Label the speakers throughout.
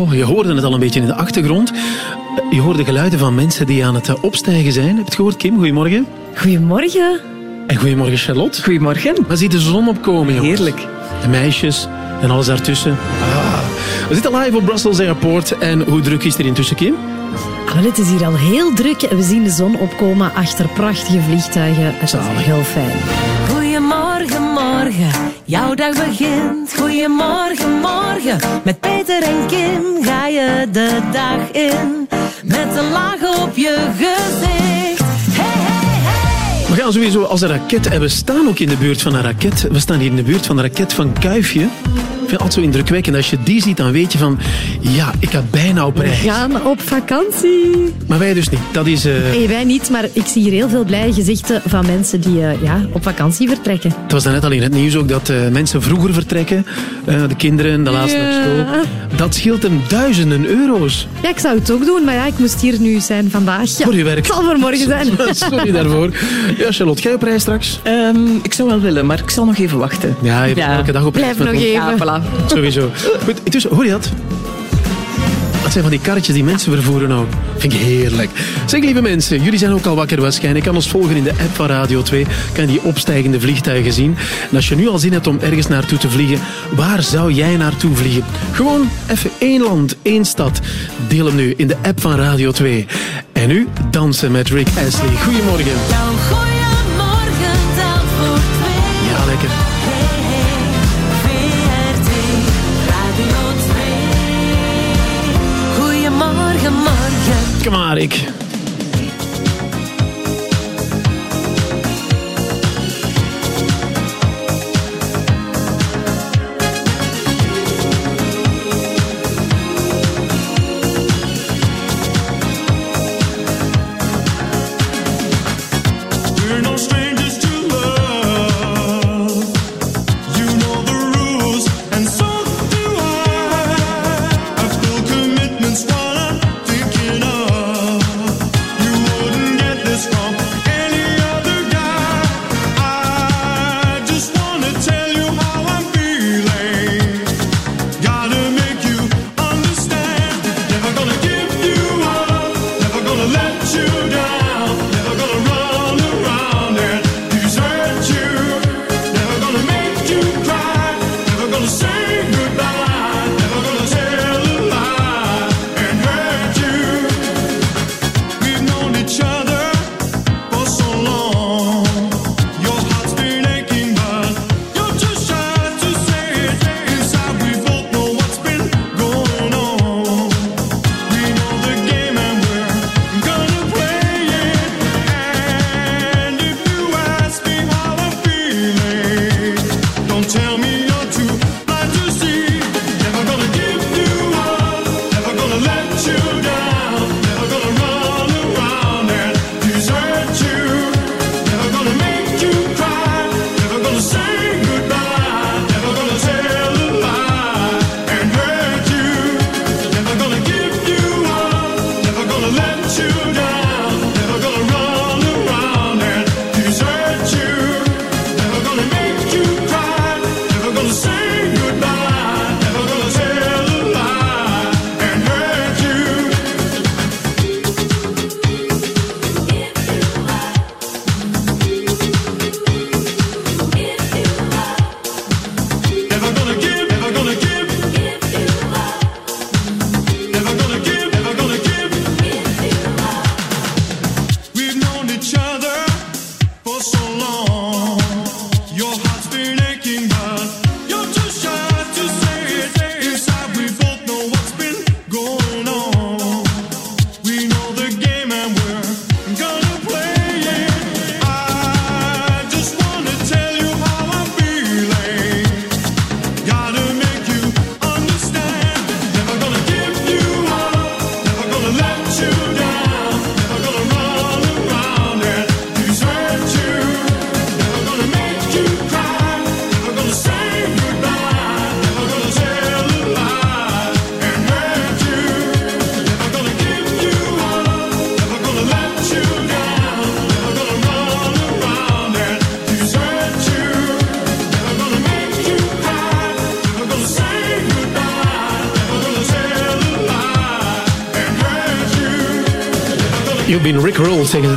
Speaker 1: Oh, je hoorde het al een beetje in de achtergrond. Je hoorde geluiden van mensen die aan het eh, opstijgen zijn. Heb je het gehoord, Kim? Goedemorgen.
Speaker 2: Goedemorgen.
Speaker 1: En goedemorgen, Charlotte.
Speaker 2: Goedemorgen.
Speaker 1: Maar ziet de zon opkomen, jongens.
Speaker 2: Heerlijk.
Speaker 1: De meisjes en alles daartussen. Ah. We zitten live op Brussels Airport. En hoe druk is er intussen, Kim?
Speaker 2: Ah, wel, het is hier al heel druk. We zien de zon opkomen achter prachtige vliegtuigen. Het is heel fijn.
Speaker 3: Goedemorgen, morgen, jouw dag begint. Goedemorgen, morgen, met Peter en Kim ga je de dag in. Met een laag op je gezicht. Hey, hey, hey.
Speaker 1: We gaan sowieso als een raket. En we staan ook in de buurt van een raket. We staan hier in de buurt van de raket van Kuifje. Ik vind het altijd zo indrukwekkend. Als je die ziet, dan weet je van... Ja, ik ga bijna op
Speaker 2: We
Speaker 1: reis.
Speaker 2: gaan op vakantie.
Speaker 1: Maar wij dus niet. Dat is... eh,
Speaker 2: Hey, wij niet, maar ik zie hier heel veel blije gezichten van mensen die eh, ja, op vakantie vertrekken.
Speaker 1: Het was daarnet al in het nieuws ook dat eh, mensen vroeger vertrekken. Eh, de kinderen, de laatste
Speaker 2: Ja.
Speaker 1: op school. Dat scheelt hem duizenden euro's
Speaker 2: Ja, ik zou het ook doen, maar ja, ik moest hier nu zijn vandaag. Ja,
Speaker 1: voor je werk.
Speaker 2: Het zal voor morgen zijn.
Speaker 1: Sorry daarvoor. Ja, Charlotte, ga je op reis straks?
Speaker 4: Ehm, ik zou wel willen, maar ik zal nog even wachten.
Speaker 1: Ja, je bent
Speaker 4: Ja.
Speaker 1: elke dag op reis.
Speaker 2: Blijf
Speaker 1: met
Speaker 2: nog
Speaker 1: ons.
Speaker 2: even.
Speaker 4: Ja, voilà.
Speaker 1: Sowieso. Goed, intussen, hoor dat? Dat zijn van die karretjes die mensen vervoeren ook. Vind ik heerlijk. Zeg, lieve mensen, jullie zijn ook al wakker waarschijnlijk. Je kan ons volgen in de app van Radio 2. Kan die opstijgende vliegtuigen zien. En als je nu al zin hebt om ergens naartoe te vliegen, waar zou jij naartoe vliegen? Gewoon even één land, één stad. Deel hem nu in de app van Radio 2. En nu dansen met Rick Astley. Goedemorgen.
Speaker 3: Morgen.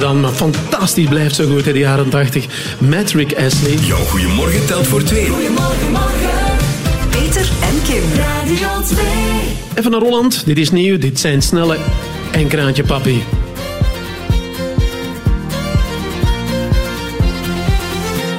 Speaker 1: Dan. Maar fantastisch blijft zo goed in de jaren 80. Met Rick Astley.
Speaker 5: Jouw goeiemorgen telt voor twee.
Speaker 3: Goedemorgen, morgen.
Speaker 6: Peter en Kim.
Speaker 3: Radio 2.
Speaker 1: Even naar Holland. Dit is nieuw. Dit zijn snelle en kraantje papi.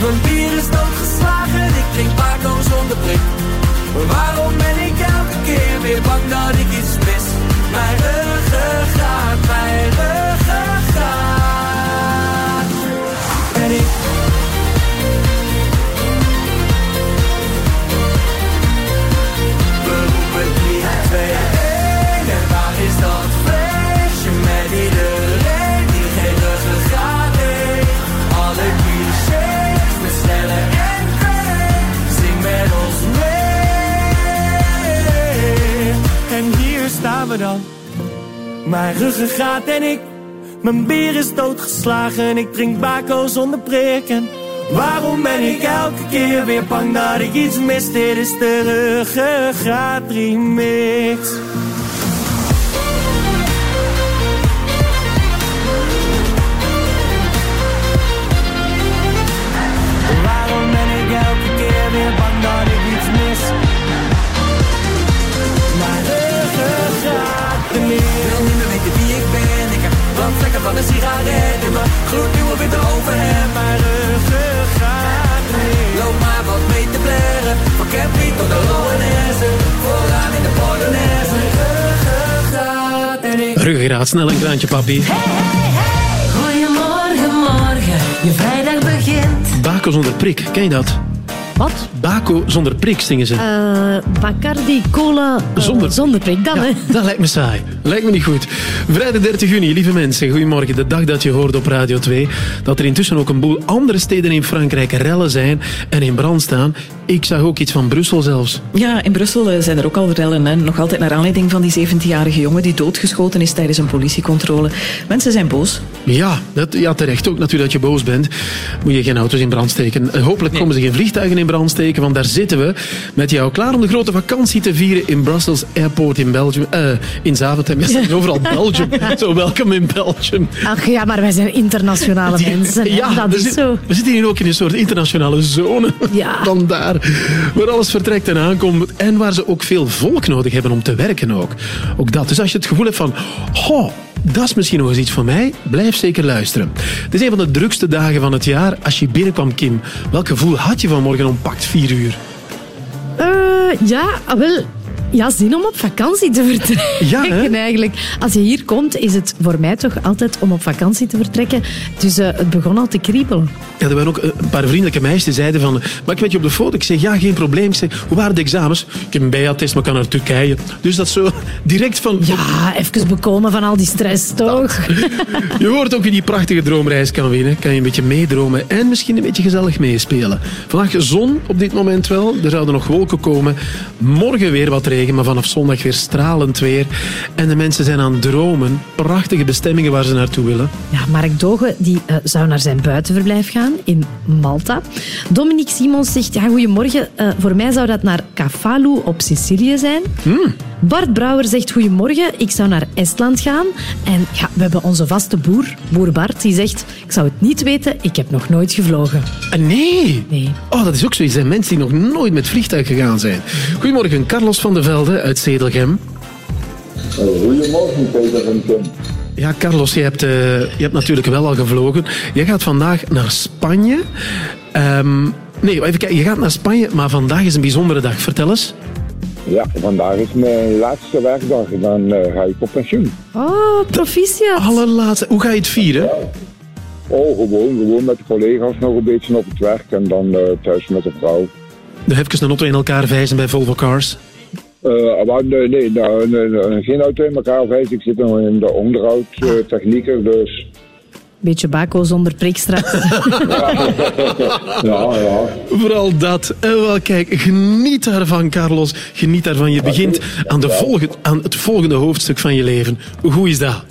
Speaker 7: Mijn bier is doodgeslagen. Ik drink Paco zonder prik. Waarom ben ik elke keer weer bang dat ik iets mis? Mijn ruggengraat, mijn ruggengraat. En ik... We roepen 3, we dan. Mijn ruggengraat en ik. Mijn bier is doodgeslagen. Ik drink bako zonder prikken. Waarom ben ik elke keer weer bang dat ik iets mis? Dit is de ruggengraat remix.
Speaker 8: Van een sigaret in mijn gloednieuwe witte overhemd.
Speaker 7: Mijn ruggengraat remix.
Speaker 8: Loop maar wat mee te blaren. Van Campy tot de Loanesse. Vooraan in de Polonaise.
Speaker 7: Ruggengraat en ik.
Speaker 1: Ruggengraat, snel een kraantje papi.
Speaker 3: Goedemorgen, morgen. Je vrijdag begint.
Speaker 1: Baco zonder prik, ken je dat?
Speaker 2: Wat?
Speaker 1: Baco zonder prik, zingen ze.
Speaker 2: Eh Bacardi Cola eh,
Speaker 1: Zonder-
Speaker 2: zonder prik. Dan,
Speaker 1: Ja,
Speaker 2: hè?
Speaker 1: dat lijkt me saai. Lijkt me niet goed. Vrijdag 30 juni, lieve mensen. Goedemorgen. De dag dat je hoort op Radio 2 dat er intussen ook een boel andere steden in Frankrijk rellen zijn en in brand staan. Ik zag ook iets van Brussel zelfs.
Speaker 4: Ja, in Brussel eh, zijn er ook al rellen. Hè. Nog altijd naar aanleiding van die 17-jarige jongen die doodgeschoten is tijdens een politiecontrole. Mensen zijn boos.
Speaker 1: Ja, dat, ja, terecht ook natuurlijk dat je boos bent. Moet je geen auto's in brand steken. Eh, Hopelijk komen ze geen vliegtuigen in brand steken, want daar zitten we met jou klaar om de grote vakantie te vieren in Brussels Airport in Belgium. Eh, in Zaventem. Ja, staat overal Belgium. Zo, welkom in Belgium.
Speaker 2: Ach ja, maar wij zijn internationale mensen. hè.
Speaker 1: Ja,
Speaker 2: dat is
Speaker 1: zit-
Speaker 2: zo.
Speaker 1: we zitten hier ook in een soort internationale zone.
Speaker 2: Ja.
Speaker 1: Vandaar. Waar alles vertrekt en aankomt. En waar ze ook veel volk nodig hebben om te werken ook. Ook dat. Dus als je het gevoel hebt van... Oh, dat is misschien nog eens iets voor mij. Blijf zeker luisteren. Het is een van de drukste dagen van het jaar. Als je binnenkwam, Kim, welk gevoel had je vanmorgen om pakt vier uur?
Speaker 2: Eh, ja, wel. Ja, zin om op vakantie te vertrekken
Speaker 1: Ja, hè?
Speaker 2: eigenlijk. Als je hier komt, is het voor mij toch altijd om op vakantie te vertrekken. Dus eh, het begon al te kriebelen.
Speaker 1: Ja, er waren ook eh, een paar vriendelijke meisjes die zeiden van... Maar ik met je op de foto? Ik zeg, ja, geen probleem. Ik zeg, hoe waren de examens? Ik heb een bijatest, maar ik kan naar Turkije. Dus dat zo direct van...
Speaker 2: Ja, even bekomen van al die stress, toch?
Speaker 1: Je hoort ook wie die prachtige droomreis kan winnen. Kan je een beetje meedromen en misschien een beetje gezellig meespelen. Vandaag zon op dit moment wel. Er zouden nog wolken komen. Morgen weer wat regen, maar vanaf zondag weer stralend weer. En de mensen zijn aan het dromen. Prachtige bestemmingen waar ze naartoe willen.
Speaker 2: Ja, Mark Dogen die, eh, zou naar zijn buitenverblijf gaan in Malta. Dominique Simons zegt, ja, goedemorgen. Eh, voor mij zou dat naar Cafalu op Sicilië zijn. Bart Brouwer zegt, goedemorgen. Ik zou naar Estland gaan. En ja, we hebben onze vaste boer, boer Bart, die zegt, ik zou het niet weten, ik heb nog nooit gevlogen.
Speaker 1: Ah, nee!
Speaker 2: Nee.
Speaker 1: Oh, dat is ook zoiets. Er zijn mensen die nog nooit met vliegtuig gegaan zijn. Goedemorgen, Carlos van de Velde uit Zedelgem.
Speaker 9: Goedemorgen, Peter en Kim.
Speaker 1: Ja, Carlos, je hebt, eh, je hebt natuurlijk wel al gevlogen. Je gaat vandaag naar Spanje. Ehm, nee, even kijken. Je gaat naar Spanje, maar vandaag is een bijzondere dag. Vertel eens.
Speaker 9: Ja, vandaag is mijn laatste werkdag. Dan eh, ga ik op pensioen.
Speaker 2: Oh, proficiat.
Speaker 1: Allerlaatste. Hoe ga je het vieren?
Speaker 9: Oh, gewoon, gewoon met de collega's nog een beetje op het werk en dan eh, thuis met de vrouw.
Speaker 1: Nog even een auto in elkaar vijzen bij Volvo Cars.
Speaker 9: Eh, maar nee, nee, nou, nee, nee, geen auto in elkaar vijs. Ik zit nog in de onderhoudstechnieker, dus
Speaker 2: Beetje bako zonder prikstraat.
Speaker 9: ja, ja.
Speaker 1: Vooral dat. En wel, kijk, geniet daarvan, Carlos. Geniet daarvan. Je begint aan, de volgende, aan het volgende hoofdstuk van je leven. Hoe is dat?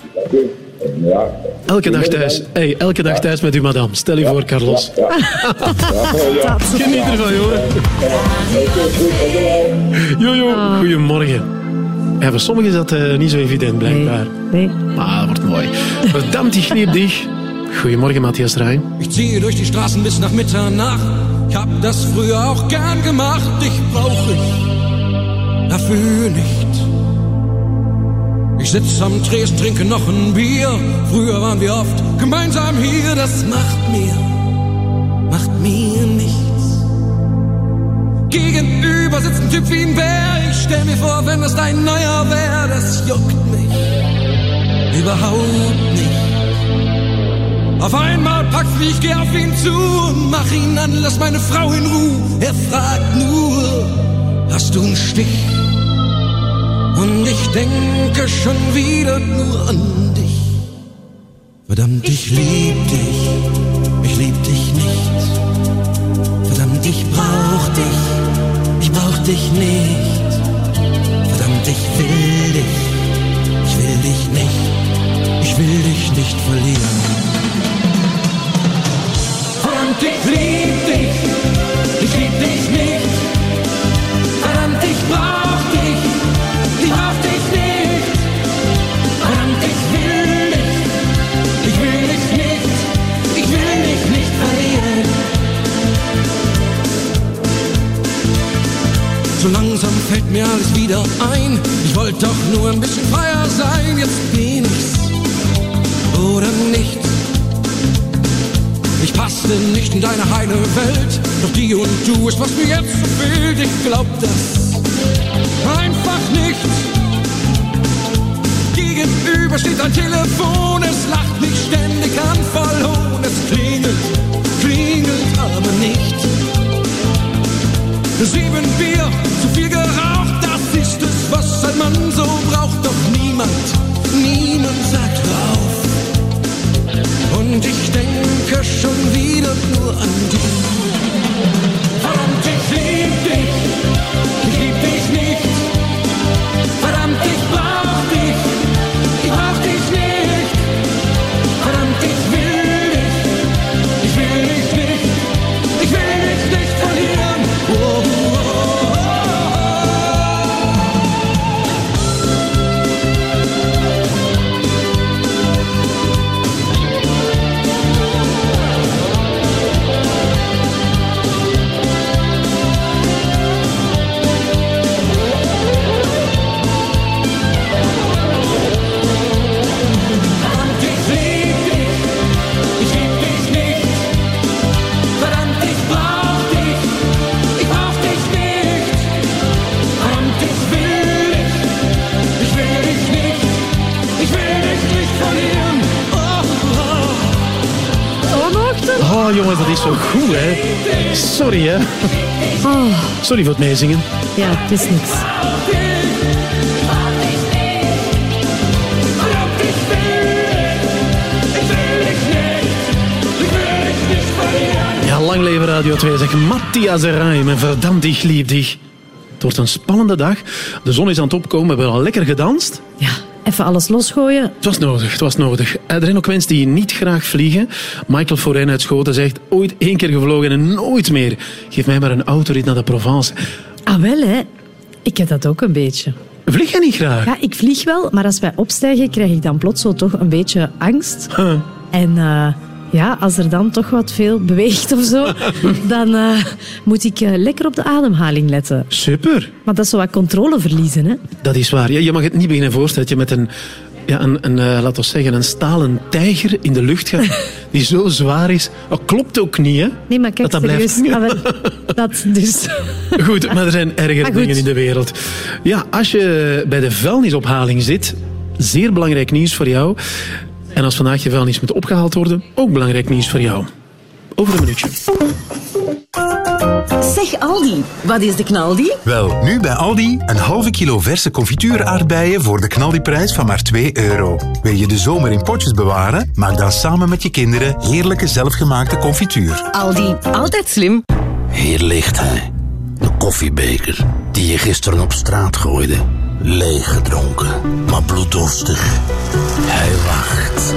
Speaker 9: Ja.
Speaker 1: Elke dag thuis. Hey, elke dag thuis met uw madame. Stel je voor, Carlos. Geniet ervan, jongen. Jojo, goedemorgen. Ja, voor sommigen is dat eh, niet zo evident, blijkbaar.
Speaker 2: Nee.
Speaker 1: Maar dat wordt mooi. Verdammt, die kniep dich. Goedemorgen, Matthias Rijn.
Speaker 10: Ich ziehe durch die Straßen bis nach Mitternacht. Ich hab das früher auch gern gemacht. Dich brauch ich dafür nicht. Sitz am Tresen, trinke noch ein Bier. Früher waren wir oft gemeinsam hier. Das macht mir, macht mir nichts. Gegenüber sitzt ein Typ wie ein Bär. Ich stell mir vor, wenn das dein neuer wär, das juckt mich überhaupt nicht. Auf einmal packt's mich, geh auf ihn zu mach ihn an, lass meine Frau in Ruhe. Er fragt nur, hast du einen Stich? Und ich denke schon wieder nur an dich. Verdammt, ich lieb dich, ich lieb dich nicht. Verdammt, ich brauch dich, ich brauch dich nicht. Verdammt, ich will dich, ich will dich nicht, ich will dich nicht verlieren. Verdammt, ich lieb dich, fällt mir alles wieder ein. Ich wollte doch nur ein bisschen freier sein. Jetzt bin ich's oder nichts. Ich passte nicht in deine heile Welt, doch die und du ist, was mir jetzt so fehlt. Ich glaub das einfach nicht. Gegenüber steht ein Telefon, es lacht mich ständig an, voll. Es klingelt Sieben Bier, zu viel geraucht, das ist es, was ein Mann so braucht. Doch niemand, niemand sagt hör auf. Und ich denke schon wieder nur an dich. Oh. Oh,
Speaker 1: jongen, dat is zo goed, hè? Sorry, hè? Sorry voor het meezingen.
Speaker 2: Ja, het is niks.
Speaker 10: Dich, dich dich.
Speaker 1: Ja, lang leven Radio 2, zeg Matthias Rijn. En verdammt, ik lief dich. Het wordt een spannende dag. De zon is aan het opkomen. We hebben al lekker gedanst.
Speaker 2: Even alles losgooien.
Speaker 1: Het was nodig, het was nodig. Er zijn ook mensen die niet graag vliegen. Michael Forijn uit Schoten zegt, ooit één keer gevlogen en nooit meer. Geef mij maar een autorit naar de Provence.
Speaker 2: Ah, wel hè. Ik heb dat ook een beetje.
Speaker 1: Vlieg jij niet graag?
Speaker 2: Ja, ik vlieg wel, maar als wij opstijgen, krijg ik dan plots zo toch een beetje angst.
Speaker 1: Huh.
Speaker 2: En eh, ja, als er dan toch wat veel beweegt of zo, dan eh, moet ik eh, lekker op de ademhaling letten.
Speaker 1: Super.
Speaker 2: Maar dat is zo wat controle verliezen, hè?
Speaker 1: Dat is waar. Je mag het niet beginnen voorstellen dat je met een ja, een, een, eh, laten we zeggen, een stalen tijger in de lucht gaat, die zo zwaar is. Dat klopt ook niet, hè?
Speaker 2: Nee, maar kijk,
Speaker 1: Dat dat blijft-
Speaker 2: serieus. Ah, dat dus.
Speaker 1: Goed, maar er zijn ergere dingen in de wereld. Ja, als je bij de vuilnisophaling zit, zeer belangrijk nieuws voor jou. En als vandaag je vuilnis moet opgehaald worden, ook belangrijk nieuws voor jou. Over een minuutje.
Speaker 6: Zeg Aldi, wat is de knaldi?
Speaker 11: Wel, nu bij Aldi een halve kilo verse confituuraardbeien voor de knaldiprijs van maar 2 euro. Wil je de zomer in potjes bewaren? Maak dan samen met je kinderen heerlijke zelfgemaakte confituur.
Speaker 6: Aldi, altijd slim.
Speaker 12: Hier ligt hij. De koffiebeker die je gisteren op straat gooide. Leeg gedronken, maar bloeddorstig. Hij wacht.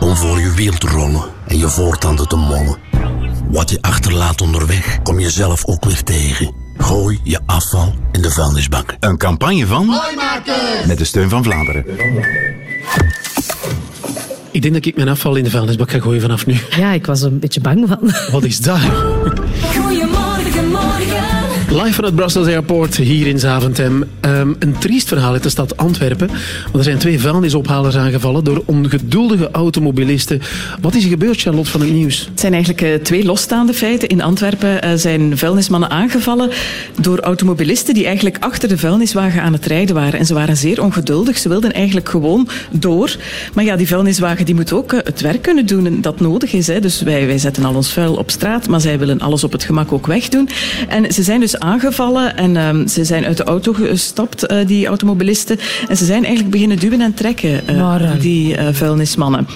Speaker 12: Om voor je wiel te rollen en je voortanden te mollen. Wat je achterlaat onderweg, kom je zelf ook weer tegen. Gooi je afval in de vuilnisbak.
Speaker 11: Een campagne van... Met de steun van Vlaanderen.
Speaker 1: Ik denk dat ik mijn afval in de vuilnisbak ga gooien vanaf nu.
Speaker 2: Ja, ik was er een beetje bang van.
Speaker 1: Wat is dat?
Speaker 13: Goedemorgen, morgen.
Speaker 1: Live vanuit Brussels Airport, hier in Zaventem. Ehm, een triest verhaal uit de stad Antwerpen. Want er zijn twee vuilnisophalers aangevallen door ongeduldige automobilisten. Wat is er gebeurd, Charlotte, van het nieuws?
Speaker 14: Het zijn eigenlijk eh, twee losstaande feiten. In Antwerpen eh, zijn vuilnismannen aangevallen door automobilisten die eigenlijk achter de vuilniswagen aan het rijden waren. En ze waren zeer ongeduldig. Ze wilden eigenlijk gewoon door. Maar ja, die vuilniswagen die moet ook eh, het werk kunnen doen en dat nodig is. Hè. Dus wij, wij zetten al ons vuil op straat, maar zij willen alles op het gemak ook wegdoen. En ze zijn dus aangevallen en ehm, ze zijn uit de auto gestapt, eh, die automobilisten. En ze zijn eigenlijk beginnen duwen en trekken, eh,
Speaker 2: Maar, eh,
Speaker 14: die vuilnismannen.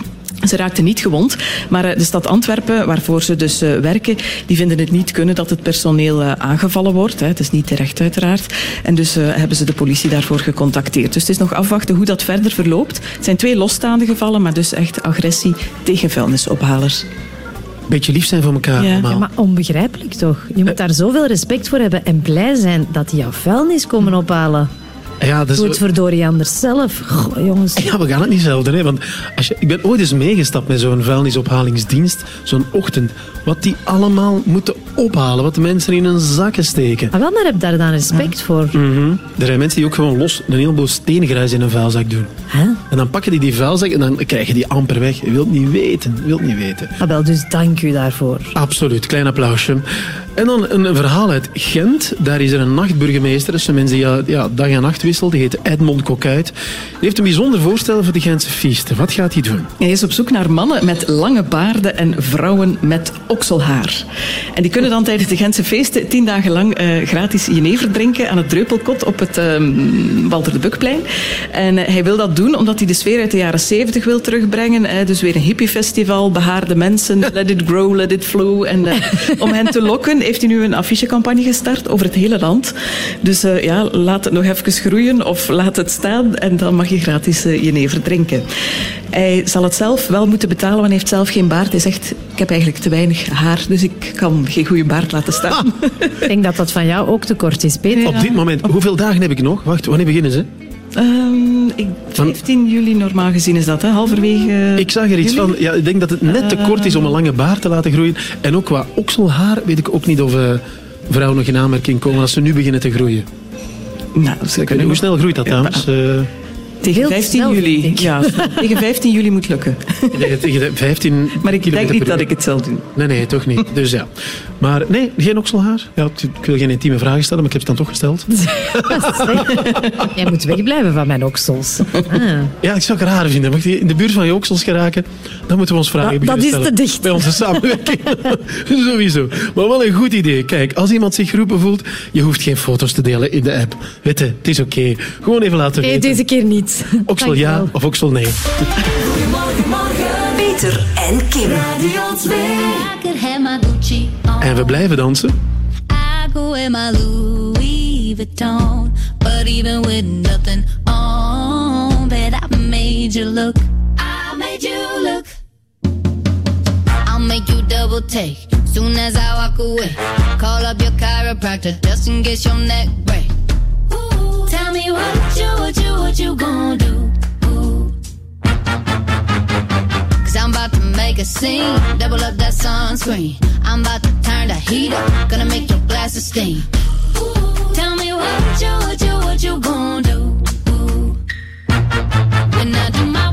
Speaker 14: Ze raakten niet gewond, maar de stad Antwerpen, waarvoor ze dus werken, die vinden het niet kunnen dat het personeel aangevallen wordt. Het is niet terecht uiteraard. En dus hebben ze de politie daarvoor gecontacteerd. Dus het is nog afwachten hoe dat verder verloopt. Het zijn twee losstaande gevallen, maar dus echt agressie tegen vuilnisophalers.
Speaker 1: Beetje lief zijn voor elkaar
Speaker 14: Ja.
Speaker 1: allemaal.
Speaker 2: Ja, maar onbegrijpelijk toch? Je moet daar zoveel respect voor hebben en blij zijn dat die jouw vuilnis komen ophalen.
Speaker 1: Ja, is
Speaker 2: Doe het verdorie anders zelf. Goh, jongens.
Speaker 1: Ja, we gaan het niet zelden. Hè? Want als je, ik ben ooit eens meegestapt met zo'n vuilnisophalingsdienst, zo'n ochtend. Wat die allemaal moeten ophalen, wat de mensen in hun zakken steken.
Speaker 2: Ah, wel, maar heb daar dan respect voor.
Speaker 1: Mhm. Er zijn mensen die ook gewoon los een heleboel steengruis in een vuilzak doen.
Speaker 2: Hè?
Speaker 1: En dan pakken die die vuilzak en dan krijg je die amper weg. Je wilt niet weten, je wilt niet weten.
Speaker 2: Ah, wel, dus dank u daarvoor.
Speaker 1: Absoluut, klein applausje. En dan een, verhaal uit Gent. Daar is er een nachtburgemeester, dat is een mens die ja, ja, dag en nacht wisselt. Die heet Edmond Cocuit. Die heeft een bijzonder voorstel voor de Gentse feesten. Wat gaat hij doen?
Speaker 14: Hij is op zoek naar mannen met lange baarden en vrouwen met okselhaar. En die kunnen dan tijdens de Gentse feesten tien dagen lang eh, gratis jenever drinken aan het Dreupelkot op het ehm, Walter de Bukplein. En eh, hij wil dat doen omdat hij de sfeer uit de jaren zeventig wil terugbrengen. Eh, dus weer een hippiefestival, behaarde mensen, let it grow, let it flow. En eh, om hen te lokken heeft hij nu een affichecampagne gestart over het hele land. Dus eh, ja, laat het nog even groeien of laat het staan en dan mag je gratis eh, jenever drinken. Hij zal het zelf wel moeten betalen, want hij heeft zelf geen baard. Hij zegt, ik heb eigenlijk te weinig haar, dus ik kan geen goede baard laten staan.
Speaker 2: Ik denk dat dat van jou ook te kort is, Peter.
Speaker 1: Op dit moment, hoeveel dagen heb ik nog? Wacht, wanneer beginnen ze?
Speaker 14: Ehm, ik, 15 juli normaal gezien is dat, hè? halverwege
Speaker 1: Ik zag er iets
Speaker 14: juli.
Speaker 1: van. Ja, ik denk dat het net te kort is om een lange baard te laten groeien. En ook qua okselhaar weet ik ook niet of eh, vrouwen nog in aanmerking komen als ze nu beginnen te groeien.
Speaker 14: Nou, ze kunnen
Speaker 1: Hoe snel groeit dat, dames? Eh,
Speaker 14: Tegen 15 juli. Ja, tegen 15 juli moet lukken.
Speaker 1: tegen- tegen de 15
Speaker 14: Maar ik denk niet dat ik het zal doen.
Speaker 1: Nee, nee, toch niet. Dus ja. Maar nee, geen okselhaar. Ja, ik wil geen intieme vragen stellen, maar ik heb ze dan toch gesteld.
Speaker 2: Jij moet wegblijven van mijn oksels. Ah.
Speaker 1: Ja, ik zou het raar vinden. Mocht je in de buurt van je oksels geraken, dan moeten we ons vragen
Speaker 2: Dat-
Speaker 1: beginnen
Speaker 2: dat is
Speaker 1: stellen.
Speaker 2: te dicht.
Speaker 1: Bij onze samenwerking. Sowieso. Maar wel een goed idee. Kijk, als iemand zich geroepen voelt, je hoeft geen foto's te delen in de app. Weet je, het is oké. Gewoon even laten
Speaker 2: Nee,
Speaker 1: weten.
Speaker 2: deze keer niet.
Speaker 1: Oksel ja of oksel nee.
Speaker 13: Goedemorgen, morgen.
Speaker 6: Peter en Kim.
Speaker 13: Radio 2.
Speaker 15: I could have my Gucci on.
Speaker 1: En we blijven dansen.
Speaker 15: I go wear my Louis Vuitton. But even with nothing on, bet I made you look. I made you look. I'll make you double take. Soon as I walk away, call up your chiropractor just in case your neck break. me what you, what you, what you gonna do? Cause I'm about to make a scene, double up that sunscreen. I'm about to turn the heat up, gonna make your glasses steam. Tell me what you, what you, what you gonna do? When I do my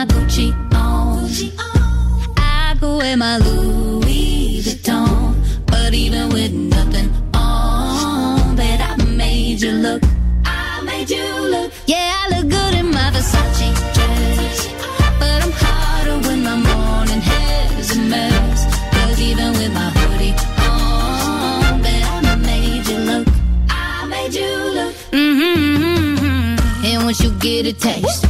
Speaker 15: my Gucci on. Gucci on. I go wear my Louis Vuitton. But even with nothing on, bet I made you look. I made you look. Yeah, I look good in my Versace dress. But I'm hotter when my morning hair's a mess. Cause even with my hoodie on, I made you look. I made you look. Hmm. Mm-hmm. And once you get a taste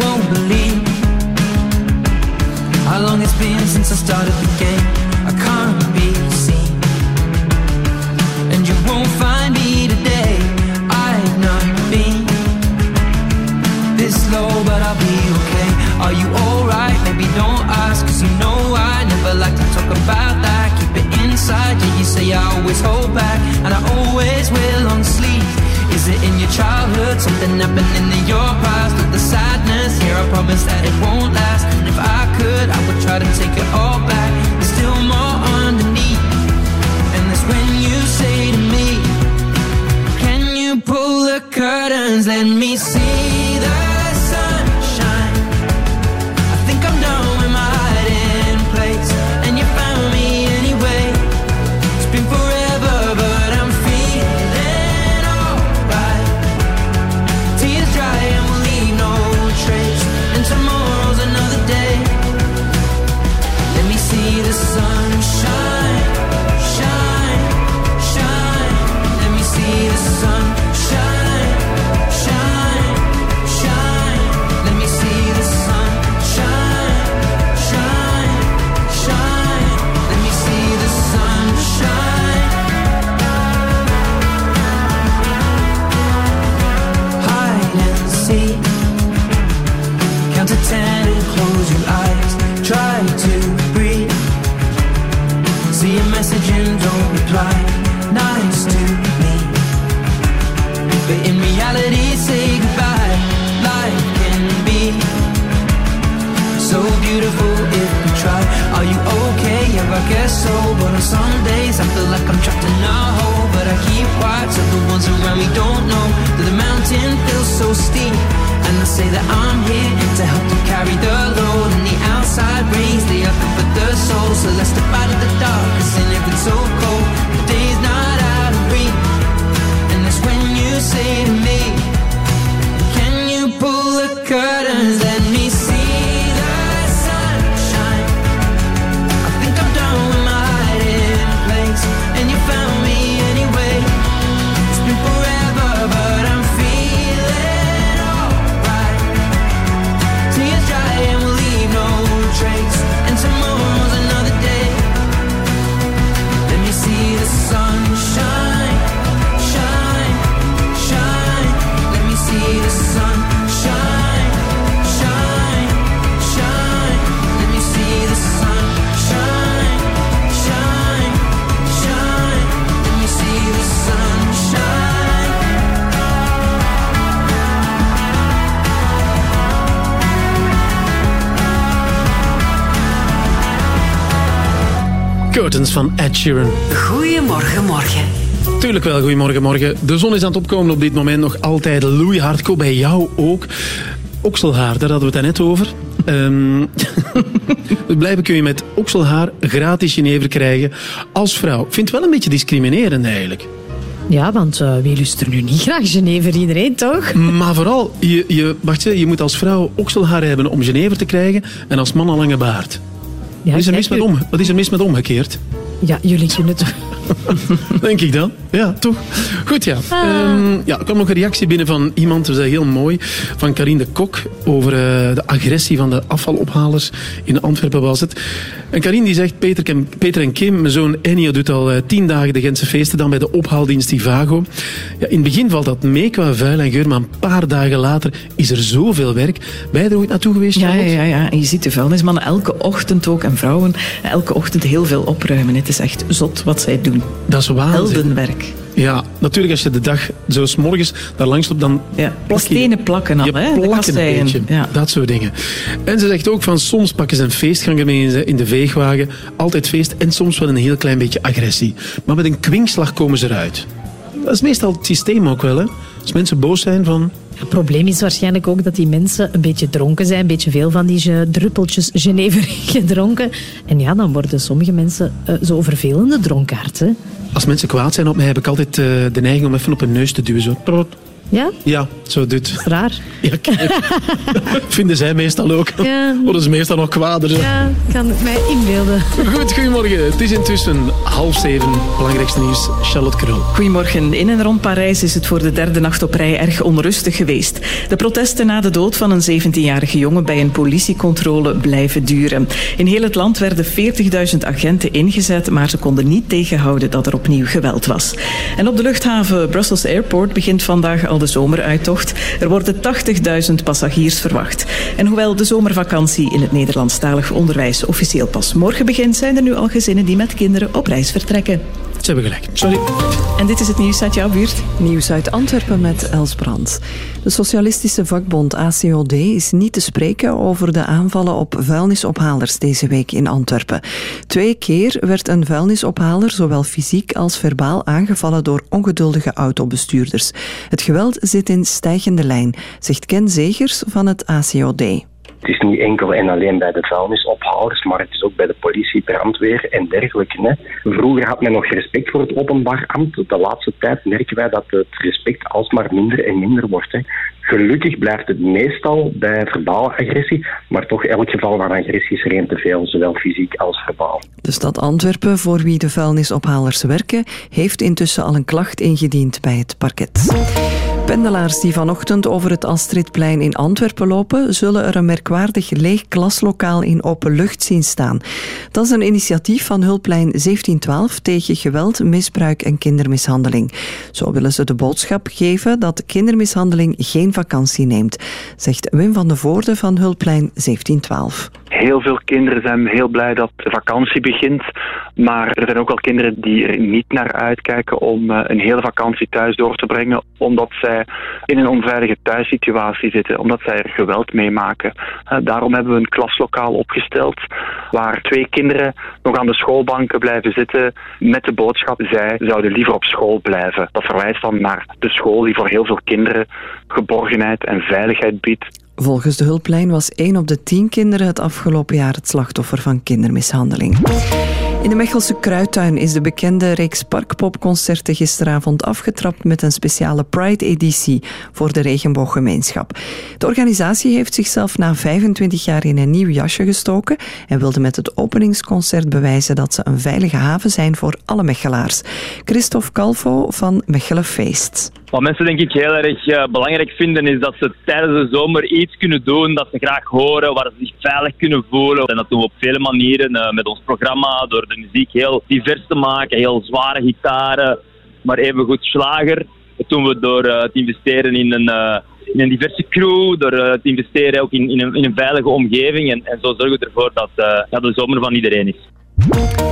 Speaker 16: Won't believe how long it's been since I started the game. I can't be seen, and you won't find me today. I've not been this low, but I'll be okay. Are you alright? Maybe don't ask, cause you know I never like to talk about that. Keep it inside, yeah, you say I always hold back, and I always will on sleep. Is it in your childhood? Something happening in your past? Or the? I promise that it won't last. And if I could, I would try to take it all back. There's still more underneath. And that's when you say to me, Can you pull the curtains? Let me see the I. But on some days, I feel like I'm trapped in a hole. But I keep watch so the ones around me don't know that the mountain feels so steep. And I say that I'm here to help you carry the load. And the outside rays, they are for the soul. So let's step out of the dark, cause in it it's so cold. The day's not out of reach. And that's when you say to me, Can you pull the curtains? Let
Speaker 1: Curtains van Ed Sheeran.
Speaker 6: Goedemorgen, morgen.
Speaker 1: Tuurlijk wel, goedemorgen, morgen. De zon is aan het opkomen op dit moment nog altijd loeihard. Ko bij jou ook. Okselhaar, daar hadden we het net over. Ehm blijven kun je met okselhaar gratis jenever krijgen als vrouw. Ik vind het wel een beetje discriminerend eigenlijk.
Speaker 2: Ja, want eh, wie lust er nu niet graag Genever? Iedereen, toch?
Speaker 1: Maar vooral, je, je, wacht, je moet als vrouw okselhaar hebben om jenever te krijgen en als man een lange baard.
Speaker 2: Ja,
Speaker 1: wat, is er mis met om, wat is er mis met omgekeerd?
Speaker 2: Ja, jullie kunnen toch...
Speaker 1: Denk ik dan. Ja, toch? Goed, ja.
Speaker 2: Ah.
Speaker 1: Ehm, ja, er kwam nog een reactie binnen van iemand, dat is heel mooi, van Karine de Kok, over eh, de agressie van de afvalophalers. In Antwerpen was het. En Karine die zegt, Peter, en- Peter en Kim, mijn zoon Ennio doet al eh, tien dagen de Gentse feesten, dan bij de ophaaldienst Ivago. Ja, in het begin valt dat mee qua vuil en geur, maar een paar dagen later is er zoveel werk. Ben je er ooit naartoe geweest,
Speaker 14: Ja, ja, ja, ja. En je ziet de vuilnismannen elke ochtend ook, en vrouwen, elke ochtend heel veel opruimen. Het is echt zot wat zij doen.
Speaker 1: Dat is waanzin.
Speaker 14: Heldenwerk.
Speaker 1: Ja, natuurlijk als je de dag zo 's morgens daar langs loopt, dan
Speaker 14: Ja,
Speaker 1: plak je-
Speaker 14: stenen plakken al, hè,
Speaker 1: beetje.
Speaker 14: Ja.
Speaker 1: Dat soort dingen. En ze zegt ook van soms pakken ze een feestganger mee in de veegwagen. Altijd feest en soms wel een heel klein beetje agressie. Maar met een kwinkslag komen ze eruit. Dat is meestal het systeem ook wel. Hè? Als mensen boos zijn van...
Speaker 2: Het probleem is waarschijnlijk ook dat die mensen een beetje dronken zijn. Een beetje veel van die druppeltjes Genever gedronken. En ja, dan worden sommige mensen eh, zo vervelende dronkaards. Hè?
Speaker 1: Als mensen kwaad zijn op mij, heb ik altijd eh, de neiging om even op hun neus te duwen. Zo.
Speaker 2: Ja?
Speaker 1: Ja, zo doet.
Speaker 2: Raar.
Speaker 1: Ja, kijk. Vinden zij meestal ook.
Speaker 2: Ja.
Speaker 1: Worden ze meestal nog kwader.
Speaker 2: Ja, kan ik mij inbeelden.
Speaker 1: Goed, goedemorgen. Het is intussen half zeven. Belangrijkste nieuws, Charlotte Krul.
Speaker 14: Goedemorgen. In en rond Parijs is het voor de derde nacht op rij erg onrustig geweest. De protesten na de dood van een 17-jarige jongen bij een politiecontrole blijven duren. In heel het land werden 40.000 agenten ingezet, maar ze konden niet tegenhouden dat er opnieuw geweld was. En op de luchthaven Brussels Airport begint vandaag al de zomeruittocht. Er worden 80.000 passagiers verwacht. En hoewel de zomervakantie in het Nederlandstalig onderwijs officieel pas morgen begint, zijn er nu al gezinnen die met kinderen op reis vertrekken.
Speaker 1: Ze hebben gelijk. Sorry.
Speaker 14: En dit is het nieuws uit jouw buurt.
Speaker 17: Nieuws uit Antwerpen met Els Brandt. De socialistische vakbond ACOD is niet te spreken over de aanvallen op vuilnisophalers deze week in Antwerpen. Twee keer werd een vuilnisophaler zowel fysiek als verbaal aangevallen door ongeduldige autobestuurders. Het geweld zit in stijgende lijn, zegt Ken Zegers van het ACOD.
Speaker 18: Het is niet enkel en alleen bij de vuilnisophalers, maar het is ook bij de politie, brandweer en dergelijke. Hè. Vroeger had men nog respect voor het openbaar ambt. De laatste tijd merken wij dat het respect alsmaar minder en minder wordt. Gelukkig blijft het meestal bij verbale agressie, maar toch elk geval van agressie is er één te veel, zowel fysiek als verbaal.
Speaker 17: De stad Antwerpen, voor wie de vuilnisophalers werken, heeft intussen al een klacht ingediend bij het parket. Pendelaars die vanochtend over het Astridplein in Antwerpen lopen, zullen er een merkwaardig leeg klaslokaal in open lucht zien staan. Dat is een initiatief van Hulplijn 1712 tegen geweld, misbruik en kindermishandeling. Zo willen ze de boodschap geven dat kindermishandeling geen vakantie neemt, zegt Wim van de Voorde van Hulplijn 1712.
Speaker 19: Heel veel kinderen zijn heel blij dat de vakantie begint. Maar er zijn ook wel kinderen die er niet naar uitkijken om eh, een hele vakantie thuis door te brengen. Omdat zij in een onveilige thuissituatie zitten. Omdat zij er geweld meemaken. Eh, daarom hebben we een klaslokaal opgesteld. Waar twee kinderen nog aan de schoolbanken blijven zitten. Met de boodschap, zij zouden liever op school blijven. Dat verwijst dan naar de school die voor heel veel kinderen geborgenheid en veiligheid biedt.
Speaker 17: Volgens de hulplijn was 1 op de 10 kinderen het afgelopen jaar het slachtoffer van kindermishandeling. In de Mechelse Kruidtuin is de bekende reeks Parkpopconcerten gisteravond afgetrapt met een speciale Pride-editie voor de regenbooggemeenschap. De organisatie heeft zichzelf na 25 jaar in een nieuw jasje gestoken en wilde met het openingsconcert bewijzen dat ze een veilige haven zijn voor alle Mechelaars. Christophe Calvo van Mechelen Feest.
Speaker 20: Wat mensen denk ik heel erg eh, belangrijk vinden is dat ze tijdens de zomer iets kunnen doen dat ze graag horen, waar ze zich veilig kunnen voelen. En dat doen we op vele manieren eh, met ons programma, door de muziek heel divers te maken, heel zware gitaren, maar even goed slager. Dat doen we door eh, te investeren in een, in een diverse crew, door te investeren ook in, in, een, in een veilige omgeving. En, en zo zorgen we ervoor dat ja, de zomer van iedereen is.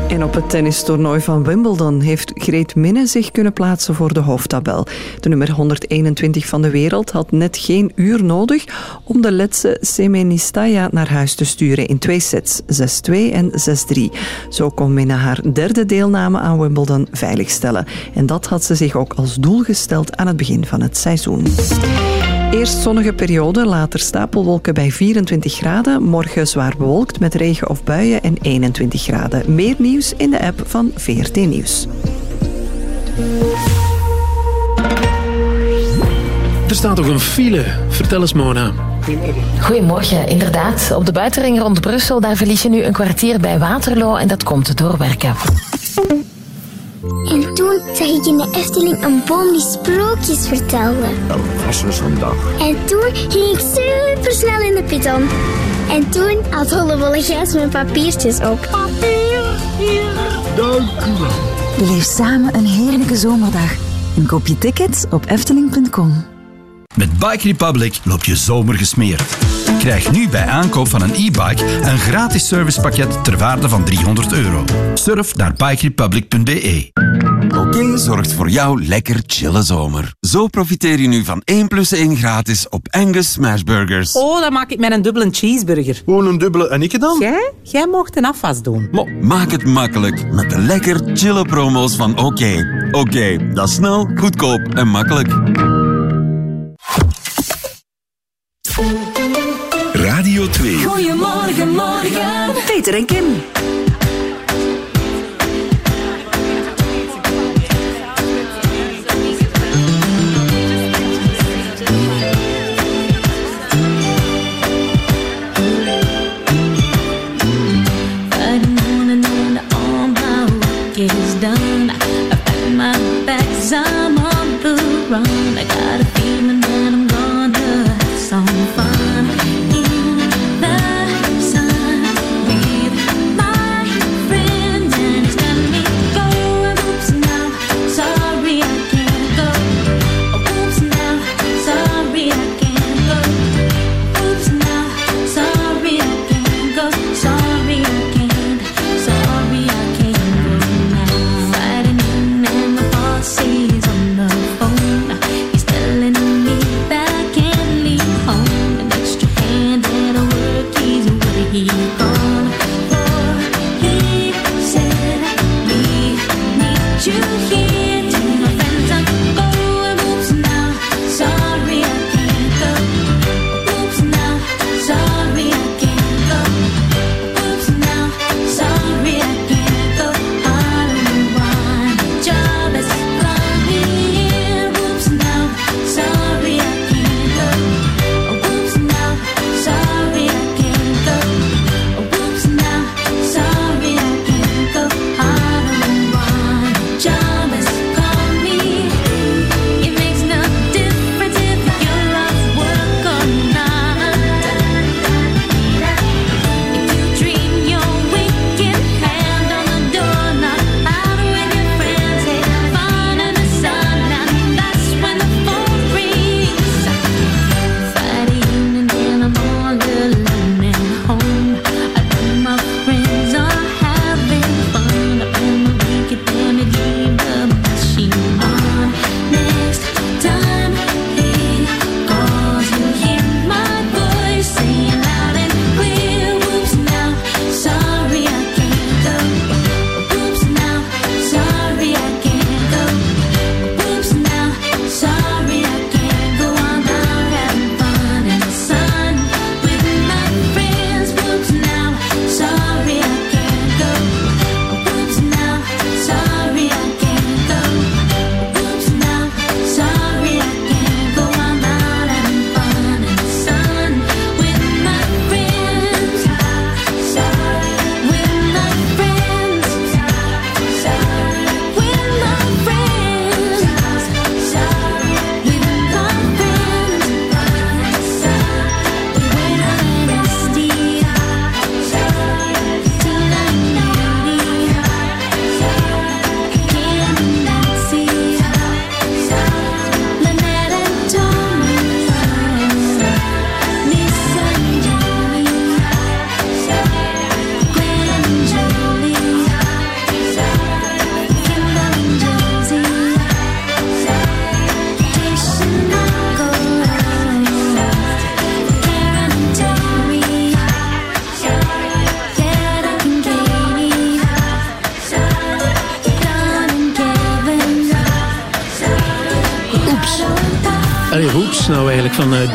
Speaker 17: En op het tennistoernooi van Wimbledon heeft Greet Minne zich kunnen plaatsen voor de hoofdtabel. De nummer 121 van de wereld had net geen uur nodig om de Letse Semenistaya naar huis te sturen in twee sets, 6-2 en 6-3. Zo kon Minne haar derde deelname aan Wimbledon veiligstellen. En dat had ze zich ook als doel gesteld aan het begin van het seizoen. Eerst zonnige periode, later stapelwolken bij 24 graden. Morgen zwaar bewolkt met regen of buien en 21 graden. Meer nieuws in de app van VRT Nieuws.
Speaker 1: Er staat ook een file. Vertel eens, Mona.
Speaker 21: Goedemorgen, inderdaad. Op de buitenring rond Brussel, daar verlies je nu een kwartier bij Waterloo en dat komt door werken.
Speaker 22: En toen zag ik in de Efteling een boom die sprookjes vertelde.
Speaker 23: Dat was dus een dag.
Speaker 22: En toen ging ik super snel in de piton. En toen had Hollebolle Gijs mijn papiertjes op.
Speaker 23: Dank u wel.
Speaker 13: Beleef samen een heerlijke zomerdag. En koop je tickets op efteling.com.
Speaker 24: Met Bike Republic loop je zomer gesmeerd. Krijg nu bij aankoop van een e-bike een gratis servicepakket ter waarde van 300 euro. Surf naar bikerepublic.be.
Speaker 11: Oké zorgt voor jouw lekker chille zomer. Zo profiteer je nu van 1 plus 1 gratis op Angus Smashburgers.
Speaker 25: Oh, dan maak ik met een dubbele cheeseburger.
Speaker 11: Gewoon een dubbele en ik dan?
Speaker 25: Jij? Jij mocht een afwas doen.
Speaker 11: Maak het makkelijk met de lekker chille promo's van Oké. Oké, dat is snel, goedkoop en makkelijk.
Speaker 26: Radio 2.
Speaker 6: Goedemorgen, morgen.
Speaker 13: Peter en Kim.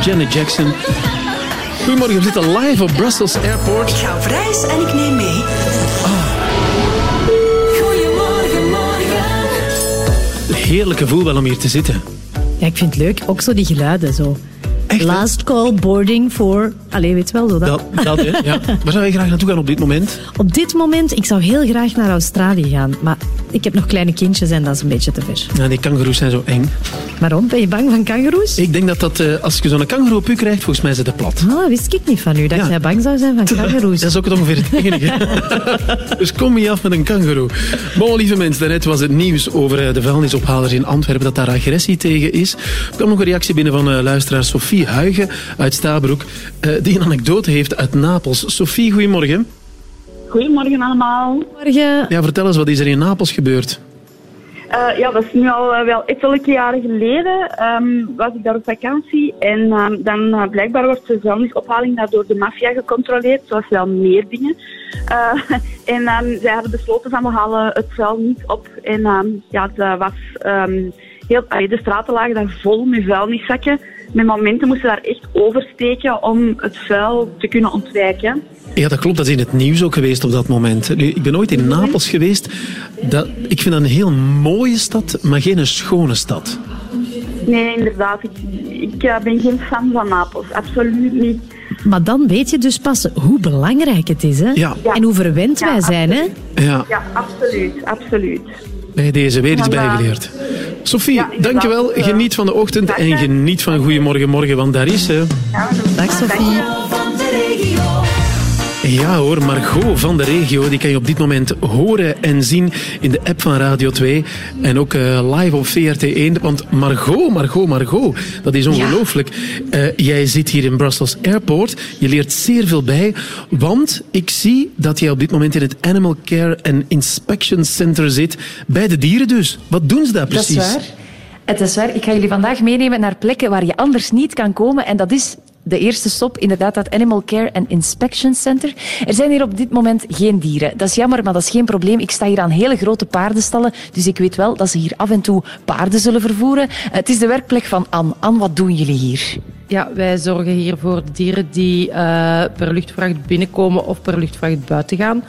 Speaker 1: Janet Jackson. Goedemorgen, we zitten live op Brussels Airport.
Speaker 6: Ik ga op reis en ik neem mee.
Speaker 13: Goedemorgen, morgen.
Speaker 1: Heerlijk gevoel wel om hier te zitten.
Speaker 2: Ja, ik vind het leuk. Ook zo die geluiden. Zo. Last call boarding for... Allee, weet je wel, zo dat.
Speaker 1: Dat, dat hè? Ja. Waar zou je graag naartoe gaan op dit moment?
Speaker 2: Op dit moment, ik zou heel graag naar Australië gaan. Maar ik heb nog kleine kindjes en dat is een beetje te ver.
Speaker 1: Ja, die kangoeroes zijn zo eng.
Speaker 2: Waarom? Ben je bang van kangoeroes?
Speaker 1: Ik denk dat, dat eh, als je zo'n kangoeroe op u krijgt, volgens mij zit het plat.
Speaker 2: Ah, dat wist ik niet van u, dat
Speaker 1: Ja.
Speaker 2: jij bang zou zijn van kangoeroes.
Speaker 1: Dat is ook het ongeveer het enige. dus kom je af met een kangoeroe. Bon, lieve mensen, daarnet was het nieuws over eh, de vuilnisophalers in Antwerpen, dat daar agressie tegen is. Er kwam nog een reactie binnen van eh, luisteraar Sophie Huigen uit Stabroek, eh, die een anekdote heeft uit Napels. Sophie, goedemorgen.
Speaker 19: Goedemorgen allemaal.
Speaker 2: Morgen.
Speaker 1: Ja, vertel eens, wat is er in Napels gebeurd?
Speaker 19: Eh, ja, dat is nu al eh, wel ettelijke jaren geleden. ehm, was ik daar op vakantie en ehm, dan eh, blijkbaar wordt de vuilnisophaling daar door de maffia gecontroleerd, zoals wel meer dingen. En ehm, zij hadden besloten van we halen het vuil niet op. En ja, het was, heel, de straten lagen daar vol met vuilniszakken. Met momenten moesten daar echt oversteken om het vuil te kunnen ontwijken.
Speaker 1: Ja, dat klopt. Dat is in het nieuws ook geweest op dat moment. Nu, ik ben ooit in Napels geweest. Dat, ik vind dat een heel mooie stad, maar geen schone stad.
Speaker 19: Nee, inderdaad. Ik, ik eh, ben geen fan van Napels. Absoluut niet.
Speaker 2: Maar dan weet je dus pas hoe belangrijk het is. Hè?
Speaker 1: Ja.
Speaker 2: En hoe verwend wij zijn. Hè?
Speaker 1: Ja,
Speaker 19: Ja, absoluut. Absoluut.
Speaker 1: Bij deze weer iets bijgeleerd. Sophie,
Speaker 19: Ja,
Speaker 1: dankjewel. Geniet van de ochtend en geniet van Goedemorgen Morgen, want daar is ze.
Speaker 2: Dag Sophie.
Speaker 1: Ja hoor, Margot van de regio, die kan je op dit moment horen en zien in de app van Radio 2. En ook eh, live op VRT1. Want Margot, Margot, Margot, dat is ongelooflijk. Eh, jij zit hier in Brussels Airport. Je leert zeer veel bij. Want ik zie dat jij op dit moment in het Animal Care and Inspection Center zit. Bij de dieren dus. Wat doen ze daar precies?
Speaker 27: Dat is waar. Het is waar. Ik ga jullie vandaag meenemen naar plekken waar je anders niet kan komen. En dat is de eerste stop, inderdaad, dat Animal Care and Inspection Center. Er zijn hier op dit moment geen dieren. Dat is jammer, maar dat is geen probleem. Ik sta hier aan hele grote paardenstallen, dus ik weet wel dat ze hier af en toe paarden zullen vervoeren. Het is de werkplek van Anne. Anne, wat doen jullie hier?
Speaker 28: Ja, wij zorgen hier voor de dieren die eh, per luchtvracht binnenkomen of per luchtvracht buiten gaan.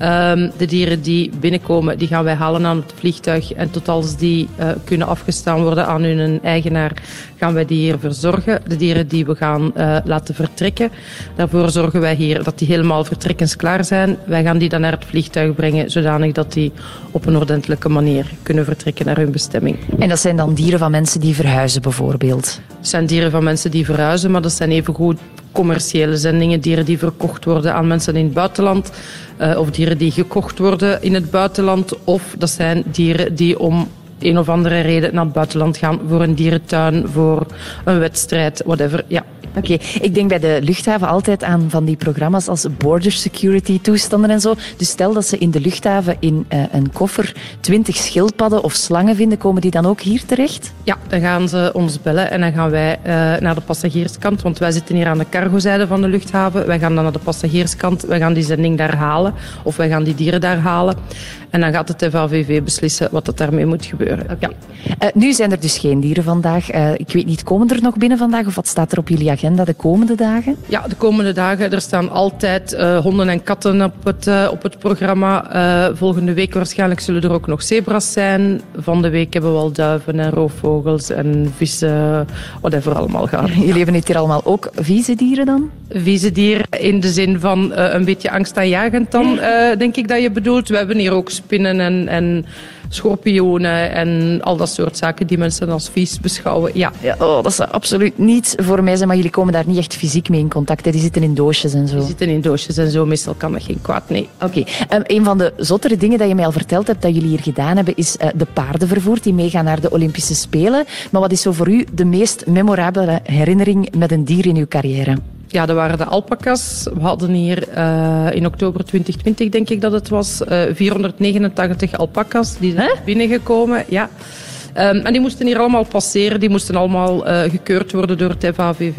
Speaker 28: Ehm, de dieren die binnenkomen, die gaan wij halen aan het vliegtuig. En tot als die eh, kunnen afgestaan worden aan hun eigenaar, gaan wij die hier verzorgen. De dieren die we gaan eh, laten vertrekken, daarvoor zorgen wij hier dat die helemaal vertrekkensklaar zijn. Wij gaan die dan naar het vliegtuig brengen, zodanig dat die op een ordentelijke manier kunnen vertrekken naar hun bestemming.
Speaker 27: En dat zijn dan dieren van mensen die verhuizen, bijvoorbeeld?
Speaker 28: Het zijn dieren van mensen die verhuizen, maar dat zijn evengoed commerciële zendingen. Dieren die verkocht worden aan mensen in het buitenland. eh, of dieren die gekocht worden in het buitenland. Of dat zijn dieren die om een of andere reden naar het buitenland gaan. Voor een dierentuin, voor een wedstrijd, whatever. Ja.
Speaker 27: Oké, ik denk bij de luchthaven altijd aan van die programma's als border security toestanden en zo. Dus stel dat ze in de luchthaven in eh, een koffer twintig schildpadden of slangen vinden, komen die dan ook hier terecht?
Speaker 28: Ja, dan gaan ze ons bellen en dan gaan wij eh, naar de passagierskant. Want wij zitten hier aan de cargozijde van de luchthaven. Wij gaan dan naar de passagierskant. Wij gaan die zending daar halen. Of wij gaan die dieren daar halen. En dan gaat het FAVV beslissen wat er daarmee moet gebeuren. Ja.
Speaker 27: Eh, nu zijn er dus geen dieren vandaag. Ik weet niet, komen er nog binnen vandaag of wat staat er op jullie agenda de komende dagen?
Speaker 28: Ja, de komende dagen. Er staan altijd eh, honden en katten op het, eh, op het programma. Eh, volgende week waarschijnlijk zullen er ook nog zebra's zijn. Van de week hebben we al duiven en roofvogels en vissen, whatever allemaal gehad.
Speaker 27: Jullie hebben het hier allemaal ook vieze dieren dan?
Speaker 28: Vieze dier in de zin van een beetje angstaanjagend dan, denk ik dat je bedoelt. We hebben hier ook spinnen en, en schorpioenen en al dat soort zaken die mensen als vies beschouwen. Ja.
Speaker 27: Ja, oh, dat zou absoluut niet voor mij zijn, maar jullie komen daar niet echt fysiek mee in contact. Hè? Die zitten in doosjes en zo.
Speaker 28: Die zitten in doosjes en zo. Meestal kan dat geen kwaad, nee.
Speaker 27: Oké, Ehm, een van de zottere dingen dat je mij al verteld hebt dat jullie hier gedaan hebben, is eh, de paardenvervoer die meegaan naar de Olympische Spelen. Maar wat is zo voor u de meest memorabele herinnering met een dier in uw carrière?
Speaker 28: Ja, dat waren de alpaca's. We hadden hier eh, in oktober 2020, denk ik dat het was, eh 489 alpaca's. Die zijn binnengekomen. Ja. Ehm, en die moesten hier allemaal passeren. Die moesten allemaal eh, gekeurd worden door het FAVV.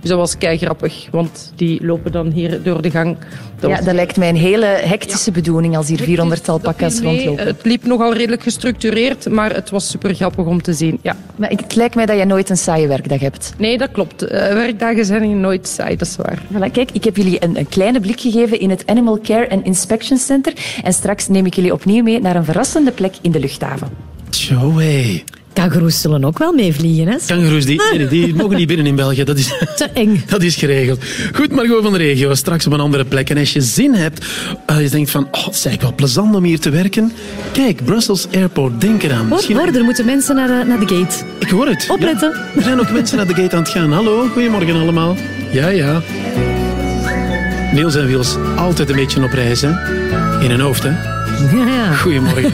Speaker 28: Dus dat was kei grappig, want die lopen dan hier door de gang.
Speaker 27: ja,
Speaker 28: was-
Speaker 27: dat lijkt mij een hele hectische bedoeling als hier 400 tal pakjes
Speaker 28: Nee,
Speaker 27: rondlopen.
Speaker 28: het liep nogal redelijk gestructureerd, maar het was super grappig om te zien. Ja.
Speaker 27: Maar het lijkt mij dat je nooit een saaie werkdag hebt.
Speaker 28: Nee, dat klopt. Eh, werkdagen zijn hier nooit saai, dat is waar.
Speaker 27: Voilà, kijk, ik heb jullie een, een kleine blik gegeven in het Animal Care and Inspection Center. En straks neem ik jullie opnieuw mee naar een verrassende plek in de luchthaven.
Speaker 1: Joey.
Speaker 2: Kangoeroes zullen ook wel meevliegen, hè?
Speaker 1: Kangaroes, die, nee, die mogen niet binnen in België. Dat is,
Speaker 2: Te eng.
Speaker 1: dat is geregeld. Goed, Margot van de regio. Straks op een andere plek. En als je zin hebt, als je denkt van, oh, het is eigenlijk wel plezant om hier te werken. Kijk, Brussels Airport, denk eraan.
Speaker 2: Hoor, hoor, er moeten mensen naar, eh, naar de gate.
Speaker 1: Ik hoor het.
Speaker 2: Opletten.
Speaker 1: Ja, er zijn ook mensen naar de gate aan het gaan. Hallo, goedemorgen allemaal. Ja, ja. Niels en Wiels, altijd een beetje op reis, hè? In hun hoofd, hè?
Speaker 2: Ja, ja.
Speaker 1: Goedemorgen.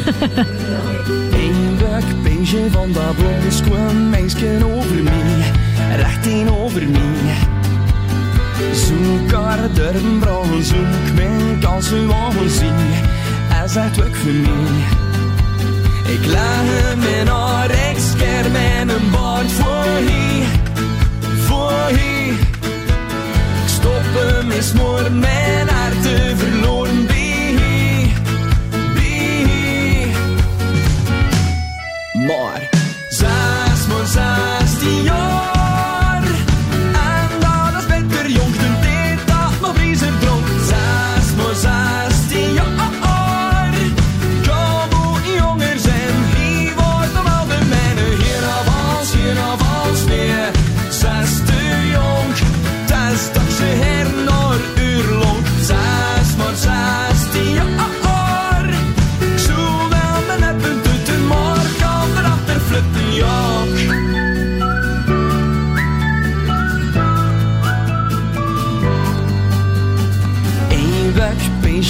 Speaker 16: Van dat blond kwam meisje over mij, recht tegenover mij. Zoek haar vragen, zoek mijn kans u aan zien. Hij zegt ook voor mij. Ik leg hem in haar rechtsker met een baard voor hier, voor hier. Ik stop hem eens maar mijn hart te verloren Maar zes maar zestien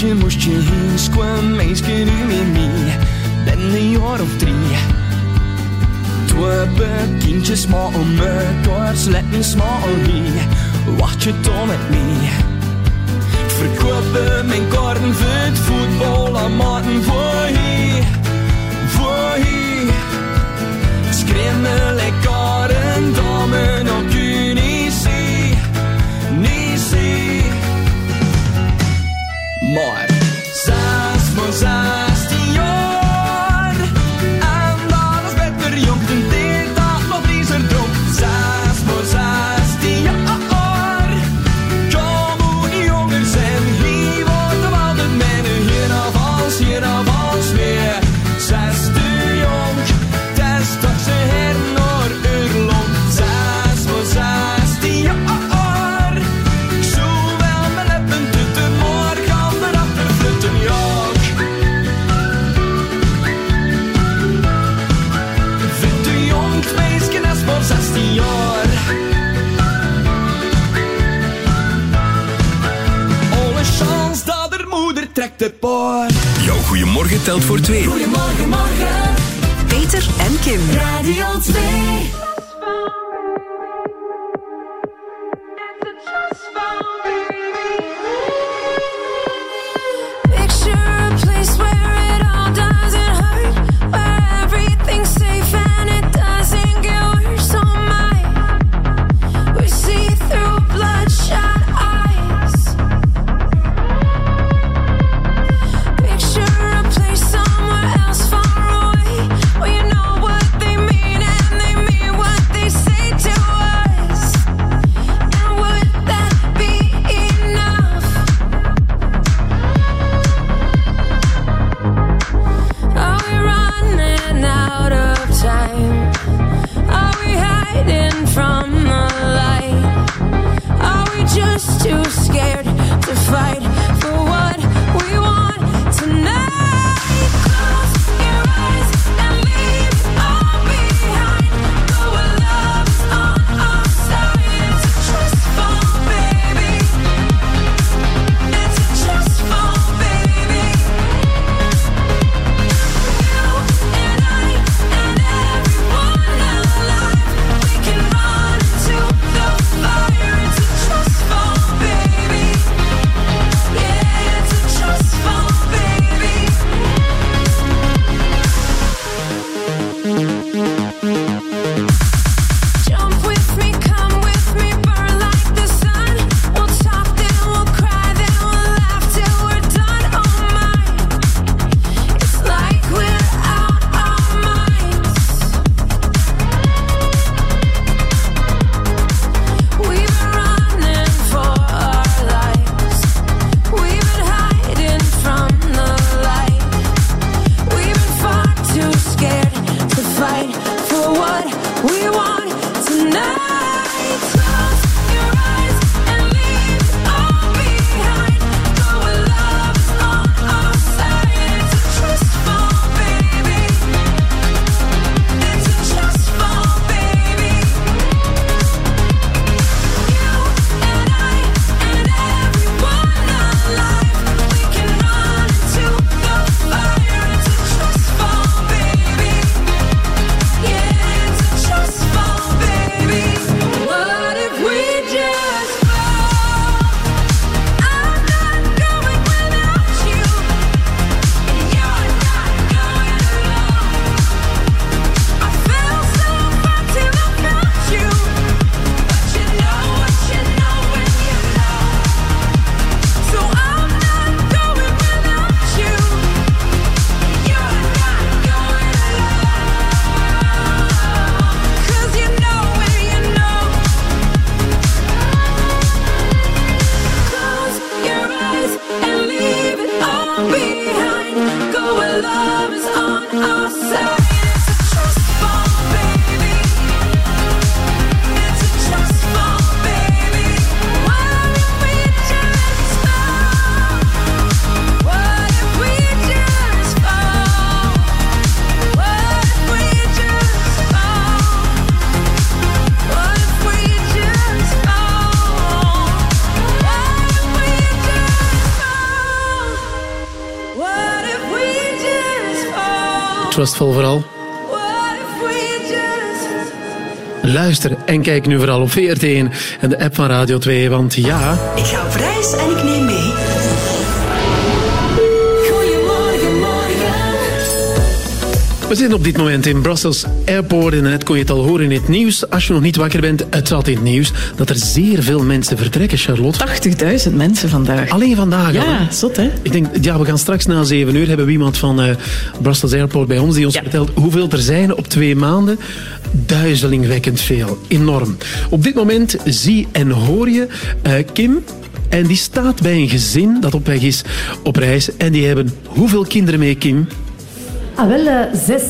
Speaker 16: beestje moest je heen Squam meisje nu met mij Ben een jaar of drie Twee kindjes maar om elkaar Sletten smaal hier Wacht je dan met mij Verkopen mijn karten voor het voetbal aan maten voor hier Voor hier Skrimmen lekker zes maar paard.
Speaker 29: Jouw goeiemorgen telt voor twee.
Speaker 13: Goedemorgen, morgen.
Speaker 6: Peter en Kim.
Speaker 13: Radio 2.
Speaker 1: Luister en kijk nu vooral op VRT1 en de app van Radio 2, want ja...
Speaker 6: Ik ga op reis en ik neem mee. Goedemorgen, morgen.
Speaker 1: We zitten op dit moment in Brussels Airport en net kon je het al horen in het nieuws. Als je nog niet wakker bent, het zat in het nieuws dat er zeer veel mensen vertrekken, Charlotte.
Speaker 30: 80.000 mensen vandaag.
Speaker 1: Alleen vandaag al,
Speaker 30: Ja,
Speaker 1: hè?
Speaker 30: zot hè?
Speaker 1: Ik denk, ja, we gaan straks na zeven uur hebben we iemand van eh Brussels Airport bij ons die ons vertelt hoeveel er zijn op twee maanden. Duizelingwekkend veel. Enorm. Op dit moment zie en hoor je eh, Kim. En die staat bij een gezin dat op weg is op reis. En die hebben hoeveel kinderen mee, Kim?
Speaker 2: Ah, wel eh, zes.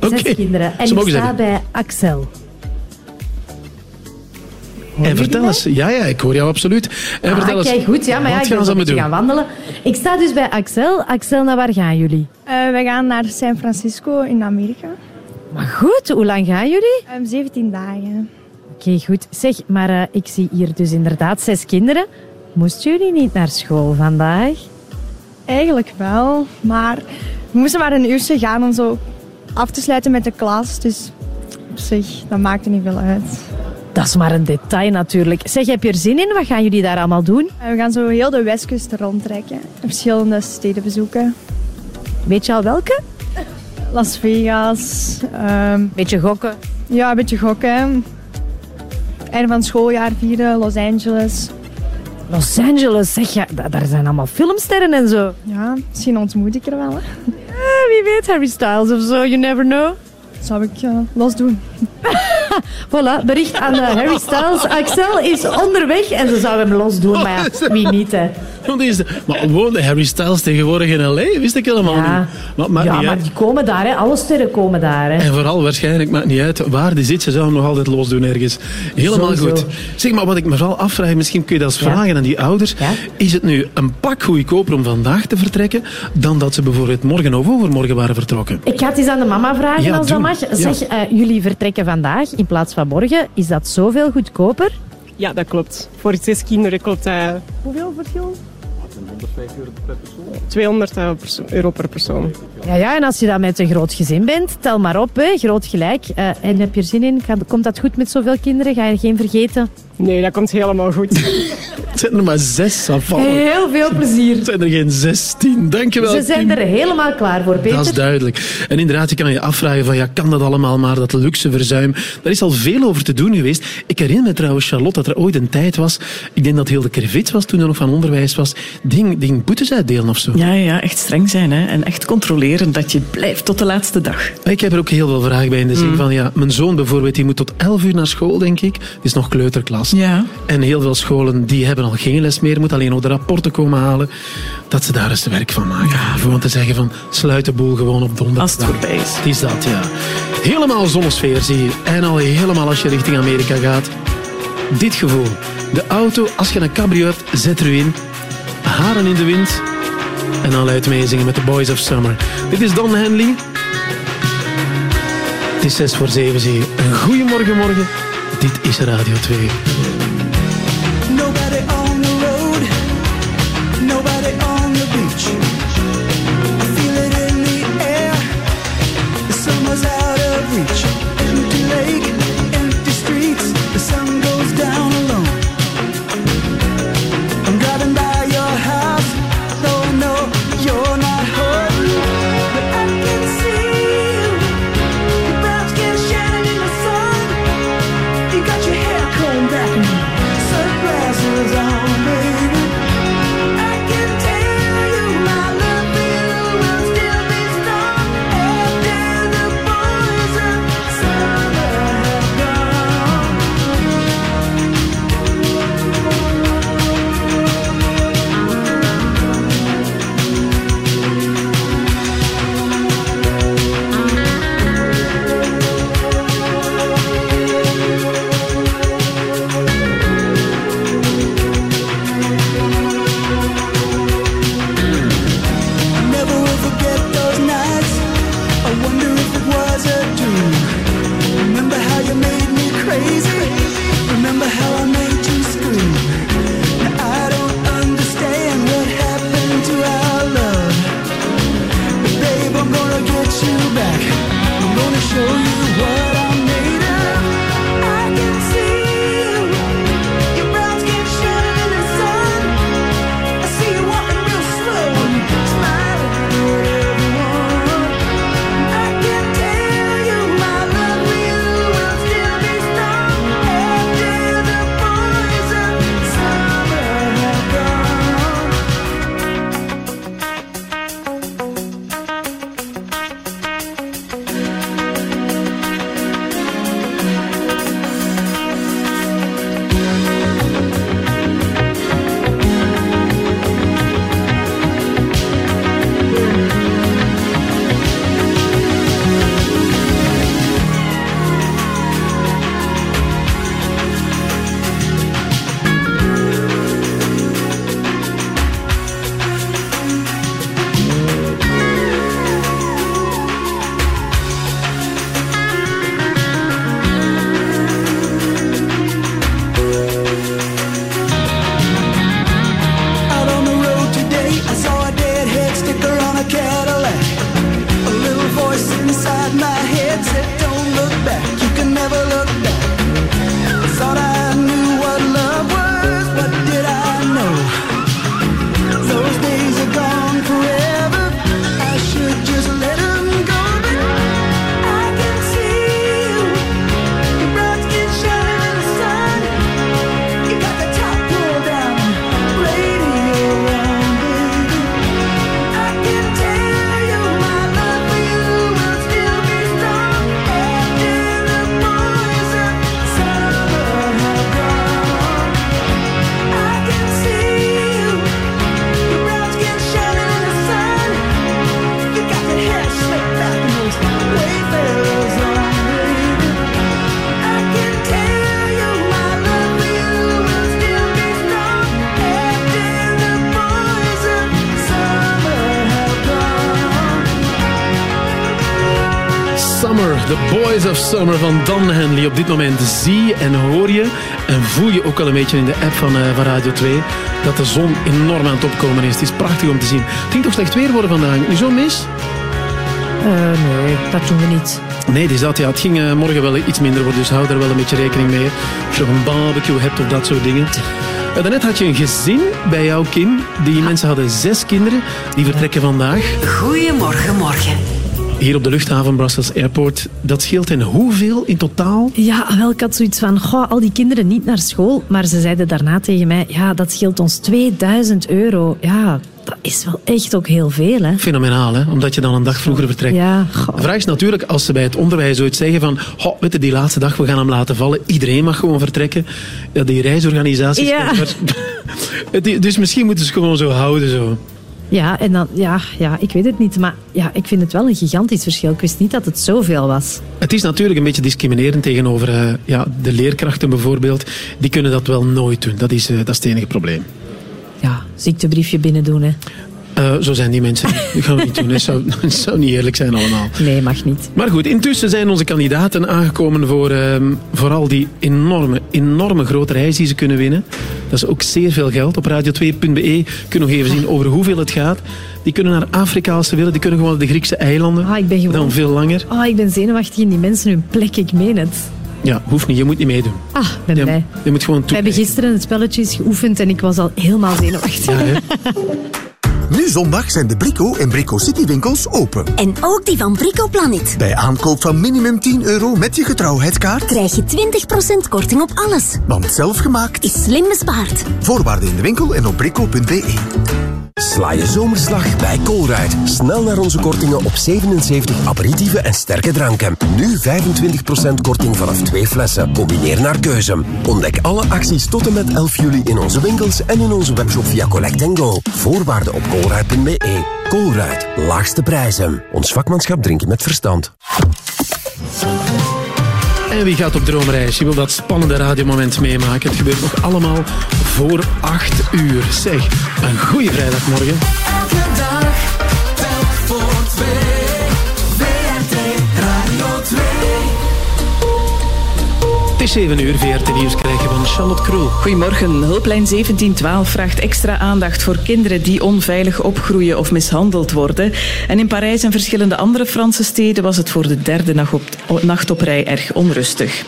Speaker 2: Zes kinderen. En
Speaker 1: Ze
Speaker 2: ik sta
Speaker 1: zeggen.
Speaker 2: bij Axel.
Speaker 1: en vertel eens. Ja, ja, ik hoor jou absoluut. En vertel
Speaker 2: ah,
Speaker 1: eens.
Speaker 2: kijk, goed. Ja, maar ja,
Speaker 1: wat
Speaker 2: ik
Speaker 1: gaan ze doen?
Speaker 2: gaan wandelen. Ik sta dus bij Axel. Axel, naar waar gaan jullie?
Speaker 31: we gaan naar San Francisco in Amerika.
Speaker 2: Maar goed, hoe lang gaan jullie?
Speaker 31: 17 dagen.
Speaker 2: Oké, goed. Zeg, maar eh, ik zie hier dus inderdaad zes kinderen. Moesten jullie niet naar school vandaag?
Speaker 31: Eigenlijk wel, maar we moesten maar een uurtje gaan om zo af te sluiten met de klas. Dus op zich, dat maakte niet veel uit.
Speaker 2: Dat is maar een detail natuurlijk. Zeg, heb je er zin in? Wat gaan jullie daar allemaal doen?
Speaker 31: En we gaan zo heel de westkust rondtrekken. Verschillende steden bezoeken.
Speaker 2: Weet je al welke?
Speaker 31: Las Vegas. ehm,
Speaker 2: beetje gokken?
Speaker 31: Ja, een beetje gokken. Einde van het schooljaar vieren, Los Angeles.
Speaker 2: Los Angeles, zeg ja, da- daar zijn allemaal filmsterren en zo.
Speaker 31: Ja, misschien ontmoet ik er wel. Hè.
Speaker 2: Eh, wie weet, Harry Styles of zo, you never know.
Speaker 31: Zou ik eh, los doen.
Speaker 2: Voilà, bericht aan eh, Harry Styles. Axel is onderweg en ze zouden hem losdoen, maar ja, wie niet, hè.
Speaker 1: Maar woonde Harry Styles tegenwoordig in L.A.? Wist ik helemaal
Speaker 2: Ja.
Speaker 1: niet. Maar, maakt
Speaker 2: ja,
Speaker 1: niet
Speaker 2: maar
Speaker 1: uit.
Speaker 2: die komen daar, hè. Alle sterren komen daar, hè.
Speaker 1: En vooral waarschijnlijk maakt niet uit waar die zit. Ze zouden hem nog altijd losdoen ergens. Helemaal goed. Zeg maar, wat ik me vooral afvraag, misschien kun je dat eens
Speaker 2: Ja.
Speaker 1: vragen aan die ouders. Is het nu een pak goedkoper om vandaag te vertrekken dan dat ze bijvoorbeeld morgen of overmorgen waren vertrokken?
Speaker 2: Ik ga het eens aan de mama vragen, als dat mag. Zeg, eh, jullie vertrekken vandaag in plaats van morgen. Is dat zoveel goedkoper?
Speaker 32: Ja, dat klopt. Voor zes kinderen klopt dat. Hoeveel verschil? 200 eh, perso- euro per persoon.
Speaker 2: Ja, ja, en als je dan met een groot gezin bent, tel maar op, hè. groot gelijk. Eh, en heb je er zin in? Komt dat goed met zoveel kinderen? Ga je geen vergeten?
Speaker 32: Nee, dat komt helemaal goed.
Speaker 1: Het zijn er maar zes afvallen.
Speaker 2: Heel veel plezier.
Speaker 1: Het zijn er geen zestien. Dankjewel,
Speaker 2: Ze zijn
Speaker 1: Kim.
Speaker 2: er helemaal klaar voor, Peter.
Speaker 1: Dat is duidelijk. En inderdaad, je kan je afvragen van, ja, kan dat allemaal maar, dat luxe verzuim? Daar is al veel over te doen geweest. Ik herinner me trouwens, Charlotte, dat er ooit een tijd was, ik denk dat Hilde Kervits was toen er nog van onderwijs was, die ging boetes uitdelen of zo.
Speaker 30: Ja, ja, echt streng zijn hè? en echt controleren dat je blijft tot de laatste dag.
Speaker 1: Ik heb er ook heel veel vragen bij in de zin
Speaker 30: Mm.
Speaker 1: van, ja, mijn zoon bijvoorbeeld, die moet tot 11 uur naar school, denk ik. Het is nog kleuterklas.
Speaker 30: Ja.
Speaker 1: En heel veel scholen, die hebben al geen les meer, moeten alleen nog de rapporten komen halen. Dat ze daar eens werk van maken. Gewoon te zeggen van, sluit de boel gewoon op donderdag.
Speaker 30: Als het voorbij is.
Speaker 1: Het is dat, ja. Helemaal zonnesfeer zie je. En al helemaal als je richting Amerika gaat. Dit gevoel. De auto, als je een cabrio hebt, zet er u in. Haren in de wind. En dan luid meezingen met de Boys of Summer. Dit is Don Henley. Het is 6 voor 7, zie je. Een goeiemorgen, morgen. Dit is Radio 2.
Speaker 33: Nobody on the road, nobody on the beach. Of Summer
Speaker 1: van Dan Henley. Op dit moment zie en hoor je en voel je ook al een beetje in de app van, eh, van Radio 2 dat de zon enorm aan het opkomen is. Het is prachtig om te zien. Het ging toch slecht weer worden vandaag? Nu zo mis?
Speaker 2: Eh, nee, dat doen we niet.
Speaker 1: Nee, die zat, ja, het ging eh, morgen wel iets minder worden, dus hou daar wel een beetje rekening mee. Als je nog een barbecue hebt of dat soort dingen. Uh, daarnet had je een gezin bij jou, Kim. Die mensen hadden zes kinderen. Die vertrekken vandaag.
Speaker 6: Goedemorgen, morgen.
Speaker 1: Hier op de luchthaven Brussels Airport. Dat scheelt hen hoeveel in totaal?
Speaker 2: Ja, wel, ik had zoiets van, goh, al die kinderen niet naar school. Maar ze zeiden daarna tegen mij, ja, dat scheelt ons 2000 euro. Ja, dat is wel echt ook heel veel, hè.
Speaker 1: Fenomenaal, hè? Omdat je dan een dag vroeger vertrekt.
Speaker 2: Ja,
Speaker 1: De vraag is natuurlijk, als ze bij het onderwijs zoiets zeggen van goh, weet je, die laatste dag, we gaan hem laten vallen. Iedereen mag gewoon vertrekken. Ja, die reisorganisaties...
Speaker 2: Ja.
Speaker 1: Dus misschien moeten ze gewoon zo houden, zo.
Speaker 2: Ja, en dan, ja, ja, ik weet het niet. Maar ja, ik vind het wel een gigantisch verschil. Ik wist niet dat het zoveel was.
Speaker 1: Het is natuurlijk een beetje discriminerend tegenover eh, ja, de leerkrachten bijvoorbeeld. Die kunnen dat wel nooit doen. Dat is, eh, dat is het enige probleem.
Speaker 2: Ja, ziektebriefje binnen doen, hè.
Speaker 1: Eh, zo zijn die mensen. Dat gaan we niet doen. Het zou, het zou niet eerlijk zijn allemaal.
Speaker 2: Nee, mag niet.
Speaker 1: Maar goed, intussen zijn onze kandidaten aangekomen voor ehm, vooral die enorme, enorme grote reis die ze kunnen winnen. Dat is ook zeer veel geld. Op radio2.be kunnen we nog even zien over hoeveel het gaat. Die kunnen naar Afrika als ze willen. Die kunnen gewoon naar de Griekse eilanden.
Speaker 2: Ah, ik ben gewoon...
Speaker 1: Dan veel langer.
Speaker 2: Oh, ik ben zenuwachtig in die mensen hun plek. Ik meen het.
Speaker 1: Ja, hoeft niet. Je moet niet meedoen.
Speaker 2: Ah, ben
Speaker 1: Je,
Speaker 2: blij.
Speaker 1: je moet gewoon
Speaker 2: We
Speaker 1: toe.
Speaker 2: hebben gisteren het spelletje geoefend en ik was al helemaal zenuwachtig.
Speaker 1: Ja, hè?
Speaker 11: Nu zondag zijn de Brico en Brico City winkels open.
Speaker 34: En ook die van Brico Planet.
Speaker 11: Bij aankoop van minimum 10 euro met je getrouwheidskaart
Speaker 34: Krijg je 20% korting op alles.
Speaker 11: Want zelfgemaakt
Speaker 34: Is slim bespaard.
Speaker 11: Voorwaarden in de winkel en op brico.be.
Speaker 35: Sla je zomerslag bij Colruyt. Snel naar onze kortingen op 77 aperitieve en sterke dranken. Nu 25% korting vanaf twee flessen. Combineer naar keuze. Ontdek alle acties tot en met 11 juli in onze winkels en in onze webshop via Collect Go. Voorwaarden op colruyt.be. Colruyt. Laagste prijzen. Ons vakmanschap drinken met verstand.
Speaker 1: En wie gaat op droomreis? Je wil dat spannende radiomoment meemaken. Het gebeurt nog allemaal voor 8 uur. Zeg, een goede vrijdagmorgen.
Speaker 36: Elke dag, voor twee.
Speaker 1: Is 7 uur VRT Nieuws krijgen van Charlotte Kroel.
Speaker 14: Goedemorgen. Hulplijn 1712 vraagt extra aandacht voor kinderen die onveilig opgroeien of mishandeld worden. En in Parijs en verschillende andere Franse steden was het voor de derde nacht op, nacht op rij erg onrustig.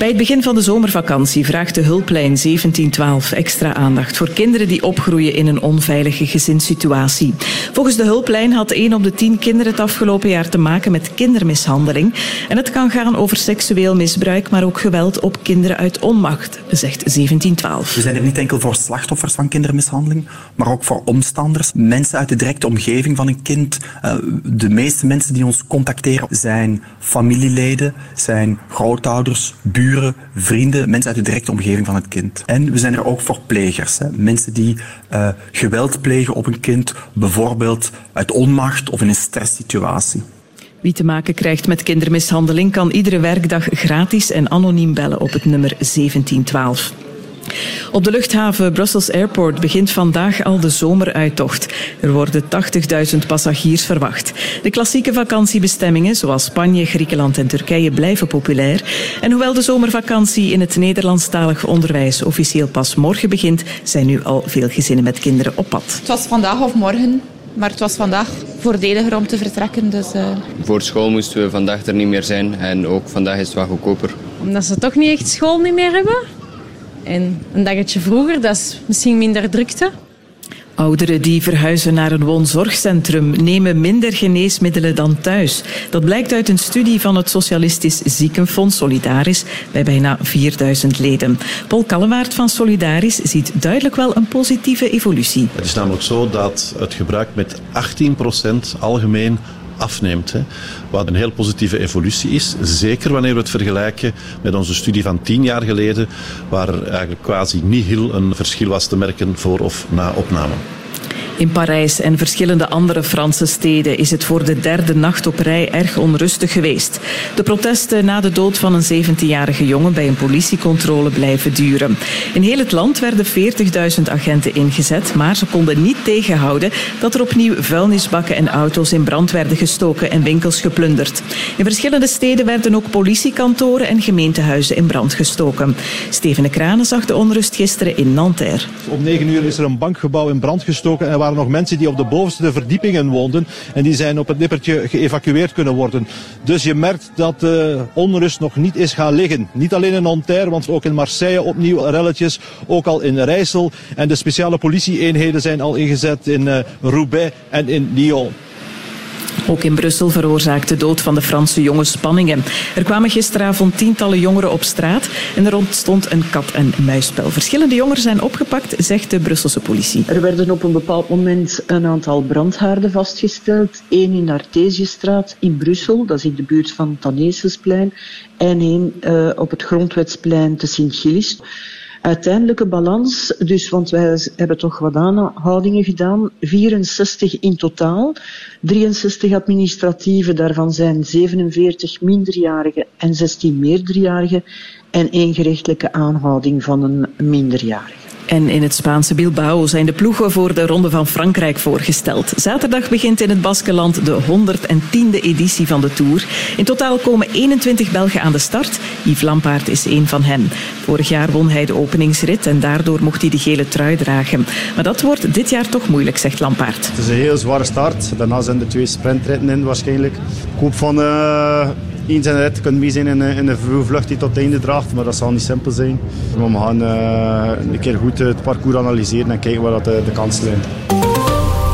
Speaker 14: Bij het begin van de zomervakantie vraagt de hulplijn 1712 extra aandacht voor kinderen die opgroeien in een onveilige gezinssituatie. Volgens de hulplijn had 1 op de 10 kinderen het afgelopen jaar te maken met kindermishandeling. En het kan gaan over seksueel misbruik, maar ook geweld op kinderen uit onmacht, zegt 1712.
Speaker 35: We zijn er niet enkel voor slachtoffers van kindermishandeling, maar ook voor omstanders, mensen uit de directe omgeving van een kind. Uh, de meeste mensen die ons contacteren zijn familieleden, zijn grootouders, buren, vrienden, mensen uit de directe omgeving van het kind. En we zijn er ook voor plegers, hè, mensen die uh, geweld plegen op een kind, bijvoorbeeld uit onmacht of in een stresssituatie.
Speaker 14: Wie te maken krijgt met kindermishandeling kan iedere werkdag gratis en anoniem bellen op het nummer 1712. Op de luchthaven Brussels Airport begint vandaag al de zomeruittocht. Er worden 80.000 passagiers verwacht. De klassieke vakantiebestemmingen, zoals Spanje, Griekenland en Turkije, blijven populair. En hoewel de zomervakantie in het Nederlandstalig onderwijs officieel pas morgen begint, zijn nu al veel gezinnen met kinderen op pad.
Speaker 37: Het was vandaag of morgen, maar het was vandaag voordeliger om te vertrekken. Dus, uh...
Speaker 38: Voor school moesten we vandaag er niet meer zijn en ook vandaag is het wat goedkoper.
Speaker 28: Omdat ze toch niet echt school niet meer hebben? En een dagetje vroeger, dat is misschien minder drukte.
Speaker 14: Ouderen die verhuizen naar een woonzorgcentrum nemen minder geneesmiddelen dan thuis. Dat blijkt uit een studie van het Socialistisch Ziekenfonds Solidaris bij bijna 4000 leden. Paul Kallewaard van Solidaris ziet duidelijk wel een positieve evolutie.
Speaker 39: Het is namelijk zo dat het gebruik met 18% algemeen afneemt. Hè. Wat een heel positieve evolutie is. Zeker wanneer we het vergelijken met onze studie van tien jaar geleden, waar eigenlijk quasi nihil een verschil was te merken voor of na opname.
Speaker 14: In Parijs en verschillende andere Franse steden is het voor de derde nacht op rij erg onrustig geweest. De protesten na de dood van een 17-jarige jongen bij een politiecontrole blijven duren. In heel het land werden 40.000 agenten ingezet, maar ze konden niet tegenhouden dat er opnieuw vuilnisbakken en auto's in brand werden gestoken en winkels geplunderd. In verschillende steden werden ook politiekantoren en gemeentehuizen in brand gestoken. Steven de Kranen zag de onrust gisteren in Nanterre.
Speaker 40: Om 9 uur is er een bankgebouw in brand gestoken en er waren nog mensen die op de bovenste verdiepingen woonden en die zijn op het nippertje geëvacueerd kunnen worden. Dus je merkt dat de onrust nog niet is gaan liggen. Niet alleen in Nanterre, want ook in Marseille opnieuw relletjes, ook al in Rijssel. En de speciale politieeenheden zijn al ingezet in uh, Roubaix en in Lyon.
Speaker 14: Ook in Brussel veroorzaakte de dood van de Franse jongen spanningen. Er kwamen gisteravond tientallen jongeren op straat en er ontstond een kat- en muisspel. Verschillende jongeren zijn opgepakt, zegt de Brusselse politie.
Speaker 41: Er werden op een bepaald moment een aantal brandhaarden vastgesteld. Eén in de Artesiëstraat in Brussel, dat is in de buurt van Tanesesplein. En één uh, op het Grondwetsplein te Sint-Gilles uiteindelijke balans, dus, want wij hebben toch wat aanhoudingen gedaan, 64 in totaal, 63 administratieve, daarvan zijn 47 minderjarigen en 16 meerderjarigen en één gerechtelijke aanhouding van een minderjarige.
Speaker 14: En in het Spaanse Bilbao zijn de ploegen voor de Ronde van Frankrijk voorgesteld. Zaterdag begint in het Baskeland de 110e editie van de Tour. In totaal komen 21 Belgen aan de start. Yves Lampaard is één van hen. Vorig jaar won hij de openingsrit en daardoor mocht hij de gele trui dragen. Maar dat wordt dit jaar toch moeilijk, zegt Lampaard.
Speaker 42: Het is een heel zware start. Daarna zijn er twee sprintritten in waarschijnlijk. Ik hoop van... Uh eens en rit kunnen mee zijn in, in een vlucht die tot het einde draagt, maar dat zal niet simpel zijn. Maar we gaan uh, een keer goed het parcours analyseren en kijken waar dat de, de kansen zijn.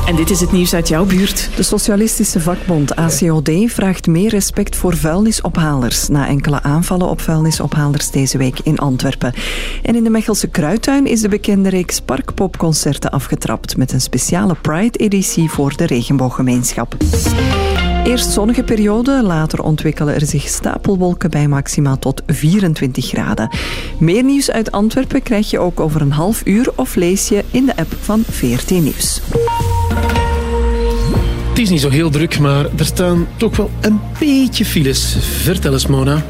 Speaker 14: En dit is het nieuws uit jouw buurt.
Speaker 17: De socialistische vakbond ACOD vraagt meer respect voor vuilnisophalers na enkele aanvallen op vuilnisophalers deze week in Antwerpen. En in de Mechelse Kruidtuin is de bekende reeks Parkpopconcerten afgetrapt met een speciale Pride-editie voor de regenbooggemeenschap. Eerst zonnige periode, later ontwikkelen er zich stapelwolken bij maxima tot 24 graden. Meer nieuws uit Antwerpen krijg je ook over een half uur of lees je in de app van VRT Nieuws.
Speaker 1: Het is niet zo heel druk, maar er staan toch wel een beetje files. Vertel eens, Mona.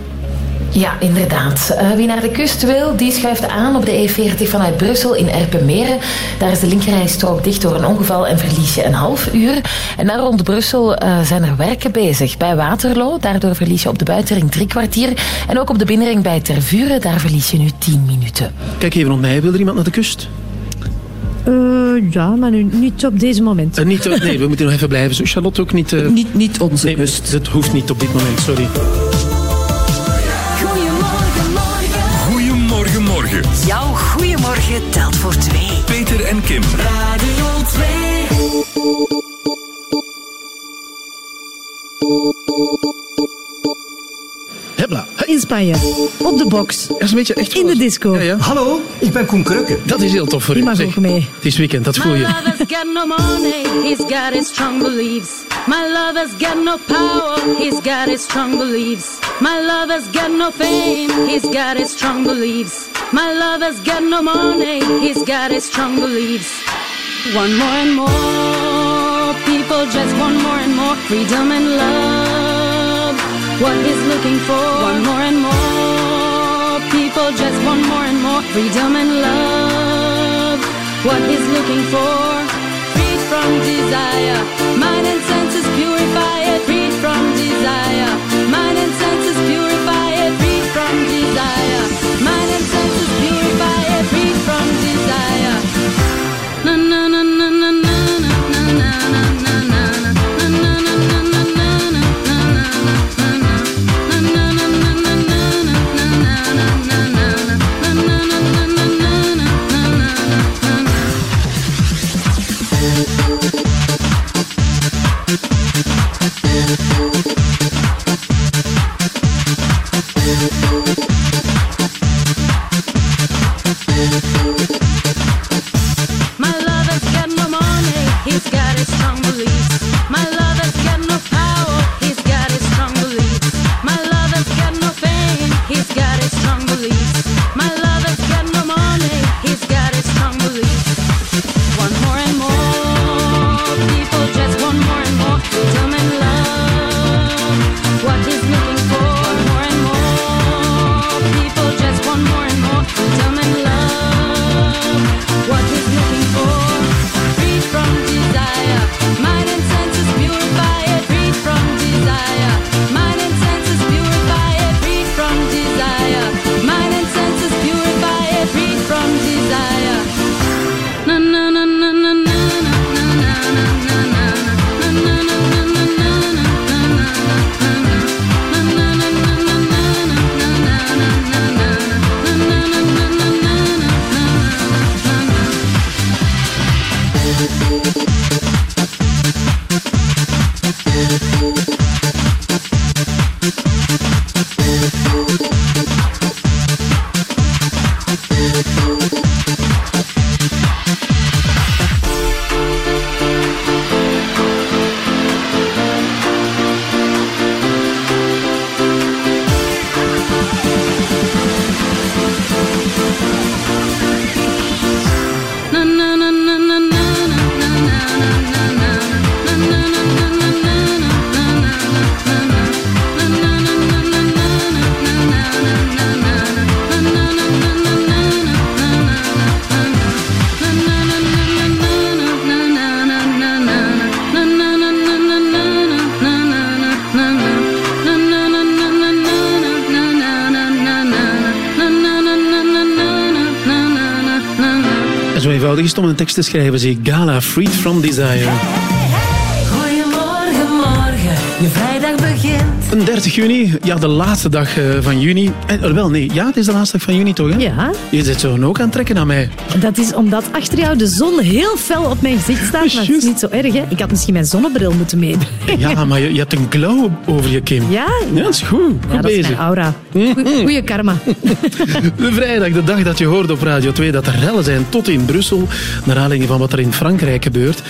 Speaker 21: Ja, inderdaad. Eh, wie naar de kust wil, die schuift aan op de E40 vanuit Brussel in Erpenmeren. Daar is de linkerrijstrook dicht door een ongeval en verlies je een half uur. En dan rond Brussel eh, zijn er werken bezig. Bij Waterloo, daardoor verlies je op de buitenring drie kwartier. En ook op de binnenring bij Tervuren, daar verlies je nu tien minuten.
Speaker 1: Kijk even om mij. Wil er iemand naar de kust?
Speaker 2: Eh, ja, maar nu niet op deze moment.
Speaker 1: Niet, nee, we moeten nog even blijven. Charlotte ook niet...
Speaker 14: Niet, niet onze
Speaker 1: nee,
Speaker 14: kust.
Speaker 1: Het hoeft niet op dit moment, sorry.
Speaker 6: Telt voor twee.
Speaker 39: Peter en Kim.
Speaker 6: Radio 2.
Speaker 1: Hepla.
Speaker 2: In Spanje. Op de box.
Speaker 1: Dat is een beetje echt...
Speaker 2: In de disco.
Speaker 1: Hallo, ik ben Koen Krukke. Dat is heel tof voor
Speaker 2: Die
Speaker 1: u.
Speaker 2: mag
Speaker 1: Zeg,
Speaker 2: ook mee.
Speaker 1: Het is weekend, dat voel
Speaker 13: My
Speaker 1: je.
Speaker 13: lover's got no money, he's got his strong beliefs. My lover's got no power, he's got his strong beliefs. My lover's got no fame, he's got his strong beliefs. My lover's got no money, he's got his strong beliefs. One more and more, people just want more and more freedom and love. What he's looking for, one more and more, people just want more and more freedom and love. What he's looking for, freed from desire, mind and senses purify it, freed from desire,
Speaker 1: om een tekst te schrijven. Zie Gala, Freed from Desire. Een 30 juni, ja, de laatste dag eh, van juni. En, eh, wel, nee, ja, het is de laatste dag van juni toch? Hè?
Speaker 2: Ja.
Speaker 1: Je zit zo ook aan het trekken aan mij.
Speaker 2: Dat is omdat achter jou de zon heel fel op mijn gezicht staat. Maar het is niet zo erg, hè? Ik had misschien mijn zonnebril moeten meebrengen.
Speaker 1: Ja, maar je, je hebt een glow over je, Kim.
Speaker 2: Ja?
Speaker 1: Ja, dat is goed. Goed
Speaker 2: Ja, dat is mijn aura. Goeie karma.
Speaker 1: De vrijdag, de dag dat je hoorde op Radio 2 dat er rellen zijn tot in Brussel. Naar aanleiding van wat er in Frankrijk gebeurt.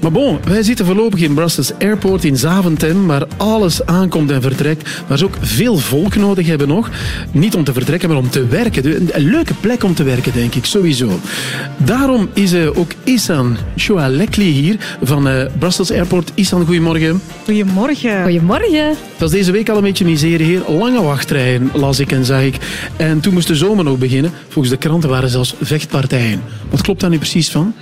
Speaker 1: Maar bon, wij zitten voorlopig in Brussels Airport in Zaventem, waar alles aankomt en vertrekt. Waar ze ook veel volk nodig hebben nog. Niet om te vertrekken, maar om te werken. De- Een leuke plek om te werken, denk ik, sowieso. Daarom is eh, ook Isan Shoalekli hier van eh, Brussels Airport. Isan, goedemorgen.
Speaker 43: Goedemorgen.
Speaker 2: Goedemorgen.
Speaker 1: Het was deze week al een beetje miserie hier. Lange wachtrijen, las ik en zag ik. En toen moest de zomer nog beginnen. Volgens de kranten waren zelfs vechtpartijen. Wat klopt daar nu precies van?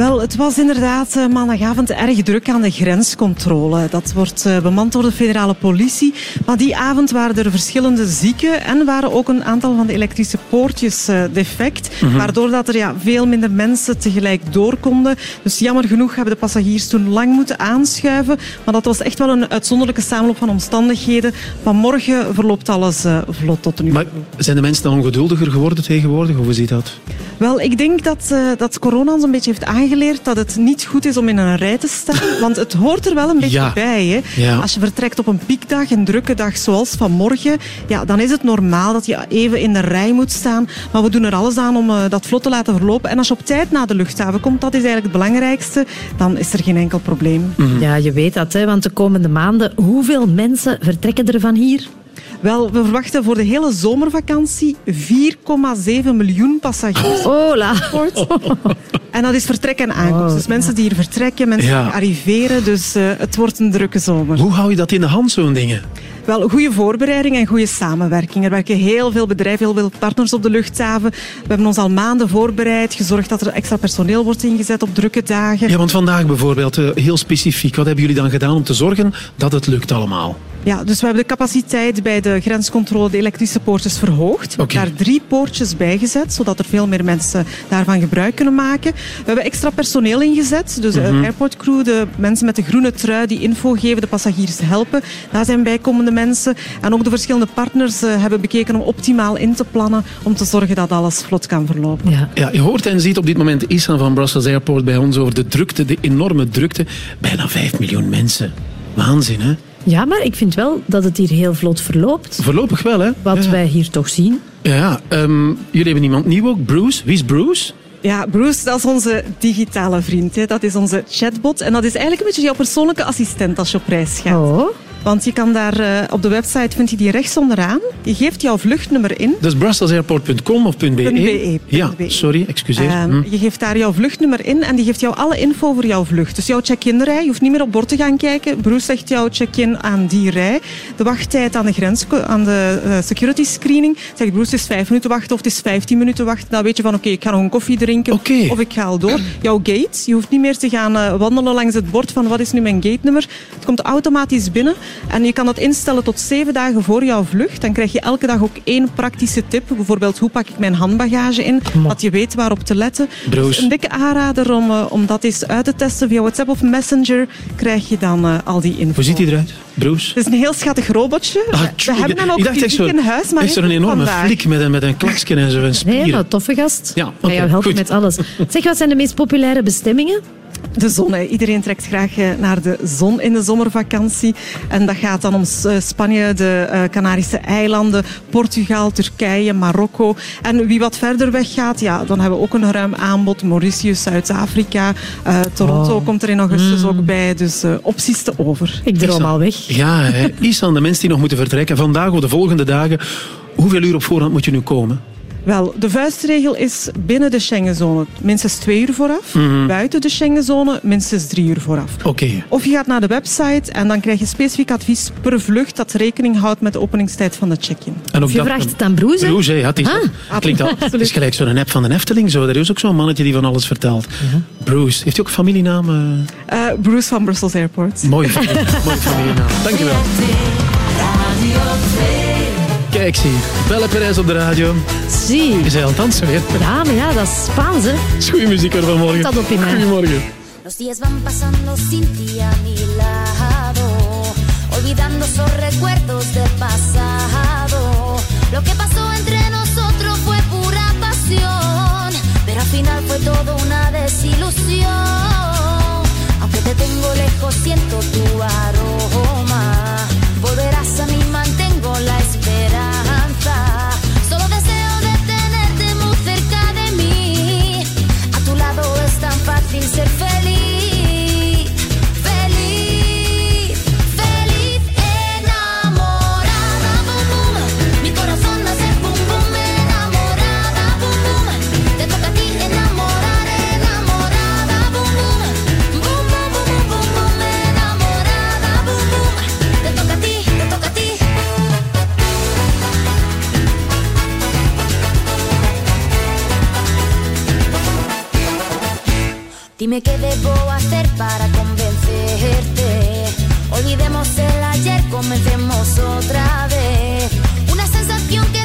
Speaker 43: Wel, het was inderdaad eh, maandagavond erg druk aan de grenscontrole. Dat wordt eh, bemand door de federale politie. Maar die avond waren er verschillende zieken en waren ook een aantal van de elektrische poortjes eh, defect.
Speaker 44: Mhm.
Speaker 43: Waardoor dat er ja, veel minder mensen tegelijk door konden. Dus jammer genoeg hebben de passagiers toen lang moeten aanschuiven. Maar dat was echt wel een uitzonderlijke samenloop van omstandigheden. Vanmorgen verloopt alles vlot tot nu.
Speaker 1: Maar zijn de mensen dan ongeduldiger geworden tegenwoordig? Hoe ziet dat?
Speaker 43: Wel, ik denk dat, eh, dat corona ons een beetje heeft aangeleerd dat het niet goed is om in een rij te staan. Want het hoort er wel een beetje
Speaker 1: Ja.
Speaker 43: bij. Hè?
Speaker 1: Ja.
Speaker 43: Als je vertrekt op een piekdag, een drukke dag zoals vanmorgen, ja, dan is het normaal dat je even in de rij moet staan. Maar we doen er alles aan om eh, dat vlot te laten verlopen. En als je op tijd naar de luchthaven komt, dat is eigenlijk het belangrijkste, dan is er geen enkel probleem.
Speaker 2: Ja, je weet dat, hè, want de komende maanden, hoeveel mensen vertrekken er van hier?
Speaker 43: Wel, we verwachten voor de hele zomervakantie 4,7 miljoen passagiers.
Speaker 2: Hola.
Speaker 43: En dat is vertrek en aankomst. Dus mensen die hier vertrekken, mensen
Speaker 1: Ja.
Speaker 43: die arriveren. Dus eh, het wordt een drukke zomer.
Speaker 1: Hoe hou je dat in de hand, zo'n dingen?
Speaker 43: Wel, goede voorbereiding en goede samenwerking. Er werken heel veel bedrijven, heel veel partners op de luchthaven. We hebben ons al maanden voorbereid, gezorgd dat er extra personeel wordt ingezet op drukke dagen.
Speaker 1: Ja, want vandaag bijvoorbeeld, eh, heel specifiek. Wat hebben jullie dan gedaan om te zorgen dat het lukt allemaal?
Speaker 43: Ja, dus we hebben de capaciteit bij de grenscontrole, de elektrische poortjes verhoogd. We
Speaker 1: Oké.
Speaker 43: hebben daar drie poortjes bij gezet, zodat er veel meer mensen daarvan gebruik kunnen maken. We hebben extra personeel ingezet, dus de
Speaker 1: Mhm.
Speaker 43: airport crew, de mensen met de groene trui die info geven, de passagiers helpen. Daar zijn bijkomende mensen. En ook de verschillende partners eh, hebben bekeken om optimaal in te plannen, om te zorgen dat alles vlot kan verlopen.
Speaker 2: Ja.
Speaker 1: Ja, je hoort en ziet op dit moment Isan van Brussels Airport bij ons over de drukte, de enorme drukte. Bijna 5 miljoen mensen. Waanzin, hè?
Speaker 2: Ja, maar ik vind wel dat het hier heel vlot verloopt.
Speaker 1: Voorlopig wel, hè?
Speaker 2: Wat
Speaker 1: Ja.
Speaker 2: wij hier toch zien.
Speaker 1: Ja, ehm, jullie hebben iemand nieuw ook, Bruce. Wie is Bruce?
Speaker 43: Ja, Bruce, dat is onze digitale vriend. Hè. Dat is onze chatbot. En dat is eigenlijk een beetje jouw persoonlijke assistent als je op reis gaat.
Speaker 2: Oh.
Speaker 43: Want je kan daar eh, op de website, vind je die rechts onderaan. Je geeft jouw vluchtnummer in.
Speaker 1: Dat is brusselsairport.com of .be?
Speaker 43: .be,
Speaker 1: Ja, sorry, excuseer.
Speaker 43: Ehm,
Speaker 1: Hm.
Speaker 43: Je geeft daar jouw vluchtnummer in en die geeft jou alle info over jouw vlucht. Dus jouw check-in rij, je hoeft niet meer op bord te gaan kijken. Bruce zegt jouw check-in aan die rij. De wachttijd aan de grens, aan de eh, security screening. Zegt Bruce, het is vijf minuten wachten of het is vijftien minuten wachten. Dan weet je van, oké, ik ga nog een koffie drinken of ik ga al door. Jouw gate, je hoeft niet meer te gaan eh, wandelen langs het bord van wat is nu mijn gate nummer. Het komt automatisch binnen en je kan dat instellen tot zeven dagen voor jouw vlucht. Dan krijg je elke dag ook één praktische tip. Bijvoorbeeld, hoe pak ik mijn handbagage in? Dat je weet waarop te letten. Dus een dikke aanrader om, eh, om dat eens uit te testen via WhatsApp of Messenger. Krijg je dan eh, al die info.
Speaker 1: Hoe ziet hij eruit, Bruce?
Speaker 43: Het is een heel schattig robotje.
Speaker 1: Ah,
Speaker 43: we hebben hem ook
Speaker 1: dacht zo,
Speaker 43: in huis, maar
Speaker 1: echt zo'n
Speaker 43: even
Speaker 1: enorme
Speaker 43: vandaag.
Speaker 1: flik met een, met een klaksken en zo, een spier.
Speaker 2: Nee, maar toffe gast.
Speaker 1: Ja,
Speaker 2: helpen
Speaker 1: goed.
Speaker 2: met alles. Zeg, wat zijn de meest populaire bestemmingen?
Speaker 43: De zon. hè. Iedereen trekt graag eh, naar de zon in de zomervakantie. En dat gaat dan om eh, Spanje, de eh, Canarische eilanden, Portugal, Turkije, Marokko. En wie wat verder weg gaat, ja, dan hebben we ook een ruim aanbod. Mauritius, Zuid-Afrika, eh, Toronto
Speaker 1: Oh.
Speaker 43: komt er in augustus ook bij. Dus eh, opties te over.
Speaker 2: Ik droom al weg.
Speaker 1: Ja, hè. Isan, de mensen die nog moeten vertrekken, vandaag of de volgende dagen, hoeveel uur op voorhand moet je nu komen?
Speaker 43: Wel, de vuistregel is binnen de Schengenzone minstens twee uur vooraf.
Speaker 1: Mhm.
Speaker 43: Buiten de Schengenzone minstens drie uur vooraf.
Speaker 1: Oké.
Speaker 43: Of je gaat naar de website en dan krijg je specifiek advies per vlucht dat rekening houdt met de openingstijd van de check-in. Je vraagt
Speaker 2: het aan Broes.
Speaker 1: Broes, hè? Ja, het is,
Speaker 43: ah.
Speaker 1: klinkt al, het is gelijk zo'n app van de Efteling. Zo. Er is ook zo'n mannetje die van alles vertelt. Mhm. Bruce, heeft hij ook familienaam? Eh?
Speaker 43: Eh, uh, Bruce van Brussels Airport.
Speaker 1: Mooi, mooi familienaam. Dankjewel. Radio 2. sexy. Belle Perez op de radio.
Speaker 2: Zie.
Speaker 1: Je bent aan het dansen weer.
Speaker 2: Ja, maar ja, dat is Spaans, hè.
Speaker 1: Het is goede muziek hoor vanmorgen.
Speaker 2: Dat op in mij.
Speaker 1: Goedemorgen.
Speaker 45: Los días van pasando sin ti a mi lado. Olvidando esos recuerdos del pasado. Lo que pasó entre nosotros fue pura pasión. Pero al final fue todo una desilusión. Aunque te tengo lejos, siento tu aroma.
Speaker 15: Dime qué debo hacer para convencerte. Olvidemos el ayer, comencemos otra vez. Una sensación que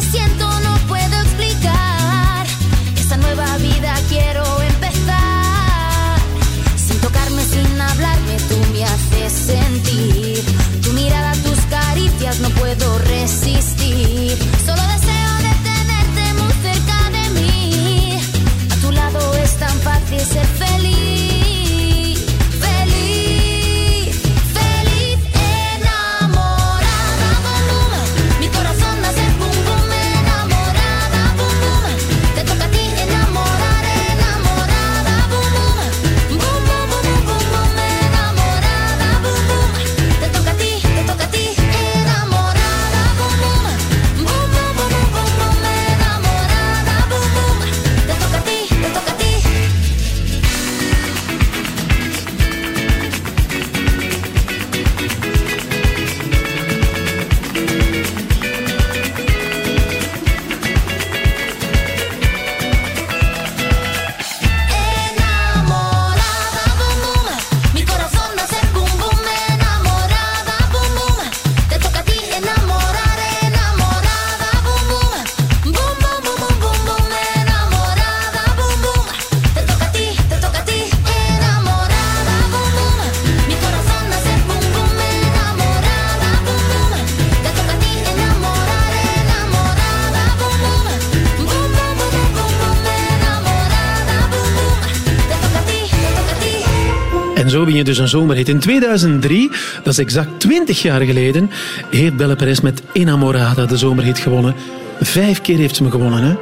Speaker 1: En zo win je dus een zomerhit. In 2003, dat is exact 20 jaar geleden, heeft Belle Perez met Enamorada de zomerhit gewonnen. Vijf keer heeft ze me gewonnen, hè?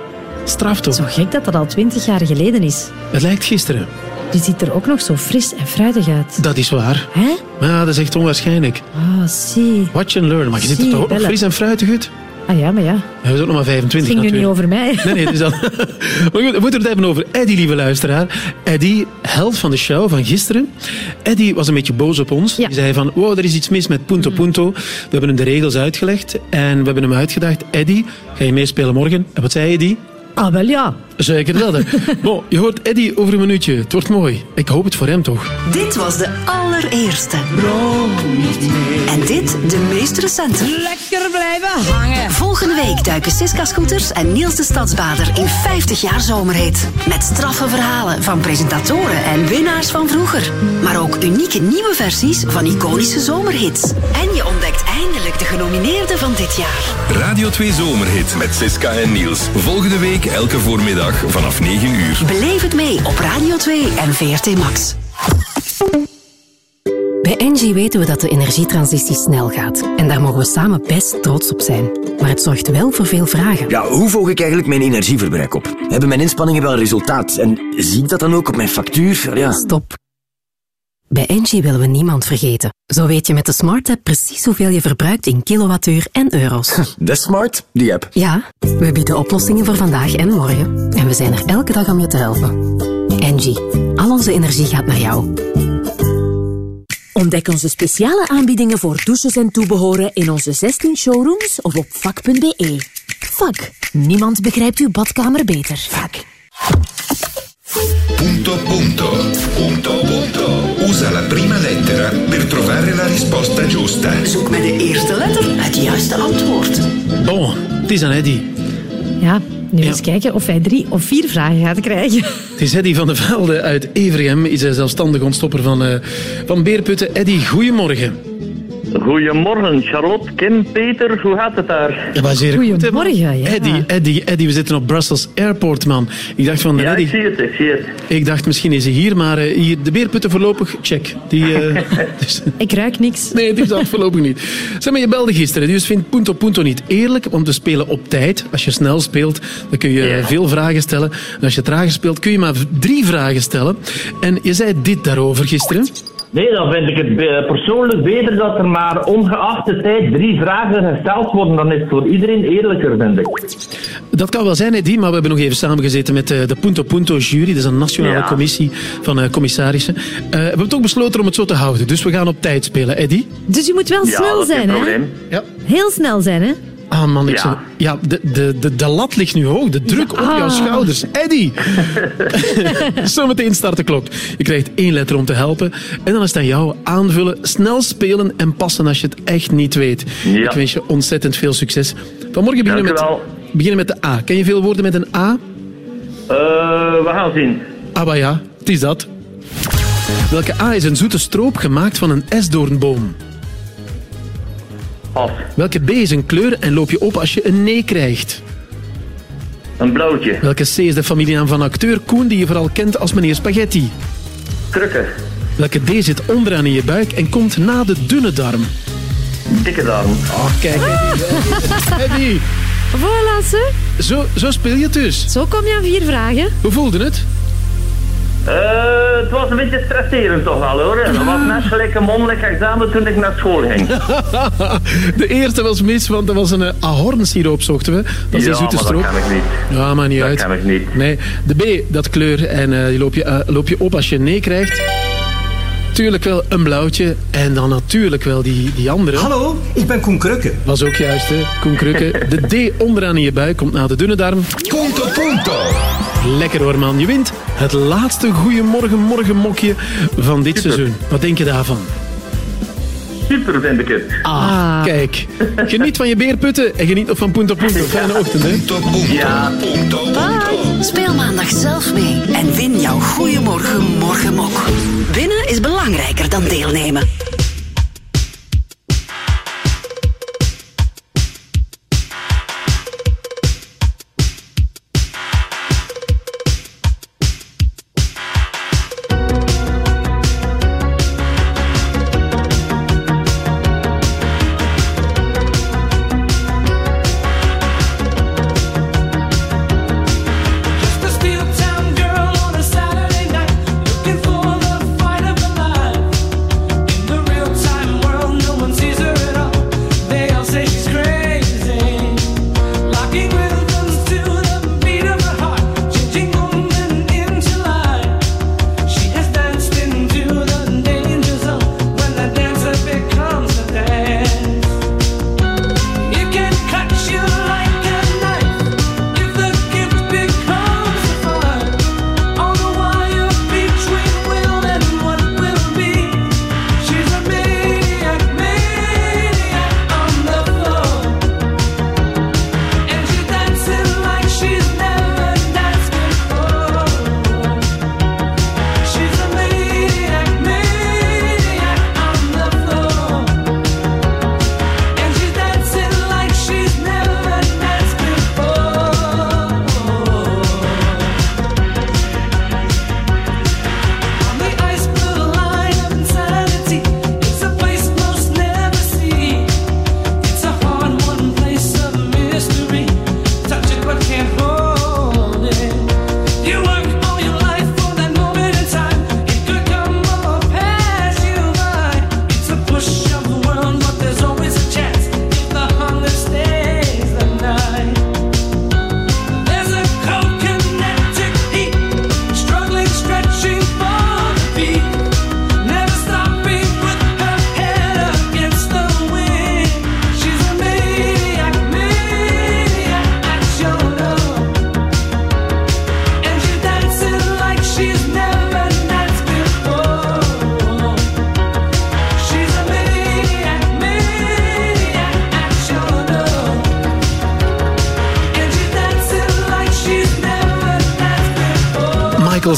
Speaker 1: Straf toch?
Speaker 2: Zo gek dat dat al twintig jaar geleden is.
Speaker 1: Het lijkt gisteren.
Speaker 2: Die ziet er ook nog zo fris en fruitig uit.
Speaker 1: Dat is waar.
Speaker 2: Hè?
Speaker 1: Ja, dat is echt onwaarschijnlijk.
Speaker 2: Ah, zie.
Speaker 1: Watch and learn. Maar je ziet er toch ook nog fris en fruitig uit?
Speaker 2: Ah ja, maar ja.
Speaker 1: Hij is ook nog maar
Speaker 2: Het
Speaker 1: 25
Speaker 2: ging nu niet
Speaker 1: natuurlijk.
Speaker 2: over mij.
Speaker 1: Nee, nee, het is al... maar goed, we moeten het hebben over Eddie, lieve luisteraar. Eddie, held van de show van gisteren. Eddie was een beetje boos op ons. Die zei van, wow, er is iets mis met Punto Punto. We hebben hem de regels uitgelegd en we hebben hem uitgedaagd. Eddie, ga je meespelen morgen? En wat zei Eddie?
Speaker 2: Ah, wel ja.
Speaker 1: Zeker dat. hè. bon, je hoort Eddie over een minuutje. Het wordt mooi. Ik hoop het voor hem toch.
Speaker 6: Dit was de allereerste. En dit de meest recente.
Speaker 46: Lekker blijven hangen.
Speaker 6: Volgende week duiken Siska Scooters en Niels de Stadsbader in 50 jaar zomerhit. Met straffe verhalen van presentatoren en winnaars van vroeger. Maar ook unieke nieuwe versies van iconische zomerhits. En je ontdekt eindelijk de genomineerden van dit jaar.
Speaker 47: Radio 2 Zomerhit met Siska en Niels. Volgende week elke voormiddag vanaf 9 uur.
Speaker 6: Beleef het mee op Radio 2 en VRT Max.
Speaker 48: Bij Engie weten we dat de energietransitie snel gaat. En daar mogen we samen best trots op zijn. Maar het zorgt wel voor veel vragen.
Speaker 49: Ja, hoe volg ik eigenlijk mijn energieverbruik op? Hebben mijn inspanningen wel resultaat? En zie ik dat dan ook op mijn factuur? Ja.
Speaker 48: Stop. Bij Engie willen we niemand vergeten. Zo weet je met de Smart App precies hoeveel je verbruikt in kilowattuur en euro's.
Speaker 49: Is smart, die app.
Speaker 48: Ja, we bieden oplossingen voor vandaag en morgen. En we zijn er elke dag om je te helpen. Engie, al onze energie gaat naar jou.
Speaker 50: Ontdek onze speciale aanbiedingen voor douches en toebehoren in onze 16 showrooms of op vak.be. Vak. Niemand begrijpt uw badkamer beter. Vak.
Speaker 11: Punto punto. Punto punto. Usa la prima lettera per trovare la risposta giusta.
Speaker 6: Zoek met de eerste letter het juiste antwoord.
Speaker 1: Bon, het is aan Eddie.
Speaker 2: Ja, nu eens kijken of hij drie of vier vragen gaat krijgen.
Speaker 1: Het is Eddie van de Velde uit Evergem. Is hij zelfstandig ontstopper van, eh, van Beerputten. Eddie, goedemorgen.
Speaker 20: Goedemorgen, Charlotte, Kim, Peter, hoe gaat het daar?
Speaker 1: Ja, maar zeer.
Speaker 2: Goedemorgen, ja.
Speaker 1: Eddie, Eddie, Eddie, we zitten op Brussels Airport, man. Ik dacht van,
Speaker 20: Ja,
Speaker 1: Eddie,
Speaker 20: ik zie het, ik zie het.
Speaker 1: ik dacht misschien is hij hier, maar eh, hier, de beerputten voorlopig, check. Die, eh, dus-
Speaker 2: Ik ruik niks.
Speaker 1: nee, die zat voorlopig niet. Zeg maar, je belde gisteren, dus vindt Punto Punto niet eerlijk, want we spelen op tijd. Als je snel speelt, dan kun je veel vragen stellen. En als je trager speelt, kun je maar drie vragen stellen. En je zei dit daarover gisteren.
Speaker 20: Nee, dan vind ik het eh, persoonlijk beter dat er maar ongeacht de tijd drie vragen gesteld worden. Dan is het voor iedereen eerlijker, vind ik.
Speaker 1: Dat kan wel zijn, Eddie, maar we hebben nog even samengezeten met eh, de Punto Punto jury. Dat is een nationale
Speaker 20: Ja.
Speaker 1: commissie van eh, commissarissen. Eh, we hebben toch besloten om het zo te houden. Dus we gaan op tijd spelen, Eddie.
Speaker 2: Dus je moet wel
Speaker 20: Ja,
Speaker 2: snel
Speaker 20: dat is geen
Speaker 2: zijn, hè?
Speaker 20: probleem.
Speaker 1: Ja.
Speaker 2: Heel snel zijn, hè?
Speaker 1: Ah man, ik
Speaker 20: Ja.
Speaker 1: ja, de, de, de, de lat ligt nu hoog. De druk op jouw
Speaker 20: Ah.
Speaker 1: schouders. Eddie! Zometeen start de klok. Je krijgt één letter om te helpen. En dan is het aan jou aanvullen, snel spelen en passen als je het echt niet weet.
Speaker 20: Ja.
Speaker 1: Ik wens je ontzettend veel succes. Vanmorgen beginnen met, beginnen met de A. Ken je veel woorden met een A?
Speaker 20: Eh, we gaan zien.
Speaker 1: Ah, maar ja, het is dat. Welke A is een zoete stroop gemaakt van een esdoornboom?
Speaker 20: Af.
Speaker 1: Welke B is een kleur en loop je op als je een nee krijgt?
Speaker 20: Een blauwtje.
Speaker 1: Welke C is de familienaam van acteur Koen die je vooral kent als meneer Spaghetti?
Speaker 20: Krukken.
Speaker 1: Welke D zit onderaan in je buik en komt na de dunne darm?
Speaker 20: Dikke darm.
Speaker 1: Oh, kijk. Eddie.
Speaker 2: Voilà, ze.
Speaker 1: Zo, zo speel je het dus.
Speaker 2: Zo kom je aan vier vragen.
Speaker 1: Hoe voelde het?
Speaker 20: Eh, het was een beetje stresserend toch wel hoor. Dat was net gelijk een mondeling examen toen ik naar school ging.
Speaker 1: De eerste was mis, want er was een uh, ahornsiroop, zochten we. Dat is
Speaker 20: ja,
Speaker 1: die zoete
Speaker 20: maar dat
Speaker 1: stroop.
Speaker 20: kan ik niet.
Speaker 1: Ja, maar niet
Speaker 20: Dat
Speaker 1: uit.
Speaker 20: kan ik niet.
Speaker 1: Nee, de B, dat kleur. En eh, die loop je, eh, loop je op als je een nee krijgt. Tuurlijk wel een blauwtje. En dan natuurlijk wel die, die andere.
Speaker 51: Hallo, ik ben Koen Krukke.
Speaker 1: Was ook juist, hè? Koen Krukke. De D onderaan in je buik komt na de dunne darm.
Speaker 52: Punto, punto.
Speaker 1: Lekker hoor, man. Je wint het laatste Goeiemorgen Morgen mokje van dit seizoen. Wat denk je daarvan?
Speaker 20: Super vind ik het.
Speaker 1: Ah, kijk. Geniet van je beerputten en geniet nog van Punto Punto. Fijne ochtend, hè?
Speaker 20: Ja.
Speaker 6: Speel maandag zelf mee en win jouw Goeiemorgen Morgenmok. Winnen is belangrijker dan deelnemen.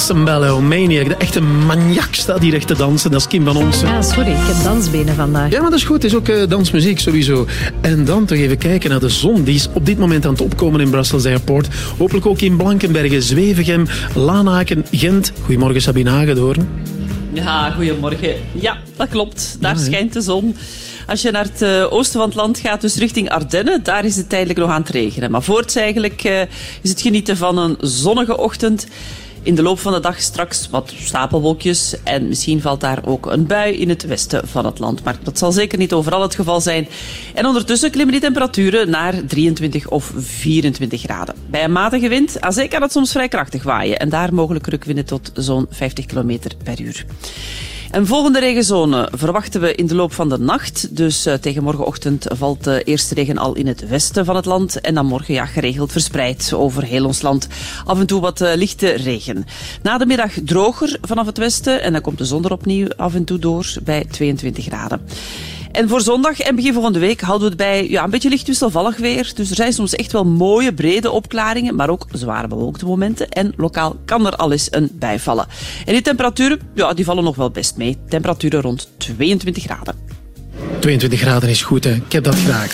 Speaker 1: Sambello, Maniac. De echte maniak staat hier echt te dansen. Dat is Kim van ons.
Speaker 2: Ja, sorry, ik heb dansbenen vandaag.
Speaker 1: Ja, maar dat is goed. Het is ook eh, dansmuziek sowieso. En dan toch even kijken naar de zon. Die is op dit moment aan het opkomen in Brussels Airport. Hopelijk ook in Blankenbergen, Zwevegem, Lanaken, Gent. Goedemorgen Sabine Hagedoorn.
Speaker 53: Ja, goedemorgen. Ja, dat klopt. Daar
Speaker 1: Ja,
Speaker 53: schijnt de zon. Als je naar het eh, oosten van het land gaat, dus richting Ardennen, daar is het tijdelijk nog aan het regenen. Maar voorts eigenlijk eh, is het genieten van een zonnige ochtend. In de loop van de dag straks wat stapelwolkjes en misschien valt daar ook een bui in het westen van het land. Maar dat zal zeker niet overal het geval zijn. En ondertussen klimmen die temperaturen naar 23 of 24 graden. Bij een matige wind, aan zee kan het soms vrij krachtig waaien en daar mogelijk rukwinden tot zo'n 50 km per uur. En volgende regenzone verwachten we in de loop van de nacht. Dus eh, tegen morgenochtend valt de eerste regen al in het westen van het land. En dan morgen ja, geregeld verspreid over heel ons land. Af en toe wat eh, lichte regen. Na de middag droger vanaf het westen. En dan komt de zon er opnieuw af en toe door bij 22 graden. En voor zondag en begin volgende week houden we het bij ja, een beetje licht wisselvallig weer. Dus er zijn soms echt wel mooie, brede opklaringen, maar ook zware bewolkte momenten. En lokaal kan er al eens een bijvallen. En die temperaturen, ja, die vallen nog wel best mee. Temperaturen rond 22 graden.
Speaker 1: 22 graden is goed, hè. Ik heb dat graag.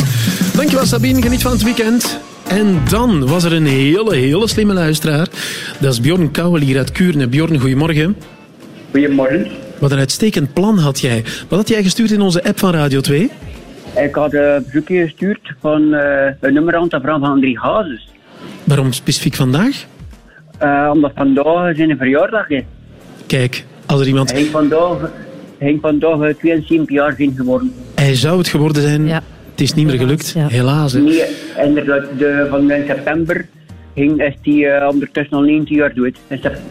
Speaker 1: Dankjewel Sabine, geniet van het weekend. En dan was er een hele, hele slimme luisteraar. Dat is Bjorn Kouwelier uit Kuurne. Bjorn, goedemorgen.
Speaker 51: Goedemorgen.
Speaker 1: Wat een uitstekend plan had jij. Wat had jij gestuurd in onze app van Radio 2?
Speaker 51: Ik had een bezoekje gestuurd van eh, een nummer aan te vragen van André Hazes.
Speaker 1: Waarom specifiek vandaag?
Speaker 51: Eh, omdat vandaag zijn verjaardag is.
Speaker 1: Kijk, als er iemand...
Speaker 51: Hij ging vandaag, vandaag eh, 72 jaar zijn geworden.
Speaker 1: Hij zou het geworden zijn. Het is niet meer gelukt. Helaas. hè.
Speaker 51: Nee, inderdaad, de, van in september ging, is hij eh, ondertussen al 19 jaar dood.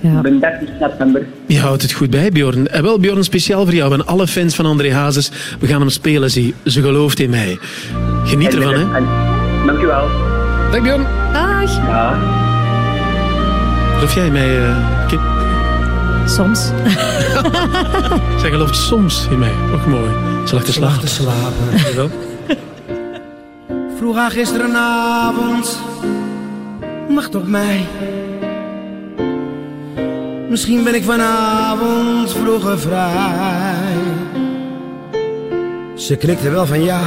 Speaker 1: Ja.
Speaker 51: ben 13 september.
Speaker 1: Je houdt het goed bij, Bjorn. En wel, Bjorn, speciaal voor jou en alle fans van André Hazes. We gaan hem spelen, zie. Ze gelooft in mij. Geniet ervan, hè.
Speaker 51: Dankjewel.
Speaker 1: Dag, Bjorn.
Speaker 2: Dag.
Speaker 51: Ja.
Speaker 1: Geloof jij in mij, eh, Kim?
Speaker 2: Soms.
Speaker 1: Zij gelooft soms in mij. Ook mooi. Ze lag te
Speaker 54: Ze lag
Speaker 1: slapen.
Speaker 54: te slapen. Vroeg haar gisterenavond, wacht op mij. Misschien ben ik vanavond vroeger vrij. Ze knikte wel van ja,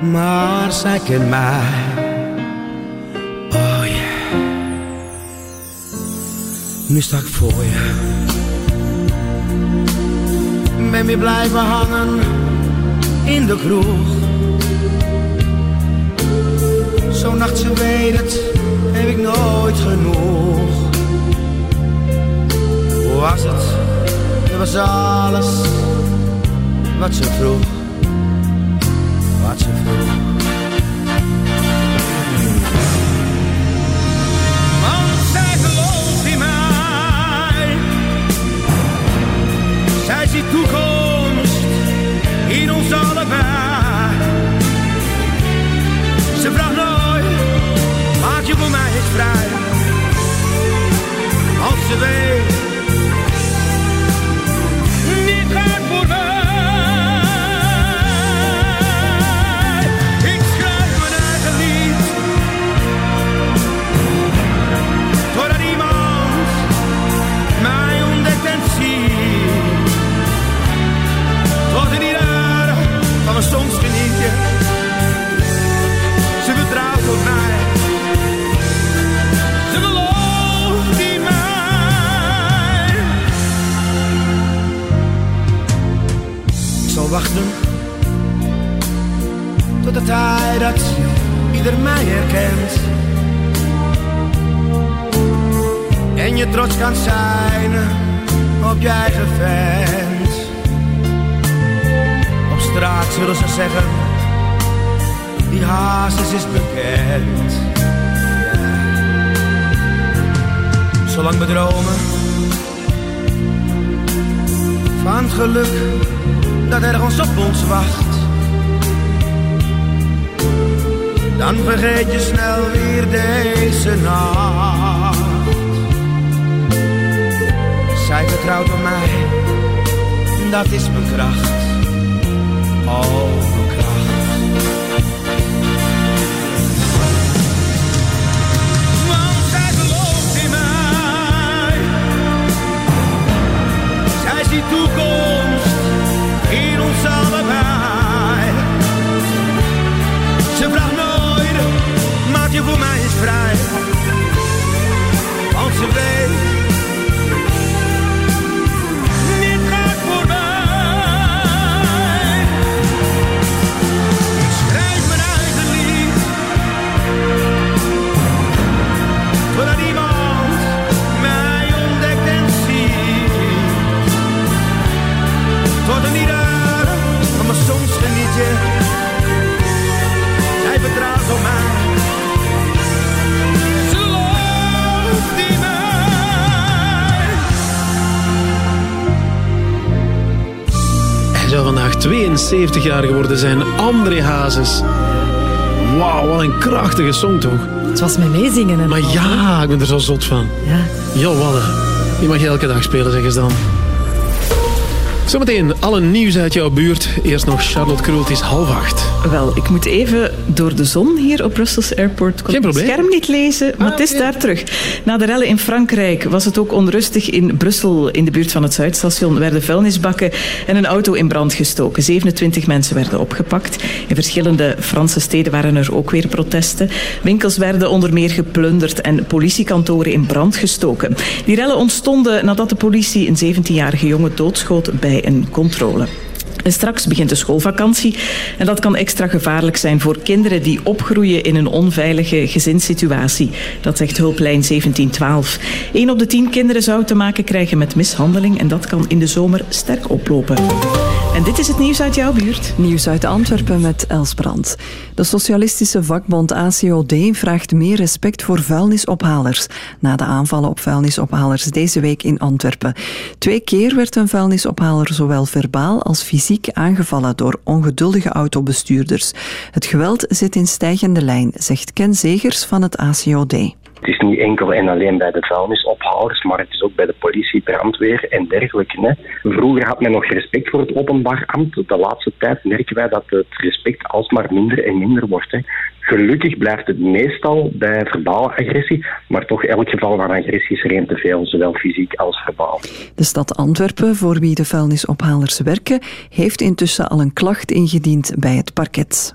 Speaker 54: maar zij kent mij. Oh ja, nu sta ik voor je. Ben weer blijven hangen in de kroeg. Zo'n nacht, ze weet het, heb ik nooit genoeg. Hoe was het? Het was alles wat ze vroeg. Wat ze vroeg. Want zij gelooft in mij. Zij ziet toekomst in ons allebei. Voor mij eens vrij. Als ze weet, niet gaat voor mij. Dat ieder mij herkent. En je trots kan zijn op je eigen vent. Op straat zullen ze zeggen die hazes is bekend. Zolang we dromen van het geluk dat ergens op ons wacht. Dan vergeet je snel weer deze nacht. Zij vertrouwt op mij, dat is mijn kracht. Oh, mijn kracht. Want zij gelooft in mij. Zij ziet toekomst in ons allebei. Maak je voor mij eens vrij.
Speaker 1: 73 jaar geworden zijn. André Hazes. Wauw, wat een krachtige song toch?
Speaker 2: Het was met meezingen. En
Speaker 1: Maar ja, ik ben er zo zot van.
Speaker 2: Ja.
Speaker 1: Jo, Walle. Die mag je elke dag spelen, zeggen ze dan. Zometeen alle nieuws uit jouw buurt. Eerst nog Charlotte Kroel, het is half acht.
Speaker 14: Wel, ik moet even door de zon hier op Brussels Airport. Kon
Speaker 1: Geen probleem.
Speaker 14: het scherm niet lezen, maar het is daar terug. Na de rellen in Frankrijk was het ook onrustig in Brussel. In de buurt van het Zuidstation werden vuilnisbakken en een auto in brand gestoken. 27 mensen werden opgepakt. In verschillende Franse steden waren er ook weer protesten. Winkels werden onder meer geplunderd en politiekantoren in brand gestoken. Die rellen ontstonden nadat de politie een 17-jarige jongen doodschoot bij een controle. En straks begint de schoolvakantie en dat kan extra gevaarlijk zijn voor kinderen die opgroeien in een onveilige gezinssituatie. Dat zegt hulplijn 1712. Eén op de tien kinderen zou te maken krijgen met mishandeling en dat kan in de zomer sterk oplopen. En dit is het nieuws uit jouw buurt.
Speaker 17: Nieuws uit Antwerpen met Els Brandt. De socialistische vakbond ACOD vraagt meer respect voor vuilnisophalers. Na de aanvallen op vuilnisophalers deze week in Antwerpen. Twee keer werd een vuilnisophaler zowel verbaal als fysiek aangevallen door ongeduldige autobestuurders. Het geweld zit in stijgende lijn, zegt Ken Zegers van het ACOD.
Speaker 18: Het is niet enkel en alleen bij de vuilnisophalers, maar het is ook bij de politie, brandweer en dergelijke. Hè. Vroeger had men nog respect voor het openbaar ambt. De laatste tijd merken wij dat het respect alsmaar minder en minder wordt. Hè. Gelukkig blijft het meestal bij verbale agressie, maar toch elk geval van agressie is er te veel, zowel fysiek als verbaal.
Speaker 17: De stad Antwerpen, voor wie de vuilnisophalers werken, heeft intussen al een klacht ingediend bij het parket.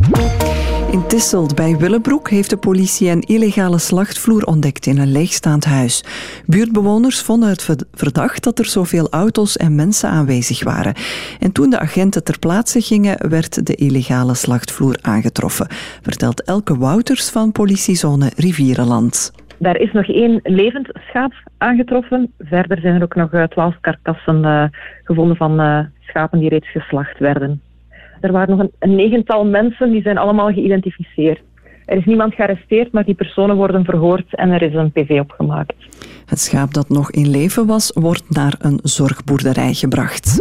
Speaker 17: In Tisselt bij Willebroek heeft de politie een illegale slachtvloer ontdekt in een leegstaand huis. Buurtbewoners vonden het verd- verdacht dat er zoveel auto's en mensen aanwezig waren. En toen de agenten ter plaatse gingen, werd de illegale slachtvloer aangetroffen, vertelt Elke Wouters van politiezone Rivierenland.
Speaker 55: Daar is nog één levend schaap aangetroffen. Verder zijn er ook nog eh, twaalf karkassen eh, gevonden van eh, schapen die reeds geslacht werden. Er waren nog een, een negental mensen, die zijn allemaal geïdentificeerd. Er is niemand gearresteerd, maar die personen worden verhoord en er is een PV opgemaakt.
Speaker 17: Het schaap dat nog in leven was, wordt naar een zorgboerderij gebracht.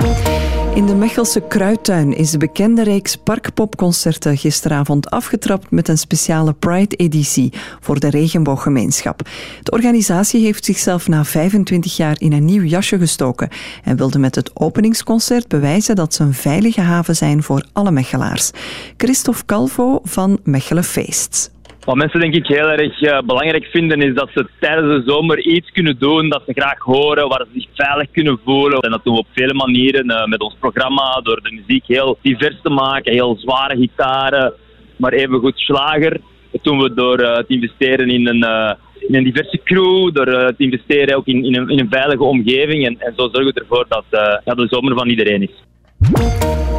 Speaker 17: In de Mechelse Kruidtuin is de bekende reeks Parkpopconcerten gisteravond afgetrapt met een speciale Pride-editie voor de regenbooggemeenschap. De organisatie heeft zichzelf na 25 jaar in een nieuw jasje gestoken en wilde met het openingsconcert bewijzen dat ze een veilige haven zijn voor alle Mechelaars. Christophe Calvo van Mechelen Feest.
Speaker 20: Wat mensen denk ik heel erg eh, belangrijk vinden is dat ze tijdens de zomer iets kunnen doen dat ze graag horen, waar ze zich veilig kunnen voelen. En dat doen we op vele manieren eh, met ons programma, door de muziek heel divers te maken, heel zware gitaren, maar even goed slager. Dat doen we door eh, te investeren in een, in een diverse crew, door te investeren ook in, in, een, in een veilige omgeving. En, en zo zorgen we ervoor dat ja, de zomer van iedereen is.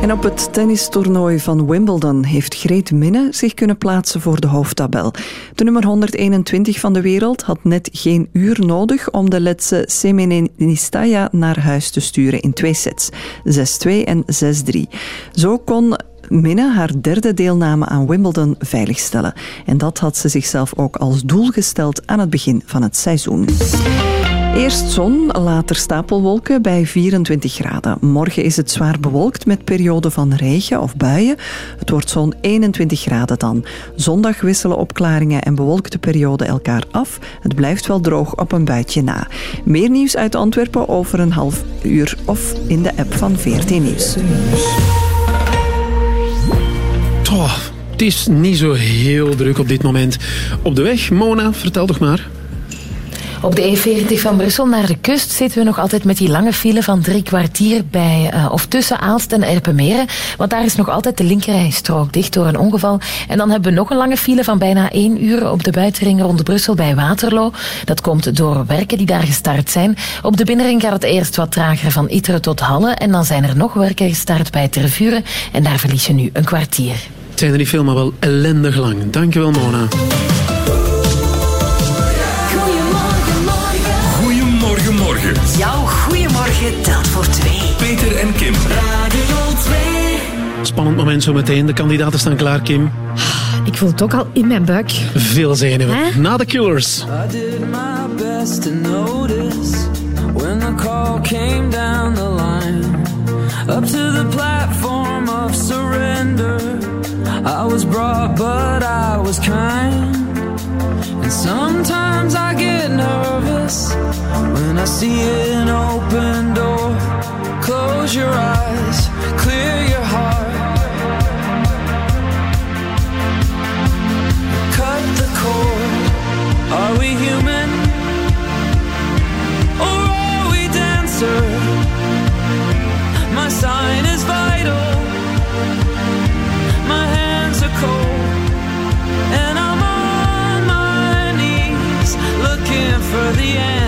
Speaker 17: En op het tennistoernooi van Wimbledon heeft Greet Minne zich kunnen plaatsen voor de hoofdtabel. De nummer 121 van de wereld had net geen uur nodig om de Letse Semenistaya naar huis te sturen in twee sets, 6-2 en 6-3. Zo kon Minne haar derde deelname aan Wimbledon veiligstellen. En dat had ze zichzelf ook als doel gesteld aan het begin van het seizoen. Eerst zon, later stapelwolken bij 24 graden. Morgen is het zwaar bewolkt met perioden van regen of buien. Het wordt zo'n 21 graden dan. Zondag wisselen opklaringen en bewolkte perioden elkaar af. Het blijft wel droog op een buitje na. Meer nieuws uit Antwerpen over een half uur of in de app van VRT Nieuws.
Speaker 1: Toch, het is niet zo heel druk op dit moment. Op de weg, Mona, vertel toch maar.
Speaker 21: Op de E40 van Brussel naar de kust zitten we nog altijd met die lange file van drie kwartier bij, eh, of tussen Aalst en Erpenmeren. Want daar is nog altijd de linkerrijstrook dicht door een ongeval. En dan hebben we nog een lange file van bijna één uur op de buitenring rond Brussel bij Waterloo. Dat komt door werken die daar gestart zijn. Op de binnenring gaat het eerst wat trager van Iteren tot Halle. En dan zijn er nog werken gestart bij Tervuren. En daar verlies je nu een kwartier.
Speaker 1: Het zijn er niet veel, maar wel ellendig lang. Dankjewel, Mona.
Speaker 6: Telt voor twee.
Speaker 11: Peter en Kim.
Speaker 1: Spannend moment zo meteen. De kandidaten staan klaar, Kim.
Speaker 2: Ik voel het ook al in mijn buik.
Speaker 1: Veel zenuwen. Na de Killers.
Speaker 16: I did my best to notice when the call came down the line. Up to the platform of surrender. I was brought, but I was kind. And sometimes I get nervous when I see an open door. Close your eyes, clear your heart. Cut the cord. Are we human? Or are we dancer? My sign is vital. My hands are cold. And I'm on my knees looking for the answer.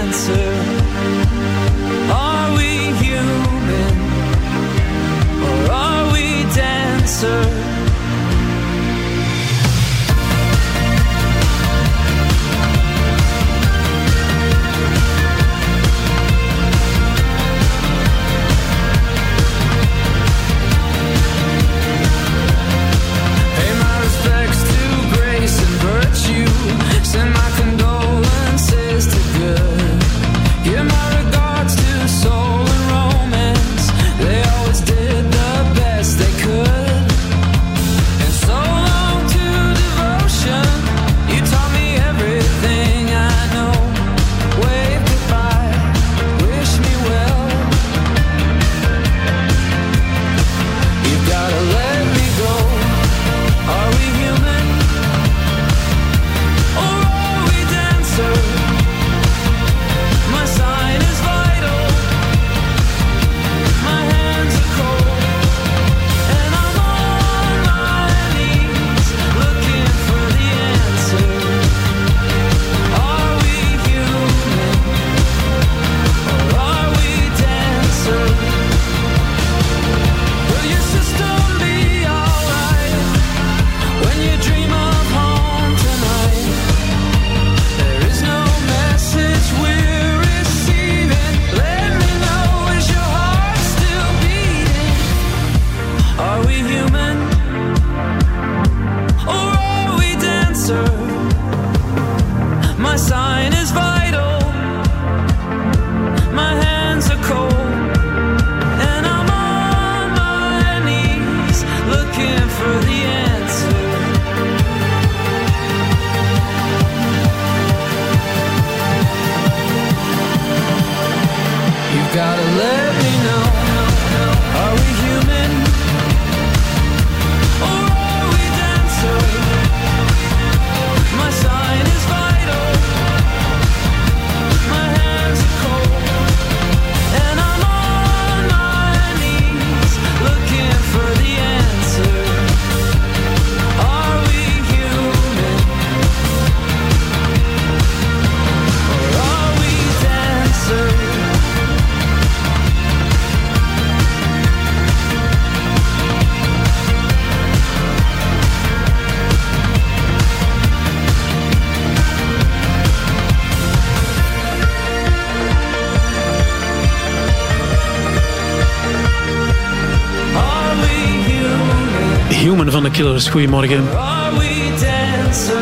Speaker 1: Goedemorgen.
Speaker 16: Are we dancer?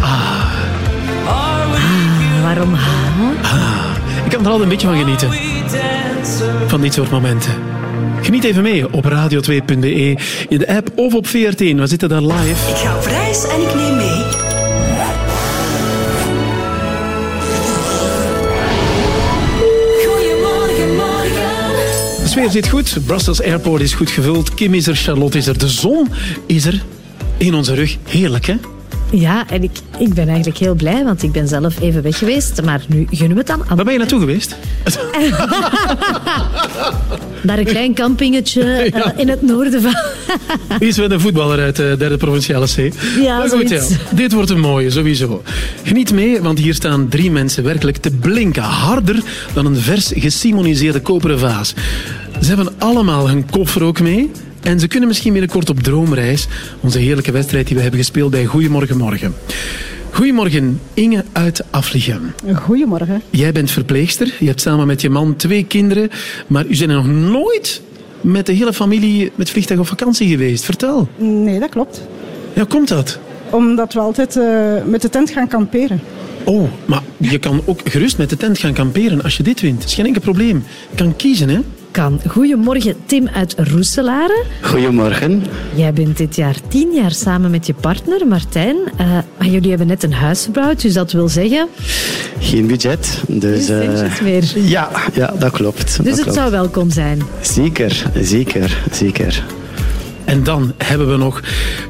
Speaker 1: Ah,
Speaker 2: Waarom?
Speaker 1: ah. Ik kan er altijd een beetje van genieten, van dit soort momenten. Geniet even mee op radio2.be, in de app of op VRT. We zitten daar live.
Speaker 13: Ik ga op reis en ik neem mee.
Speaker 1: De sfeer zit goed, Brussels Airport is goed gevuld, Kim is er, Charlotte is er, de zon is er in onze rug. Heerlijk, hè?
Speaker 2: Ja, en ik, ik ben eigenlijk heel blij, want ik ben zelf even weg geweest. Maar nu gunnen we het dan aan.
Speaker 1: Waar ben je naartoe geweest?
Speaker 2: Naar een klein campingetje eh, in het noorden van...
Speaker 1: Iets met een voetballer uit de derde provinciale C.
Speaker 2: Ja,
Speaker 1: goed, ja, dit wordt een mooie, sowieso. Geniet mee, want hier staan drie mensen werkelijk te blinken. Harder dan een vers gesimoniseerde koperen vaas. Ze hebben allemaal hun koffer ook mee. En ze kunnen misschien binnenkort op droomreis. Onze heerlijke wedstrijd die we hebben gespeeld bij Goedemorgen Morgen. Goedemorgen, Inge uit Aflichem.
Speaker 56: Goedemorgen.
Speaker 1: Jij bent verpleegster. Je hebt samen met je man twee kinderen. Maar u bent nog nooit met de hele familie met vliegtuig op vakantie geweest. Vertel.
Speaker 56: Nee, dat klopt.
Speaker 1: Ja, komt dat?
Speaker 56: Omdat we altijd eh, met de tent gaan kamperen.
Speaker 1: Oh, maar je kan ook gerust met de tent gaan kamperen als je dit wint. Dat is geen enkel probleem. Je kan kiezen, hè?
Speaker 2: Kan. Goedemorgen, Tim uit Roeselare.
Speaker 57: Goedemorgen.
Speaker 2: Jij bent dit jaar tien jaar samen met je partner, Martijn. Eh, maar jullie hebben net een huis verbouwd, dus dat wil zeggen...
Speaker 57: Geen budget. Dus,
Speaker 2: Geen
Speaker 57: eh,
Speaker 2: centjes meer.
Speaker 57: ja, ja, dat klopt.
Speaker 2: Dus
Speaker 57: dat
Speaker 2: het
Speaker 57: klopt.
Speaker 2: zou welkom zijn.
Speaker 57: Zeker, zeker, zeker.
Speaker 1: En dan hebben we nog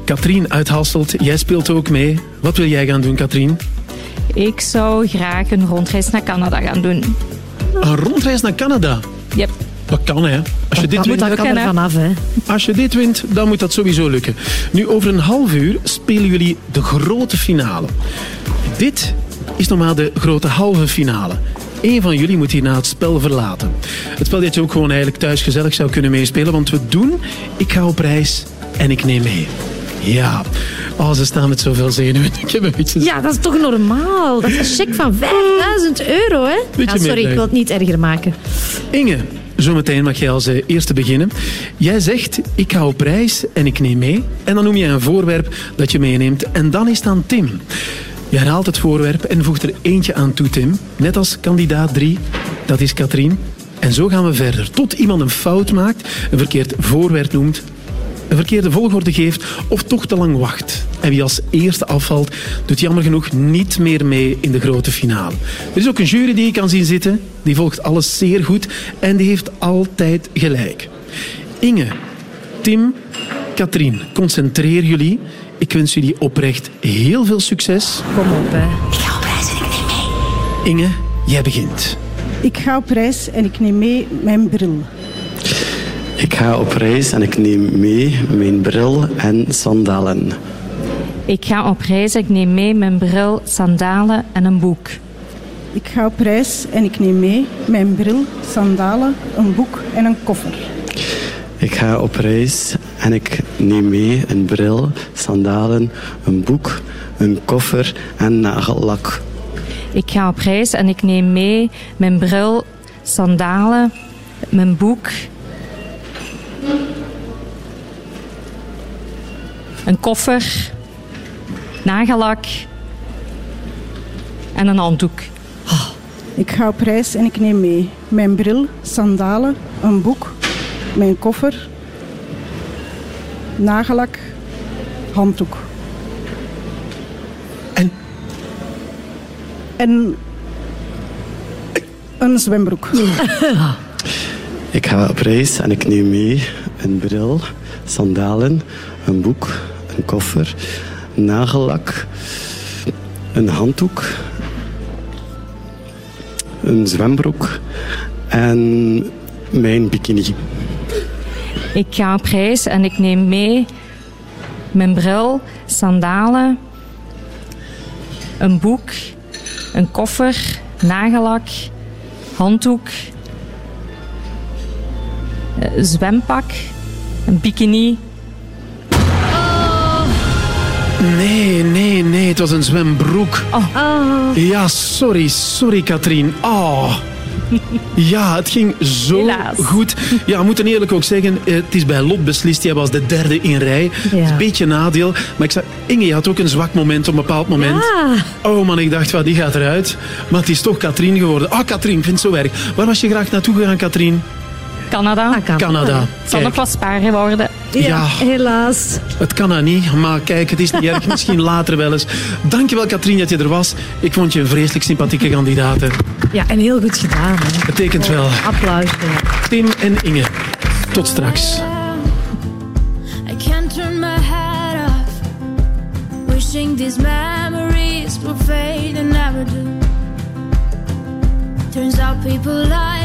Speaker 1: Katrien uit Hasselt. Jij speelt ook mee. Wat wil jij gaan doen, Katrien?
Speaker 58: Ik zou graag een rondreis naar Canada gaan doen.
Speaker 1: Een rondreis naar Canada?
Speaker 58: Yep.
Speaker 1: Dat kan, hè. Als je dit
Speaker 2: kan,
Speaker 1: wint,
Speaker 2: dat kan er vanaf, hè.
Speaker 1: Als je dit wint, dan moet dat sowieso lukken. Nu, over een half uur spelen jullie de grote finale. Dit is normaal de grote halve finale. Eén van jullie moet hierna het spel verlaten. Het spel dat je ook gewoon eigenlijk thuis gezellig zou kunnen meespelen, want we doen Ik ga op reis en ik neem mee. Ja, oh, ze staan met zoveel zenuwen. Ik heb een beetje...
Speaker 2: Ja, dat is toch normaal? Dat is een cheque van 5000 euro, hè? Sorry, ik wil het niet erger maken.
Speaker 1: Inge, zometeen mag jij als eh, eerste beginnen. Jij zegt, ik op reis en ik neem mee. En dan noem je een voorwerp dat je meeneemt. En dan is het aan Tim. Je herhaalt het voorwerp en voegt er eentje aan toe, Tim. Net als kandidaat 3, dat is Katrien. En zo gaan we verder, tot iemand een fout maakt, een verkeerd voorwerp noemt, een verkeerde volgorde geeft of toch te lang wacht. En wie als eerste afvalt, doet jammer genoeg niet meer mee in de grote finale. Er is ook een jury die je kan zien zitten. Die volgt alles zeer goed en die heeft altijd gelijk. Inge, Tim, Katrien, concentreer jullie. Ik wens jullie oprecht heel veel succes.
Speaker 2: Kom op, hè.
Speaker 1: Inge, jij begint.
Speaker 56: Ik ga op reis en ik neem mee mijn bril.
Speaker 57: Ik ga op reis en ik neem mee mijn bril en sandalen.
Speaker 58: Ik ga op reis, ik neem mee mijn bril, sandalen en een boek.
Speaker 56: Ik ga op reis en ik neem mee mijn bril, sandalen, een boek en een koffer.
Speaker 57: Ik ga op reis en ik neem mee een bril, sandalen, een boek, een koffer en nagellak.
Speaker 58: Ik ga op reis en ik neem mee mijn bril, sandalen, mijn boek, een koffer, nagellak en een handdoek.
Speaker 56: Ik ga op reis en ik neem mee mijn bril, sandalen, een boek, mijn koffer, nagellak, handdoek.
Speaker 1: En?
Speaker 56: En een zwembroek.
Speaker 57: Ik ga op reis en ik neem mee een bril, sandalen, een boek, een koffer, nagellak, een handdoek, een zwembroek en mijn bikini.
Speaker 58: Ik ga op reis en ik neem mee mijn bril, sandalen, een boek, een koffer, nagellak, handdoek, zwempak, een bikini.
Speaker 1: Nee, nee, nee, het was een zwembroek. Ja, sorry, sorry Katrien. Oh. Ja, het ging zo
Speaker 58: Helaas.
Speaker 1: goed. Ja, we moeten eerlijk ook zeggen, eh, het is bij Lot beslist. Jij was de derde in rij. Is een beetje nadeel. Maar ik zei, Inge, je had ook een zwak moment op een bepaald moment. Oh man, ik dacht, wat, die gaat eruit. Maar het is toch Katrien geworden. Ah, Katrien, ik vind het zo erg. Waar was je graag naartoe gegaan, Katrien?
Speaker 58: Canada.
Speaker 1: Canada.
Speaker 58: Het zal nog wat sparen worden.
Speaker 1: Ja.
Speaker 2: helaas.
Speaker 1: Het kan nou niet, maar kijk, het is niet erg. Misschien later wel eens. Dankjewel, Katrien, dat je er was. Ik vond je een vreselijk sympathieke kandidaat.
Speaker 2: Ja, en heel goed gedaan. Hè.
Speaker 1: Betekent wel.
Speaker 2: Applaus.
Speaker 1: Tim en Inge. Tot straks.
Speaker 45: I can't turn my head off. Wishing these memories will fade and never do. Turns out people lie.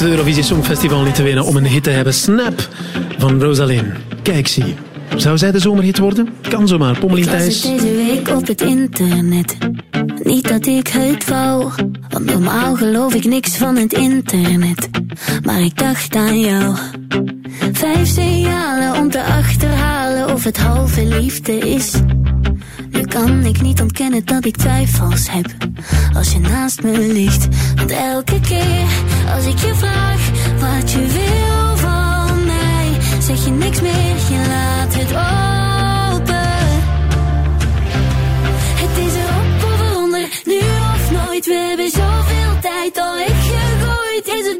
Speaker 1: Het Eurovisie Songfestival niet te winnen om een hit te hebben. Snap van Rosalind. Kijk, zie. Zou zij de zomerhit worden? Kan zomaar. Pommelien
Speaker 13: Ik
Speaker 1: Thijs.
Speaker 13: het deze week op het internet. Niet dat ik het wou, want normaal geloof ik niks van het internet. Maar ik dacht aan jou. Vijf signalen om te achterhalen of het halve liefde is. Kan ik niet ontkennen dat ik twijfels heb als je naast me ligt. Want elke keer als ik je vraag wat je wil van mij, zeg je niks meer, je laat het open. Het is erop of eronder, nu of nooit. We hebben zoveel tijd al weggegooid. Is het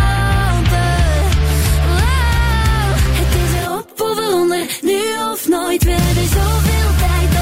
Speaker 13: nu of nooit. We hebben zoveel tijd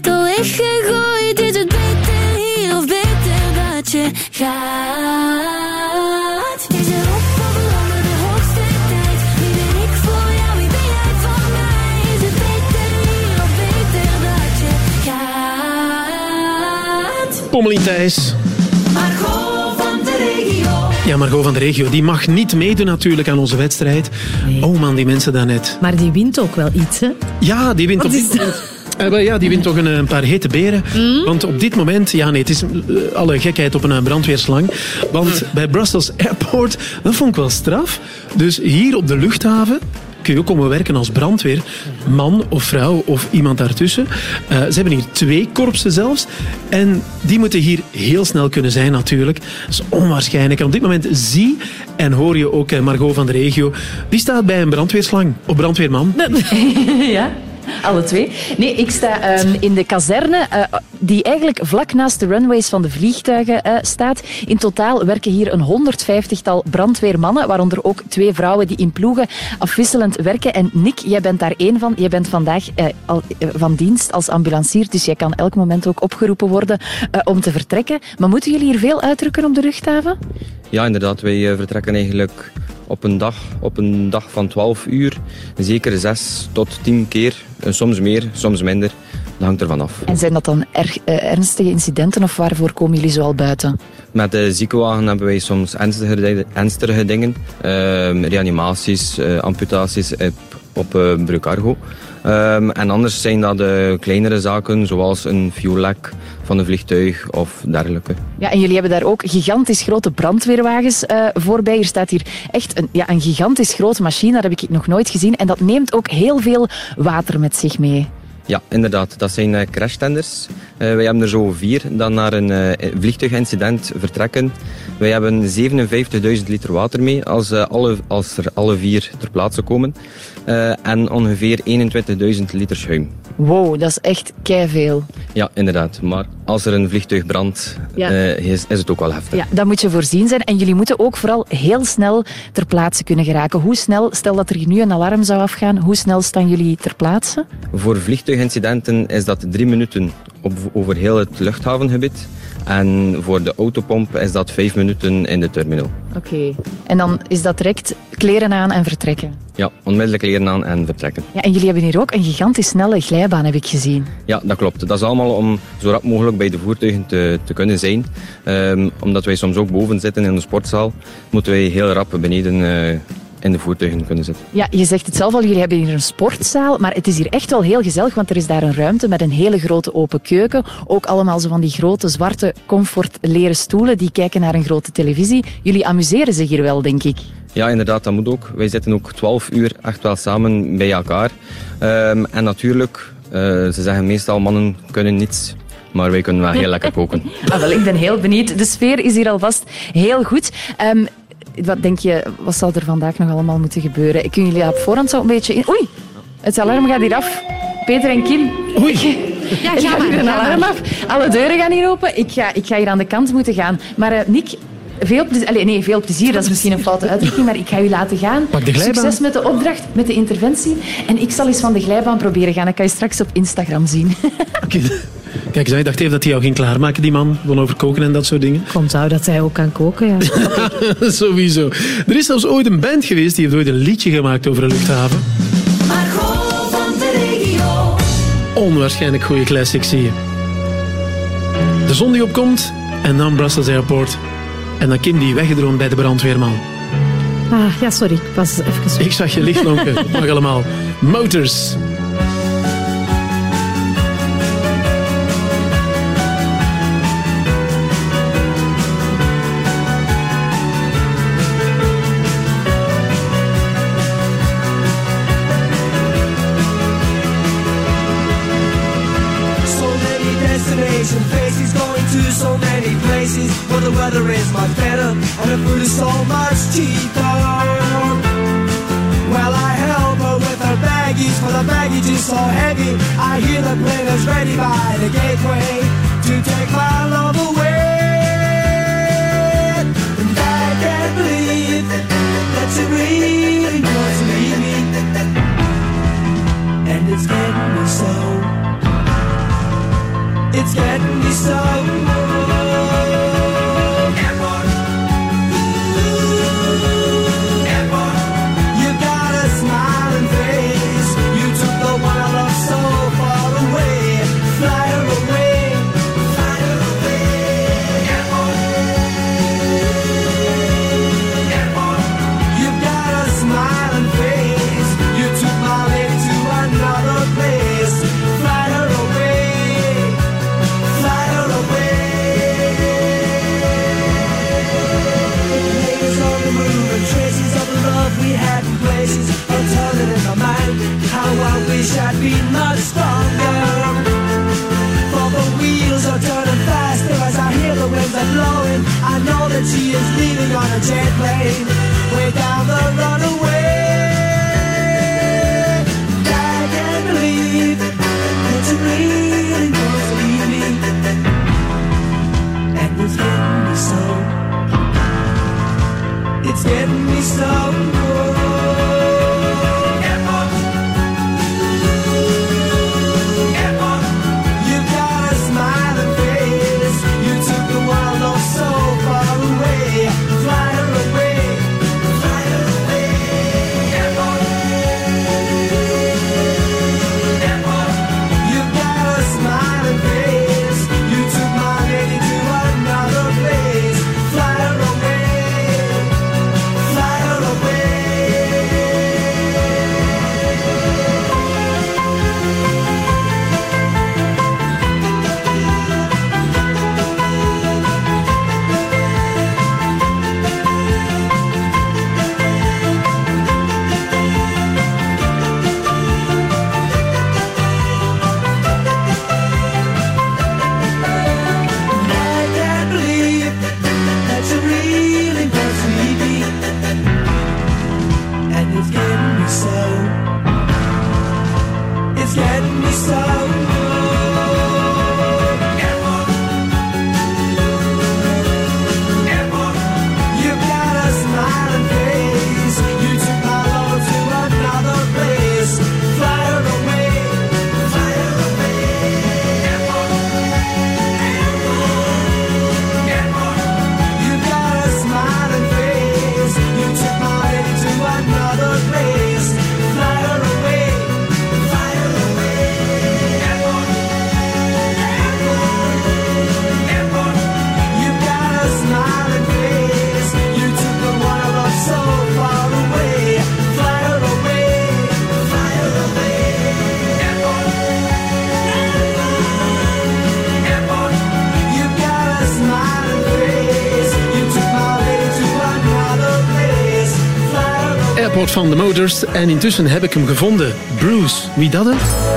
Speaker 13: tijd al weggegooid. Is het beter hier of beter dat je gaat? Is erop of eronder, de hoogste tijd. Wie ben ik voor jou, wie ben jij voor mij? Is het beter hier of beter dat je gaat?
Speaker 1: Pommelien Thijs.
Speaker 54: Margot van de regio.
Speaker 1: Ja, Margot van de regio. Die mag niet meedoen natuurlijk aan onze wedstrijd. Oh man, die mensen daarnet.
Speaker 2: Maar die wint ook wel iets, hè?
Speaker 1: Ja, die wint
Speaker 2: Wat
Speaker 1: op
Speaker 2: is
Speaker 1: dit
Speaker 2: dat?
Speaker 1: Eh, wel ja, die wint toch een, een paar hete beren. Want op dit moment, ja nee, het is eh, alle gekheid op een eh, brandweerslang. Want bij Brussels Airport, dat vond ik wel straf. Dus hier op de luchthaven kun je ook komen werken als brandweer. Man of vrouw of iemand daartussen. Eh, ze hebben hier twee korpsen zelfs. En die moeten hier heel snel kunnen zijn natuurlijk. Dat is onwaarschijnlijk. En op dit moment zie en hoor je ook eh, Margot van de regio. Die staat bij een brandweerslang. Of brandweerman.
Speaker 27: ja. Alle twee. Nee, ik sta ehm, in de kazerne, eh, die eigenlijk vlak naast de runways van de vliegtuigen eh, staat. In totaal werken hier een 150-tal brandweermannen, waaronder ook twee vrouwen die in ploegen afwisselend werken. En Nick, jij bent daar één van. Jij bent vandaag eh, al, van dienst als ambulancier, dus jij kan elk moment ook opgeroepen worden om te vertrekken. Maar moeten jullie hier veel uitdrukken op de luchthaven?
Speaker 59: Ja, inderdaad. Wij vertrekken eigenlijk op een dag, op een dag van 12 uur. Zeker 6 tot 10 keer. Eh, Soms meer, soms minder. Dat hangt ervan af.
Speaker 27: En zijn dat dan erg, eh, ernstige incidenten of waarvoor komen jullie zoal buiten?
Speaker 59: Met de ziekenwagen hebben wij soms ernstige, di- ernstige dingen. Ehm, reanimaties, eh, amputaties op, op eh, Brucargo. Ehm, en anders zijn dat de kleinere zaken, zoals een fuellek van een vliegtuig of dergelijke.
Speaker 27: Ja, en jullie hebben daar ook gigantisch grote brandweerwagens eh voorbij. Hier staat hier echt een, ja, een gigantisch grote machine, dat heb ik nog nooit gezien. En dat neemt ook heel veel water met zich mee.
Speaker 59: Ja, inderdaad. Dat zijn eh, crashtenders. Eh, wij hebben er zo vier dat naar een eh, vliegtuigincident vertrekken. Wij hebben 57.000 liter water mee als, alle, als er alle vier ter plaatse komen. Eh, en ongeveer 21.000 liter schuim.
Speaker 27: Wow, dat is echt veel.
Speaker 59: Ja, inderdaad. Maar als er een vliegtuig brandt,
Speaker 27: Ja.
Speaker 59: eh, is, is het ook wel heftig.
Speaker 27: Ja, dat moet je voorzien zijn. En jullie moeten ook vooral heel snel ter plaatse kunnen geraken. Hoe snel, stel dat er nu een alarm zou afgaan, hoe snel staan jullie ter plaatse?
Speaker 59: Voor vliegtuigincidenten is dat drie minuten op, over heel het luchthavengebied. En voor de autopomp is dat vijf minuten in de terminal.
Speaker 27: Oké. En dan is dat direct kleren aan en vertrekken.
Speaker 59: Ja, onmiddellijk leren aan en vertrekken.
Speaker 27: Ja, en jullie hebben hier ook een gigantisch snelle glijbaan, heb ik gezien.
Speaker 59: Ja, dat klopt. Dat is allemaal om zo rap mogelijk bij de voertuigen te, te kunnen zijn. Ehm, omdat wij soms ook boven zitten in de sportzaal, moeten wij heel rap beneden eh, in de voertuigen kunnen zitten.
Speaker 27: Ja, je zegt het zelf al, jullie hebben hier een sportzaal, maar het is hier echt wel heel gezellig, want er is daar een ruimte met een hele grote open keuken. Ook allemaal zo van die grote zwarte comfort leren stoelen die kijken naar een grote televisie. Jullie amuseren zich hier wel, denk ik.
Speaker 59: Ja, inderdaad, dat moet ook. Wij zitten ook 12 uur echt wel samen bij elkaar. Ehm, en natuurlijk, eh, ze zeggen meestal mannen kunnen niets, maar wij kunnen wel heel lekker koken.
Speaker 27: Ah, wel, ik ben heel benieuwd. De sfeer is hier alvast heel goed. Ehm, wat denk je, wat zal er vandaag nog allemaal moeten gebeuren? Kunnen jullie op voorhand zo een beetje in... Oei, het alarm gaat hier af. Peter en Kim. Oei. Ja,
Speaker 2: ga
Speaker 27: gaat
Speaker 2: maar,
Speaker 27: hier een alarm af. Alle deuren gaan hier open. Ik ga, ik ga hier aan de kant moeten gaan. Maar eh, Nick, veel plezier. Allee, nee, veel plezier. Dat is misschien een foute uitdrukking, maar ik ga u laten gaan.
Speaker 1: Pak de glijbaan.
Speaker 27: Succes met de opdracht, met de interventie. En ik zal eens van de glijbaan proberen gaan. Dat kan je straks op Instagram zien.
Speaker 1: Kijk eens, ik dacht even dat hij jou ging klaarmaken, die man. Gewoon over koken en dat soort dingen.
Speaker 2: Komt zou dat hij ook kan koken, ja.
Speaker 1: Sowieso. Er is zelfs ooit een band geweest die heeft ooit een liedje gemaakt over een luchthaven.
Speaker 54: Margot van de regio.
Speaker 1: Onwaarschijnlijk goede classic, zie je. De zon die opkomt en dan Brussels Airport. En dan Kim die weggedroomd bij de brandweerman.
Speaker 2: Ah, ja, sorry. Ik was even...
Speaker 1: Ik zag je licht lonken. Mag allemaal. Motors.
Speaker 54: So heavy. I hear the plane is ready by the gateway to take my love away. And I can't believe that she really wants to. And it's getting me so. It's getting me so. Way down the runaway. I can't believe to and it's getting me so. It's getting me so.
Speaker 1: Van de Motors. En intussen heb ik hem gevonden. Bruce. Wie dat is?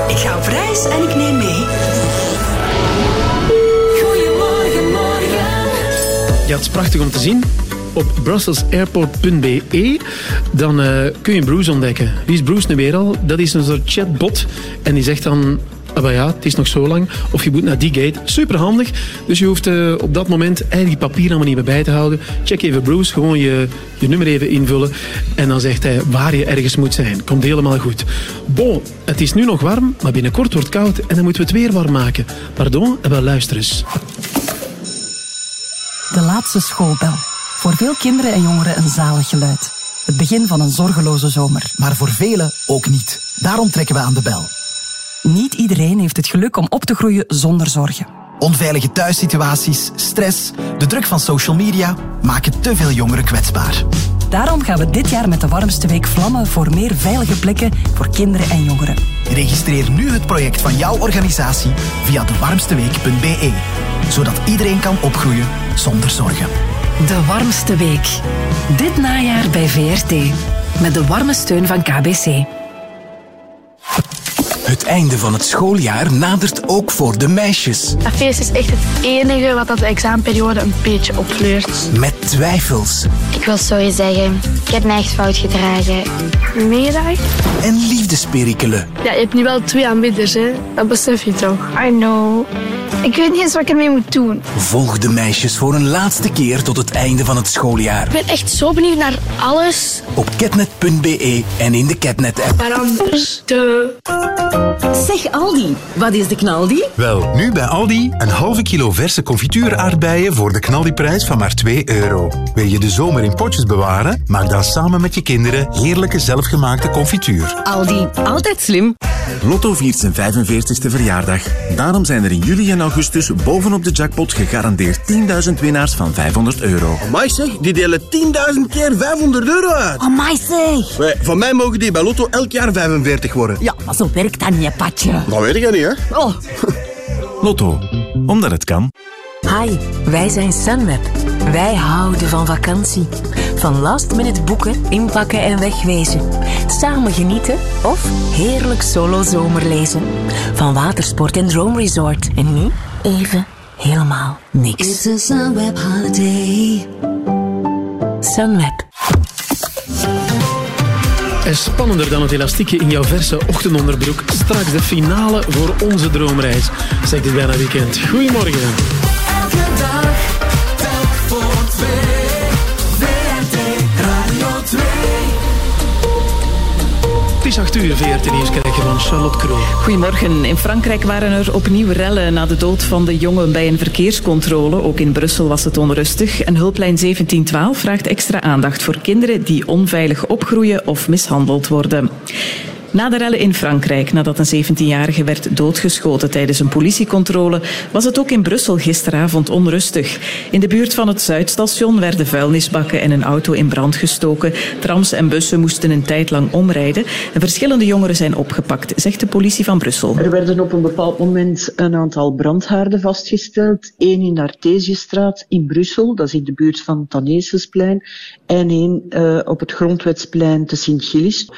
Speaker 6: Ik ga op reis en ik neem mee.
Speaker 54: Goedemorgen, morgen.
Speaker 1: Ja, het is prachtig om te zien. Op brusselsairport.be dan eh, kun je Bruce ontdekken. Wie is Bruce nu weer al? Dat is een soort chatbot. En die zegt dan... Ah, ja, het is nog zo lang. Of je moet naar die gate. Super handig. Dus je hoeft eh, op dat moment eigenlijk die papier allemaal niet meer bij te houden. Check even Bruce. Gewoon je, je nummer even invullen. En dan zegt hij waar je ergens moet zijn. Komt helemaal goed. Bon, het is nu nog warm. Maar binnenkort wordt het koud. En dan moeten we het weer warm maken. Pardon, en wel luister eens.
Speaker 60: De laatste schoolbel. Voor veel kinderen en jongeren een zalig geluid. Het begin van een zorgeloze zomer.
Speaker 61: Maar voor velen ook niet. Daarom trekken we aan de bel.
Speaker 60: Niet iedereen heeft het geluk om op te groeien zonder zorgen.
Speaker 61: Onveilige thuissituaties, stress, de druk van social media maken te veel jongeren kwetsbaar.
Speaker 60: Daarom gaan we dit jaar met de warmste week vlammen voor meer veilige plekken voor kinderen en jongeren.
Speaker 61: Registreer nu het project van jouw organisatie via dewarmsteweek.be, zodat iedereen kan opgroeien zonder zorgen.
Speaker 60: De warmste week. Dit najaar bij VRT. Met de warme steun van KBC.
Speaker 62: Het einde van het schooljaar nadert ook voor de meisjes.
Speaker 63: Dat feest is echt het enige wat dat de examenperiode een beetje opfleurt.
Speaker 62: Met twijfels
Speaker 63: Ik wil sorry zeggen. Ik heb mij echt fout gedragen. Middag?
Speaker 62: en liefdesperikelen.
Speaker 63: Ja, je hebt nu wel twee aanbidders, hè? Dat besef je toch? I know. Ik weet niet eens wat ik ermee moet doen.
Speaker 62: Volg de meisjes voor een laatste keer tot het einde van het schooljaar.
Speaker 63: Ik ben echt zo benieuwd naar alles.
Speaker 62: Op catnet.be en in de Catnet-app.
Speaker 63: Maar anders de...
Speaker 64: Zeg Aldi, wat is de knaldi?
Speaker 65: Wel, nu bij Aldi een halve kilo verse confituuraardbeien voor de knaldiprijs van maar 2 euro. Wil je de zomer in potjes bewaren? Maak dan samen met je kinderen heerlijke zelfgemaakte confituur.
Speaker 64: Aldi, altijd slim.
Speaker 66: Lotto viert zijn 45ste verjaardag. Daarom zijn er in juli en augustus bovenop de jackpot gegarandeerd 10.000 winnaars van 500 euro.
Speaker 67: Amai zeg, die delen 10.000 keer 500 euro uit.
Speaker 64: Amai zeg.
Speaker 67: Wij, van mij mogen die bij Lotto elk jaar 45 worden.
Speaker 64: Ja, maar zo werkt dat niet, patje.
Speaker 67: Dat weet ik niet, hè.
Speaker 64: Oh.
Speaker 66: Lotto, omdat het kan.
Speaker 68: Hi, wij zijn Sunweb. Wij houden van vakantie.
Speaker 69: Van last minute boeken, inpakken en wegwezen. Samen genieten of heerlijk solo zomerlezen. Van watersport en droomresort. En nu even helemaal niks.
Speaker 70: It's a Sunweb holiday.
Speaker 69: Sunweb.
Speaker 1: En spannender dan het elastiekje in jouw verse ochtendonderbroek. Straks de finale voor onze droomreis. Zeg dit bijna weekend. Goedemorgen. Is 8 uur, VRT van Charlotte Kroon.
Speaker 14: Goedemorgen. In Frankrijk waren er opnieuw rellen na de dood van de jongen bij een verkeerscontrole. Ook in Brussel was het onrustig. En hulplijn 1712 vraagt extra aandacht voor kinderen die onveilig opgroeien of mishandeld worden. Na de rellen in Frankrijk, nadat een 17-jarige werd doodgeschoten tijdens een politiecontrole, was het ook in Brussel gisteravond onrustig. In de buurt van het Zuidstation werden vuilnisbakken en een auto in brand gestoken. Trams en bussen moesten een tijd lang omrijden. En verschillende jongeren zijn opgepakt, zegt de politie van Brussel.
Speaker 41: Er werden op een bepaald moment een aantal brandhaarden vastgesteld. Eén in de Artesiëstraat in Brussel, dat is in de buurt van het Tanesesplein. En één eh, op het Grondwetsplein te Sint-Gilles.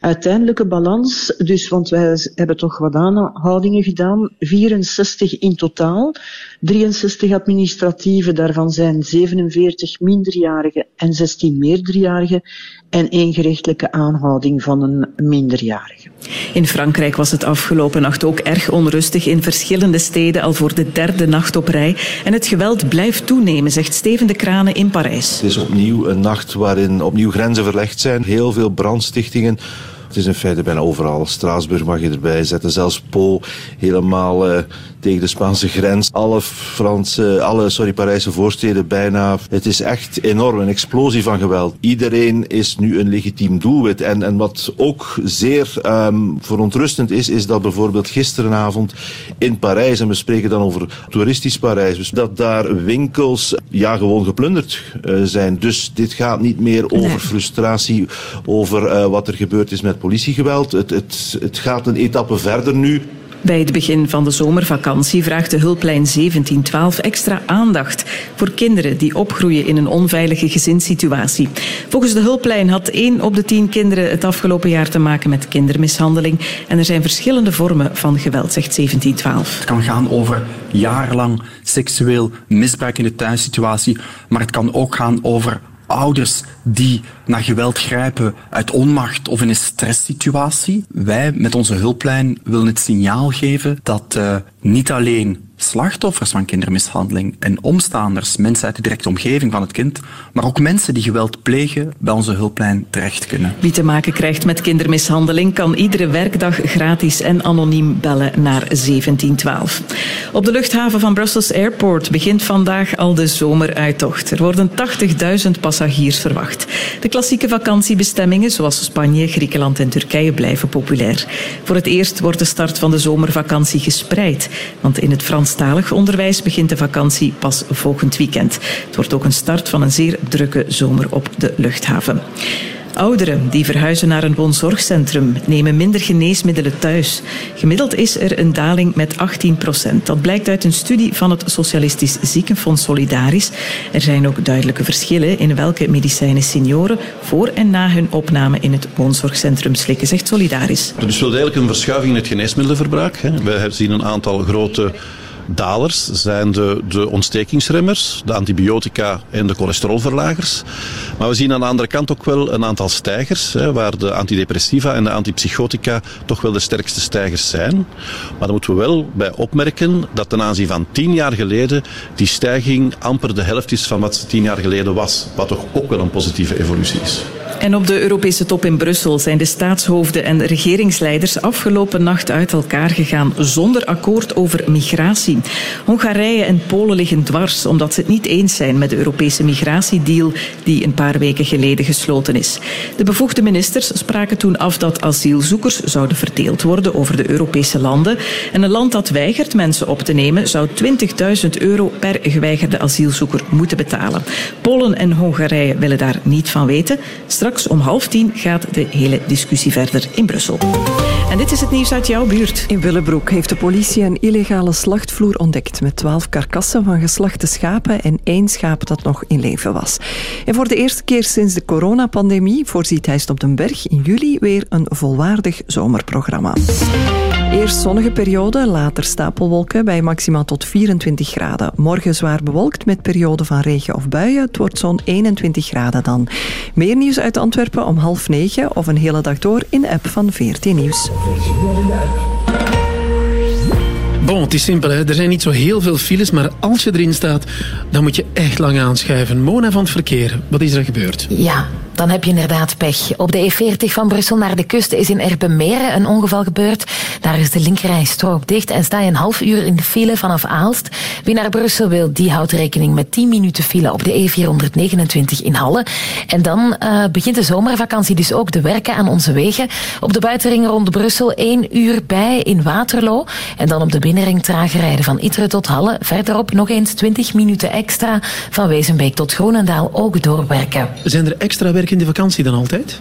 Speaker 41: Uiteindelijke balans, dus, want wij hebben toch wat aanhoudingen gedaan, 64 in totaal, 63 administratieve, daarvan zijn 47 minderjarigen en 16 meerderjarigen en één gerechtelijke aanhouding van een minderjarige.
Speaker 14: In Frankrijk was het afgelopen nacht ook erg onrustig in verschillende steden, al voor de derde nacht op rij. En het geweld blijft toenemen, zegt Steven de Kranen in Parijs.
Speaker 71: Het is opnieuw een nacht waarin opnieuw grenzen verlegd zijn. Heel veel brandstichtingen. Het is in feite bijna overal. Straatsburg mag je erbij zetten. Zelfs Po, helemaal eh, tegen de Spaanse grens. Alle Franse, alle, sorry, Parijse voorsteden bijna. Het is echt enorm, een explosie van geweld. Iedereen is nu een legitiem doelwit. En, en wat ook zeer ehm, verontrustend is, is dat bijvoorbeeld gisterenavond in Parijs, en we spreken dan over toeristisch Parijs, dus dat daar winkels ja, gewoon geplunderd eh, zijn. Dus dit gaat niet meer over frustratie, over eh, wat er gebeurd is met politiegeweld. Het, het, het gaat een etappe verder nu.
Speaker 14: Bij het begin van de zomervakantie vraagt de hulplijn 1712 extra aandacht voor kinderen die opgroeien in een onveilige gezinssituatie. Volgens de hulplijn had 1 op de 10 kinderen het afgelopen jaar te maken met kindermishandeling. En er zijn verschillende vormen van geweld, zegt 1712.
Speaker 72: Het kan gaan over jarenlang seksueel misbruik in de thuissituatie, maar het kan ook gaan over ouders die naar geweld grijpen uit onmacht of in een stresssituatie. Wij met onze hulplijn willen het signaal geven dat uh, niet alleen slachtoffers van kindermishandeling en omstaanders, mensen uit de directe omgeving van het kind, maar ook mensen die geweld plegen bij onze hulplijn terecht kunnen.
Speaker 14: Wie te maken krijgt met kindermishandeling kan iedere werkdag gratis en anoniem bellen naar 1712. Op de luchthaven van Brussels Airport begint vandaag al de zomeruittocht. Er worden 80.000 passagiers verwacht. De klassieke vakantiebestemmingen zoals Spanje, Griekenland en Turkije blijven populair. Voor het eerst wordt de start van de zomervakantie gespreid, want in het Franstalig onderwijs begint de vakantie pas volgend weekend. Het wordt ook een start van een zeer drukke zomer op de luchthaven. Ouderen die verhuizen naar een woonzorgcentrum nemen minder geneesmiddelen thuis. Gemiddeld is er een daling met 18 procent. Dat blijkt uit een studie van het Socialistisch Ziekenfonds Solidaris. Er zijn ook duidelijke verschillen in welke medicijnen senioren voor en na hun opname in het woonzorgcentrum slikken, zegt Solidaris.
Speaker 39: Er is wel degelijk een verschuiving in het geneesmiddelenverbruik. We zien een aantal grote dalers zijn de, de ontstekingsremmers, de antibiotica en de cholesterolverlagers. Maar we zien aan de andere kant ook wel een aantal stijgers, hè, waar de antidepressiva en de antipsychotica toch wel de sterkste stijgers zijn. Maar dan moeten we wel bij opmerken dat ten aanzien van tien jaar geleden die stijging amper de helft is van wat ze tien jaar geleden was. Wat toch ook wel een positieve evolutie is.
Speaker 14: En op de Europese top in Brussel zijn de staatshoofden en regeringsleiders afgelopen nacht uit elkaar gegaan zonder akkoord over migratie. Hongarije en Polen liggen dwars omdat ze het niet eens zijn met de Europese migratiedeal die een paar weken geleden gesloten is. De bevoegde ministers spraken toen af dat asielzoekers zouden verdeeld worden over de Europese landen. En een land dat weigert mensen op te nemen zou 20.000 euro per geweigerde asielzoeker moeten betalen. Polen en Hongarije willen daar niet van weten. Om half tien gaat de hele discussie verder in Brussel. En dit is het nieuws uit jouw buurt.
Speaker 17: In Willebroek heeft de politie een illegale slachtvloer ontdekt met twaalf karkassen van geslachte schapen en één schaap dat nog in leven was. En voor de eerste keer sinds de coronapandemie voorziet Heist op den Berg in juli weer een volwaardig zomerprogramma. Eerst zonnige periode, later stapelwolken bij maximaal tot 24 graden. Morgen zwaar bewolkt met perioden van regen of buien. Het wordt zo'n 21 graden dan. Meer nieuws uit Antwerpen om half negen of een hele dag door in de app van VRT Nieuws.
Speaker 13: Bon, het is simpel. Hè? Er zijn niet zo heel veel files, maar als je erin staat, dan moet je echt lang aanschuiven. Mona van het verkeer, wat is er gebeurd?
Speaker 21: Ja, dan heb je inderdaad pech. Op de E40 van Brussel naar de kust is in Erpenmeren een ongeval gebeurd. Daar is de linkerrijstrook dicht en sta je een half uur in de file vanaf Aalst. Wie naar Brussel wil, die houdt rekening met 10 minuten file op de E429 in Halle. En dan eh, begint de zomervakantie dus ook te werken aan onze wegen. Op de buitenring rond Brussel 1 uur bij in Waterloo. En dan op de binnenring trager rijden van Itteren tot Halle. Verderop nog eens 20 minuten extra van Wezenbeek tot Groenendaal ook doorwerken.
Speaker 13: Zijn er extra werk in de vakantie dan altijd?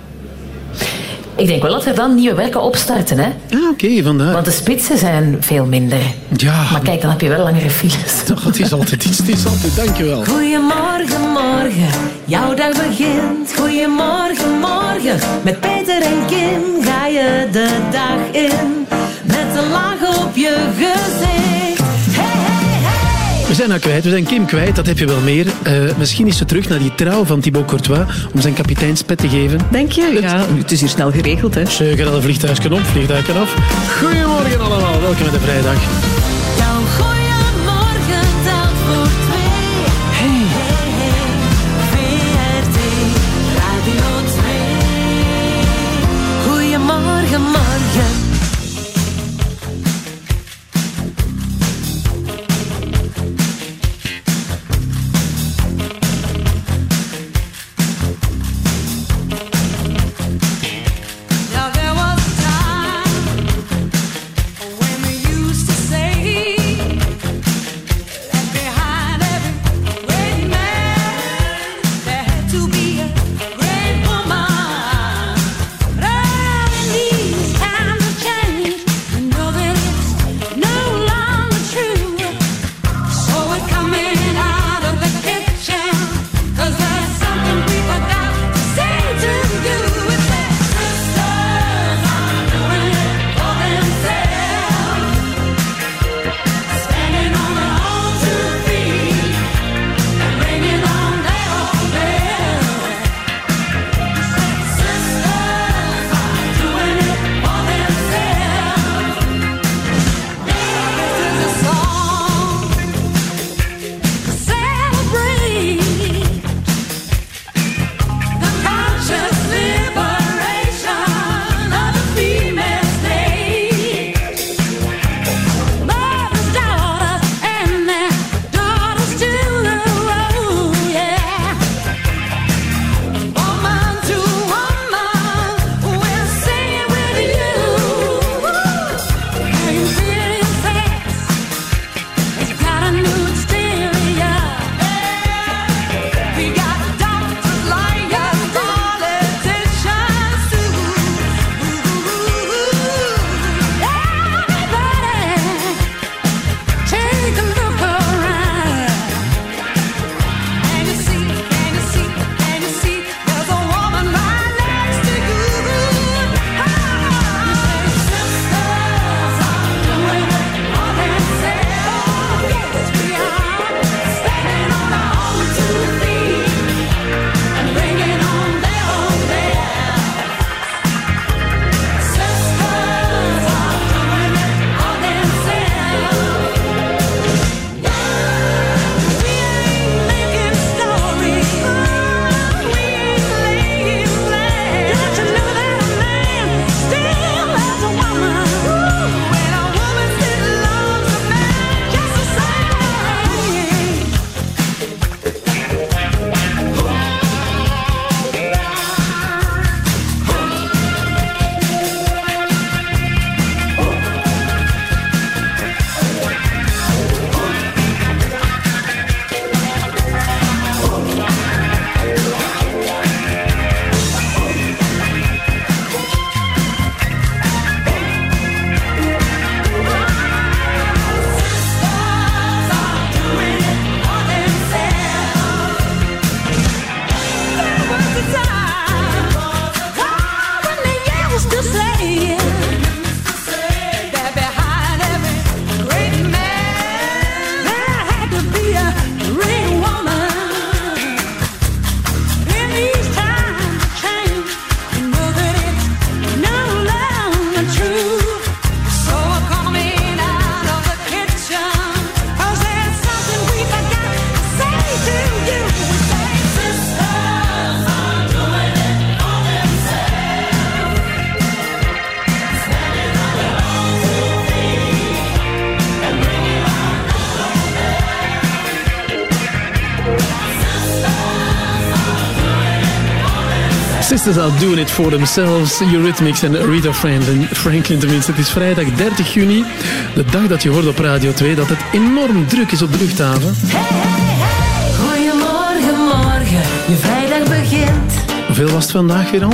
Speaker 21: Ik denk wel dat er dan nieuwe werken opstarten, hè?
Speaker 13: Ah, oké, vandaar.
Speaker 21: Want de spitsen zijn veel minder.
Speaker 13: Ja.
Speaker 21: Maar kijk, dan heb je wel langere files.
Speaker 13: Toch, het is altijd iets, het is altijd, dankjewel.
Speaker 21: Goedemorgen, morgen. Jouw dag begint. Goedemorgen, morgen. Met Peter en Kim ga je de dag in. Met een laag op je gezicht.
Speaker 13: We zijn haar kwijt, we zijn Kim kwijt, dat heb je wel meer. Eh, misschien is ze terug naar die trouw van Thibaut Courtois om zijn kapiteinspet te geven.
Speaker 14: Denk je? Ja, het is hier snel geregeld, hè?
Speaker 13: Zeker al een vliegtuigje op, vliegtuigje af. Goedemorgen allemaal, welkom bij de vrijdag.
Speaker 73: Sisters are doing it for themselves.
Speaker 1: Eurythmics en Rita Franklin. Franklin tenminste. Het is vrijdag 30 juni. De dag dat je hoort op Radio 2 dat het enorm druk is op de luchthaven.
Speaker 74: Goedemorgen, morgen. Je vrijdag begint.
Speaker 1: Hoeveel was het vandaag weer al?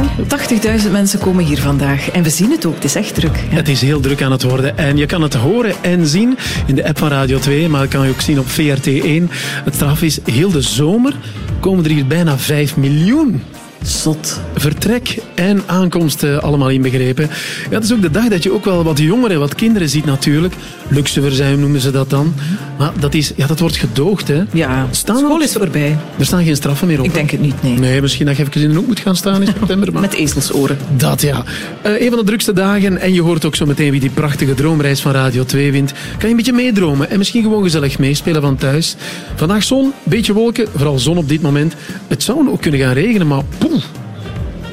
Speaker 14: 80.000 mensen komen hier vandaag. En we zien het ook, het is echt druk.
Speaker 1: Het is heel druk aan het worden en je kan het horen en zien in de app van Radio 2, maar dat kan je ook zien op VRT1. Het straf is, heel de zomer komen er hier bijna 5 miljoen.
Speaker 14: Zot.
Speaker 1: Vertrek en aankomsten allemaal inbegrepen. Ja, het is ook de dag dat je ook wel wat jongeren, wat kinderen ziet natuurlijk. Luxeverzuim noemen ze dat dan. Maar dat, is, ja, dat wordt gedoogd, hè.
Speaker 14: Ja,
Speaker 1: Staan
Speaker 14: school is voorbij.
Speaker 1: Er staan geen straffen meer op.
Speaker 14: Ik denk het niet, nee.
Speaker 1: Nee, misschien dat je even in de hoek moet gaan staan in september. Maar...
Speaker 14: Met ezelsoren.
Speaker 1: Dat ja. Eh, een van de drukste dagen. En je hoort ook zo meteen wie die prachtige droomreis van Radio 2 wint. Kan je een beetje meedromen en misschien gewoon gezellig meespelen van thuis. Vandaag zon, beetje wolken, vooral zon op dit moment. Het zou ook kunnen gaan regenen, maar poeh,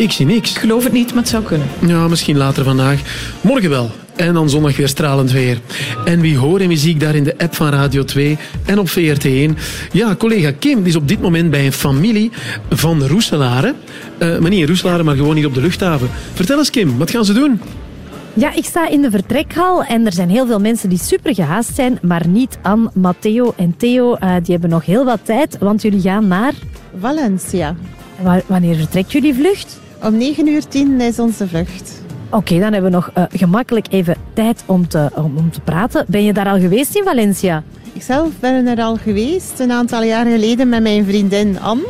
Speaker 1: ik zie niks. Ik
Speaker 14: geloof het niet, maar het zou kunnen.
Speaker 1: Ja, misschien later vandaag. Morgen wel. En dan zondag weer stralend weer. En wie hoor en wie zie ik daar in de app van Radio 2 en op VRT1? Ja, collega Kim is op dit moment bij een familie van Roeselaren. Eh maar niet in Roeselaren, maar gewoon hier op de luchthaven. Vertel eens Kim, wat gaan ze doen?
Speaker 2: Ja, ik sta in de vertrekhal en er zijn heel veel mensen die super gehaast zijn, maar niet Anne, Matteo en Theo. eh, die hebben nog heel wat tijd, want jullie gaan naar...
Speaker 75: Valencia.
Speaker 2: Wa- wanneer vertrekt jullie vlucht?
Speaker 75: Om 9 uur 10 is onze vlucht.
Speaker 2: Oké, dan hebben we nog eh, gemakkelijk even tijd om te, om, om te praten. Ben je daar al geweest in Valencia?
Speaker 75: Ikzelf ben er al geweest, een aantal jaar geleden met mijn vriendin Anne.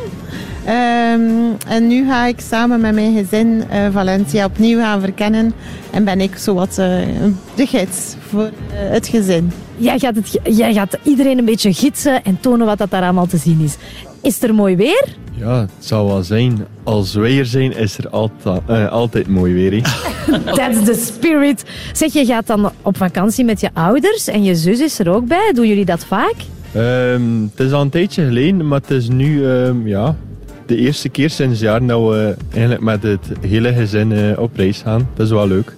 Speaker 75: Ehm, en nu ga ik samen met mijn gezin eh, Valencia opnieuw gaan verkennen. En ben ik zowat eh, de gids voor het gezin.
Speaker 2: Jij gaat, het, jij gaat iedereen een beetje gidsen en tonen wat dat daar allemaal te zien is. Is er mooi weer?
Speaker 76: Ja, het zou wel zijn. Als wij er zijn, is er altijd, eh, altijd mooi weer.
Speaker 2: That's the spirit. Zeg, je gaat dan op vakantie met je ouders en je zus is er ook bij. Doen jullie dat vaak?
Speaker 76: Ehm, het is al een tijdje geleden, maar het is nu ehm, ja, de eerste keer sinds jaar dat we eigenlijk met het hele gezin eh, op reis gaan. Dat is wel leuk.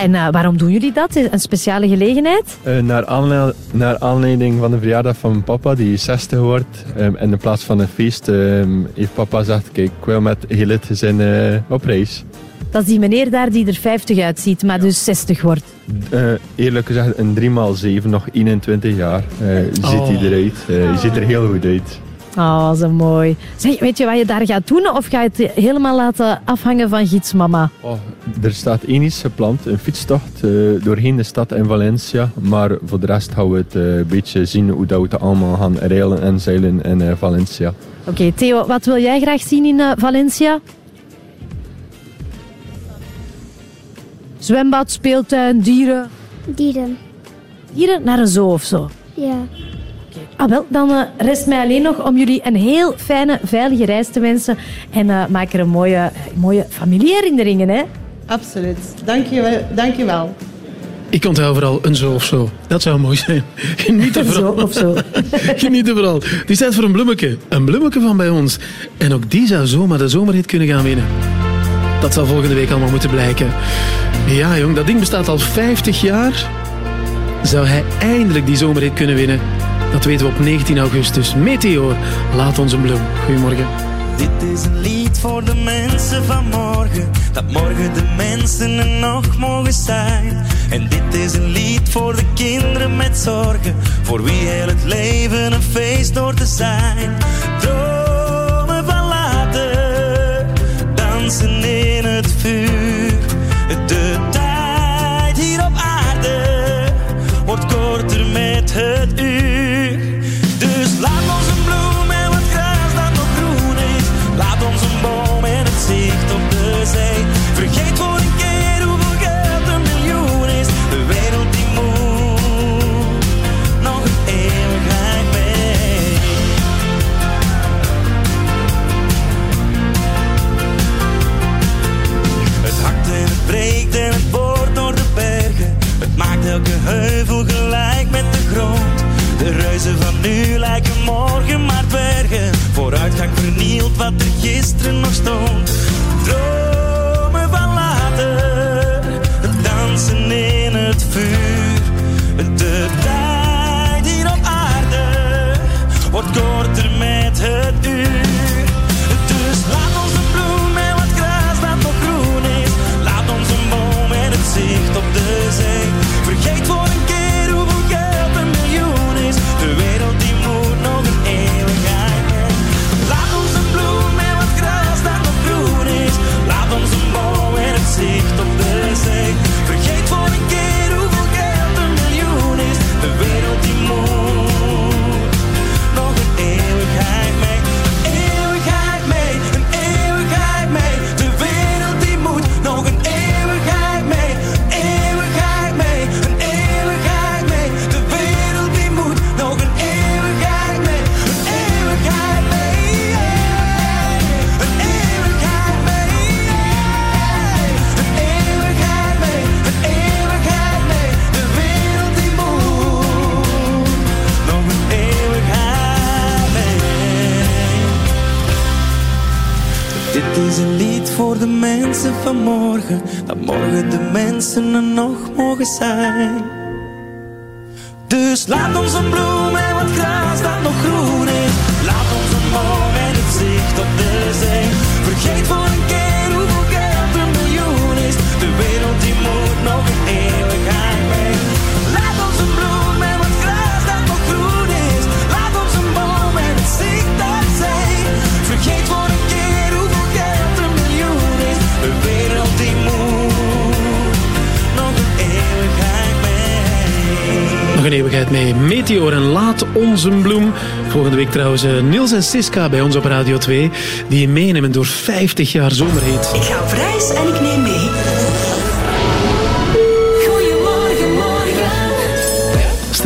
Speaker 2: En eh, waarom doen jullie dat? Een speciale gelegenheid?
Speaker 76: Eh, naar, aanle- naar aanleiding van de verjaardag van mijn papa, die 60 wordt. ehm, en in plaats van een feest ehm, heeft papa gezegd, kijk, ik wil met heel het gezin eh, op reis.
Speaker 2: Dat is die meneer daar die er 50 uitziet, maar dus 60 wordt.
Speaker 76: Eh, eerlijk gezegd, een 3x7, nog 21 jaar, eh, ziet
Speaker 2: Oh.
Speaker 76: hij eruit. Eh, hij ziet er heel goed uit.
Speaker 2: Oh, zo mooi. Zeg, weet je wat je daar gaat doen? Of ga je het helemaal laten afhangen van gidsmama?
Speaker 76: Oh, er staat één iets gepland, een fietstocht eh, doorheen de stad in Valencia. Maar voor de rest gaan we het eh, een beetje zien hoe dat we het allemaal gaan reilen en zeilen in eh, Valencia.
Speaker 2: Oké, Theo, wat wil jij graag zien in eh, Valencia? Zwembad, speeltuin, dieren?
Speaker 77: Dieren.
Speaker 2: Dieren naar een zoo of zo?
Speaker 77: Ja.
Speaker 2: Ah, wel, dan eh, rest mij alleen nog om jullie een heel fijne, veilige reis te wensen. En eh, maak er een mooie, mooie familieherinneringen, hè?
Speaker 75: Absoluut. Dank je wel. Dank je wel.
Speaker 1: Ik onthoud vooral een zo of zo. Dat zou mooi zijn. Geniet er vooral.
Speaker 2: zo of zo.
Speaker 1: Geniet er vooral. Het is tijd voor een bloemetje. Een bloemetje van bij ons. En ook die zou zomaar de zomerhit kunnen gaan winnen. Dat zal volgende week allemaal moeten blijken. Ja, jong, dat ding bestaat al 50 jaar. Zou hij eindelijk die zomerhit kunnen winnen? Dat weten we op 19 augustus. Meteor, laat ons een bloem. Goedemorgen.
Speaker 78: Dit is een lied voor de mensen van morgen. Dat morgen de mensen er nog mogen zijn. En dit is een lied voor de kinderen met zorgen. Voor wie heel het leven een feest door te zijn. Dromen van later. Dansen in het vuur. Elke heuvel gelijk met de grond. De reuzen van nu lijken morgen maar dwergen. Vooruitgang vernielt wat er gisteren nog stond. Dromen van later, dansen in het vuur. De
Speaker 79: mensen van morgen, dat morgen de mensen er nog mogen zijn. Dus laat ons een bloem en wat gras dat nog groen Nog een eeuwigheid mee.
Speaker 1: Meteor en Laat ons een bloem. Volgende week trouwens eh, Niels en Siska bij ons op Radio 2. Die meenemen door 50 jaar zomerhit.
Speaker 13: Ik ga op reis en ik neem mee.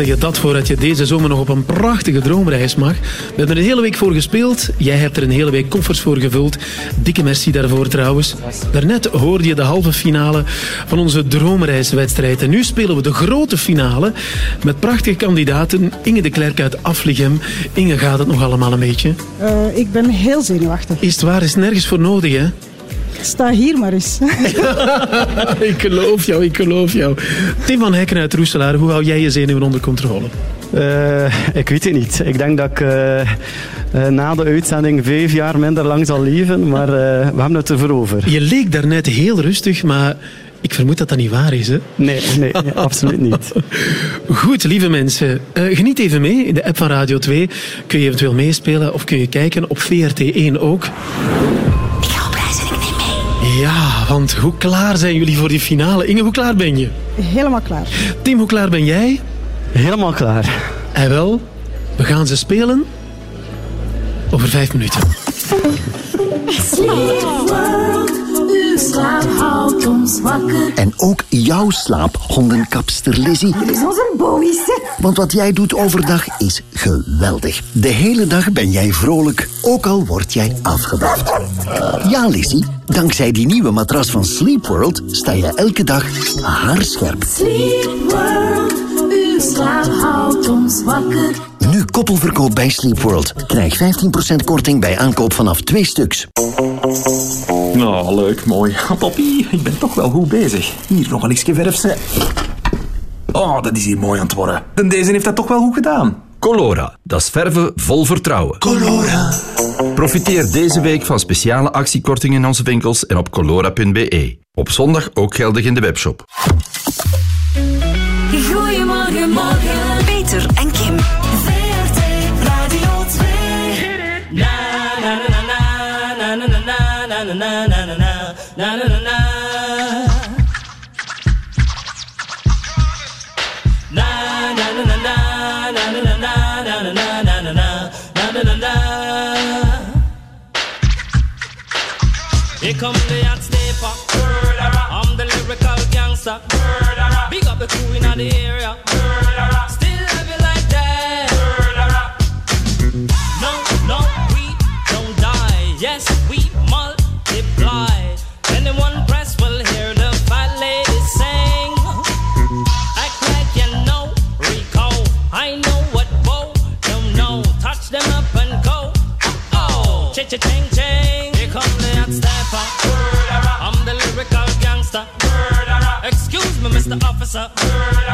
Speaker 1: Je dat voor dat je deze zomer nog op een prachtige droomreis mag. We hebben er een hele week voor gespeeld. Jij hebt er een hele week koffers voor gevuld. Dikke merci daarvoor trouwens. Daarnet hoorde je de halve finale van onze droomreiswedstrijd. En nu spelen we de grote finale met prachtige kandidaten. Inge de Klerk uit Afligem. Inge, gaat het nog allemaal een beetje?
Speaker 80: Eh, ik ben heel zenuwachtig.
Speaker 1: Is het waar? Is nergens voor nodig, hè?
Speaker 80: Sta hier maar eens.
Speaker 1: ik geloof jou, ik geloof jou. Tim van Hekken uit Roeselaar, hoe hou jij je zenuwen onder controle?
Speaker 81: Eh, ik weet het niet. Ik denk dat ik eh, eh, na de uitzending vijf jaar minder lang zal leven, maar eh, we hebben het ervoor over.
Speaker 1: Je leek daarnet heel rustig, maar ik vermoed dat dat niet waar is, hè?
Speaker 81: Nee, nee, absoluut niet.
Speaker 1: Goed, lieve mensen. eh, geniet even mee. In de app van Radio 2 kun je eventueel meespelen of kun je kijken op VRT1 ook.
Speaker 13: Ik ga op reis en ik
Speaker 1: want hoe klaar zijn jullie voor die finale? Inge, hoe klaar ben je?
Speaker 80: Helemaal klaar.
Speaker 1: Tim, hoe klaar ben jij?
Speaker 81: Helemaal klaar.
Speaker 1: En wel, we gaan ze spelen over vijf minuten.
Speaker 13: Slaap houdt ons wakker.
Speaker 12: En ook jouw slaap, hondenkapster Lizzie.
Speaker 13: Dit is onze hè.
Speaker 12: Want wat jij doet overdag is geweldig. De hele dag ben jij vrolijk, ook al word jij afgebracht. Ja, Lizzie, dankzij die nieuwe matras van Sleep World sta je elke dag haarscherp.
Speaker 13: Sleep World, uw slaap houdt ons wakker.
Speaker 12: Nu koppelverkoop bij Sleep World. Krijg 15% korting bij aankoop vanaf twee stuks.
Speaker 82: Nou, leuk, mooi. Papi, ik ben toch wel goed bezig. Hier nog een lichtje verfse. Oh, dat is hier mooi aan het worden. En deze heeft dat toch wel goed gedaan.
Speaker 59: Colora, dat is verven vol vertrouwen.
Speaker 82: Colora.
Speaker 59: Profiteer deze week van speciale actiekortingen in onze winkels en op colora.be. Op zondag ook geldig in de webshop.
Speaker 13: Goedemorgen, morgen. Peter en Kim.
Speaker 79: Here come the hot stepper I'm the lyrical gangster Murderer. Big up the crew in the area Murderer. Still have it like that Murderer. no, no, we don't die. Yes, we multiply. Anyone press will hear the fat lady sing. Act like you know Rico. I know what Bo don't know. Touch them up and go. Oh, cha cha Mr. Officer.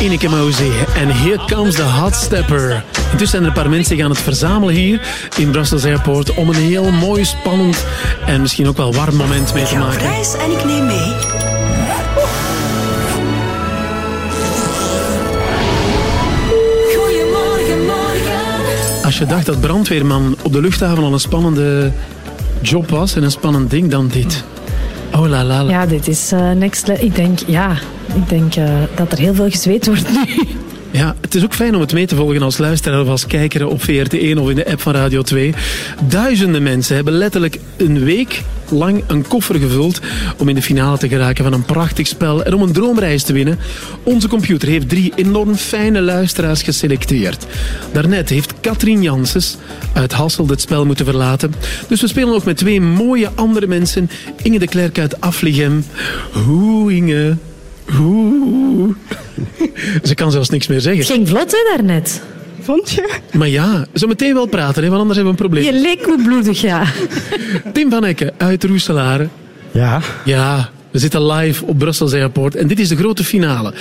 Speaker 1: Ineke Mousy en Here Comes the Hot Stepper. Intussen zijn er een paar mensen die gaan het verzamelen hier in Brussels Airport om een heel mooi, spannend en misschien ook wel warm moment mee te
Speaker 83: Ik ga op
Speaker 1: maken.
Speaker 83: reis en ik neem mee.
Speaker 79: Goedemorgen, morgen.
Speaker 1: Als je dacht dat brandweerman op de luchthaven al een spannende job was en een spannend ding, dan dit. Oh la la la.
Speaker 84: Ja, dit is eh, next level. Ik denk, ja, ik denk eh, dat er heel veel gezweet wordt nu.
Speaker 1: Ja, het is ook fijn om het mee te volgen als luisteraar of als kijker op VRT1 of in de app van Radio 2. Duizenden mensen hebben letterlijk een week lang een koffer gevuld om in de finale te geraken van een prachtig spel en om een droomreis te winnen. Onze computer heeft drie enorm fijne luisteraars geselecteerd. Daarnet heeft Katrien Janssens uit Hasselt het spel moeten verlaten. Dus we spelen nog met twee mooie andere mensen. Inge de Klerk uit Afligem. Hoe Inge? Hoe? Ze kan zelfs niks meer zeggen.
Speaker 84: Het ging vlot, hè, daarnet.
Speaker 80: Vond je?
Speaker 1: Maar ja, zo meteen wel praten, hè, want anders hebben we een probleem.
Speaker 84: Je leek me bloedig, ja.
Speaker 1: Tim van Ecken uit Roeselare.
Speaker 81: Ja.
Speaker 1: Ja, we zitten live op Brussels Airport en dit is de grote finale.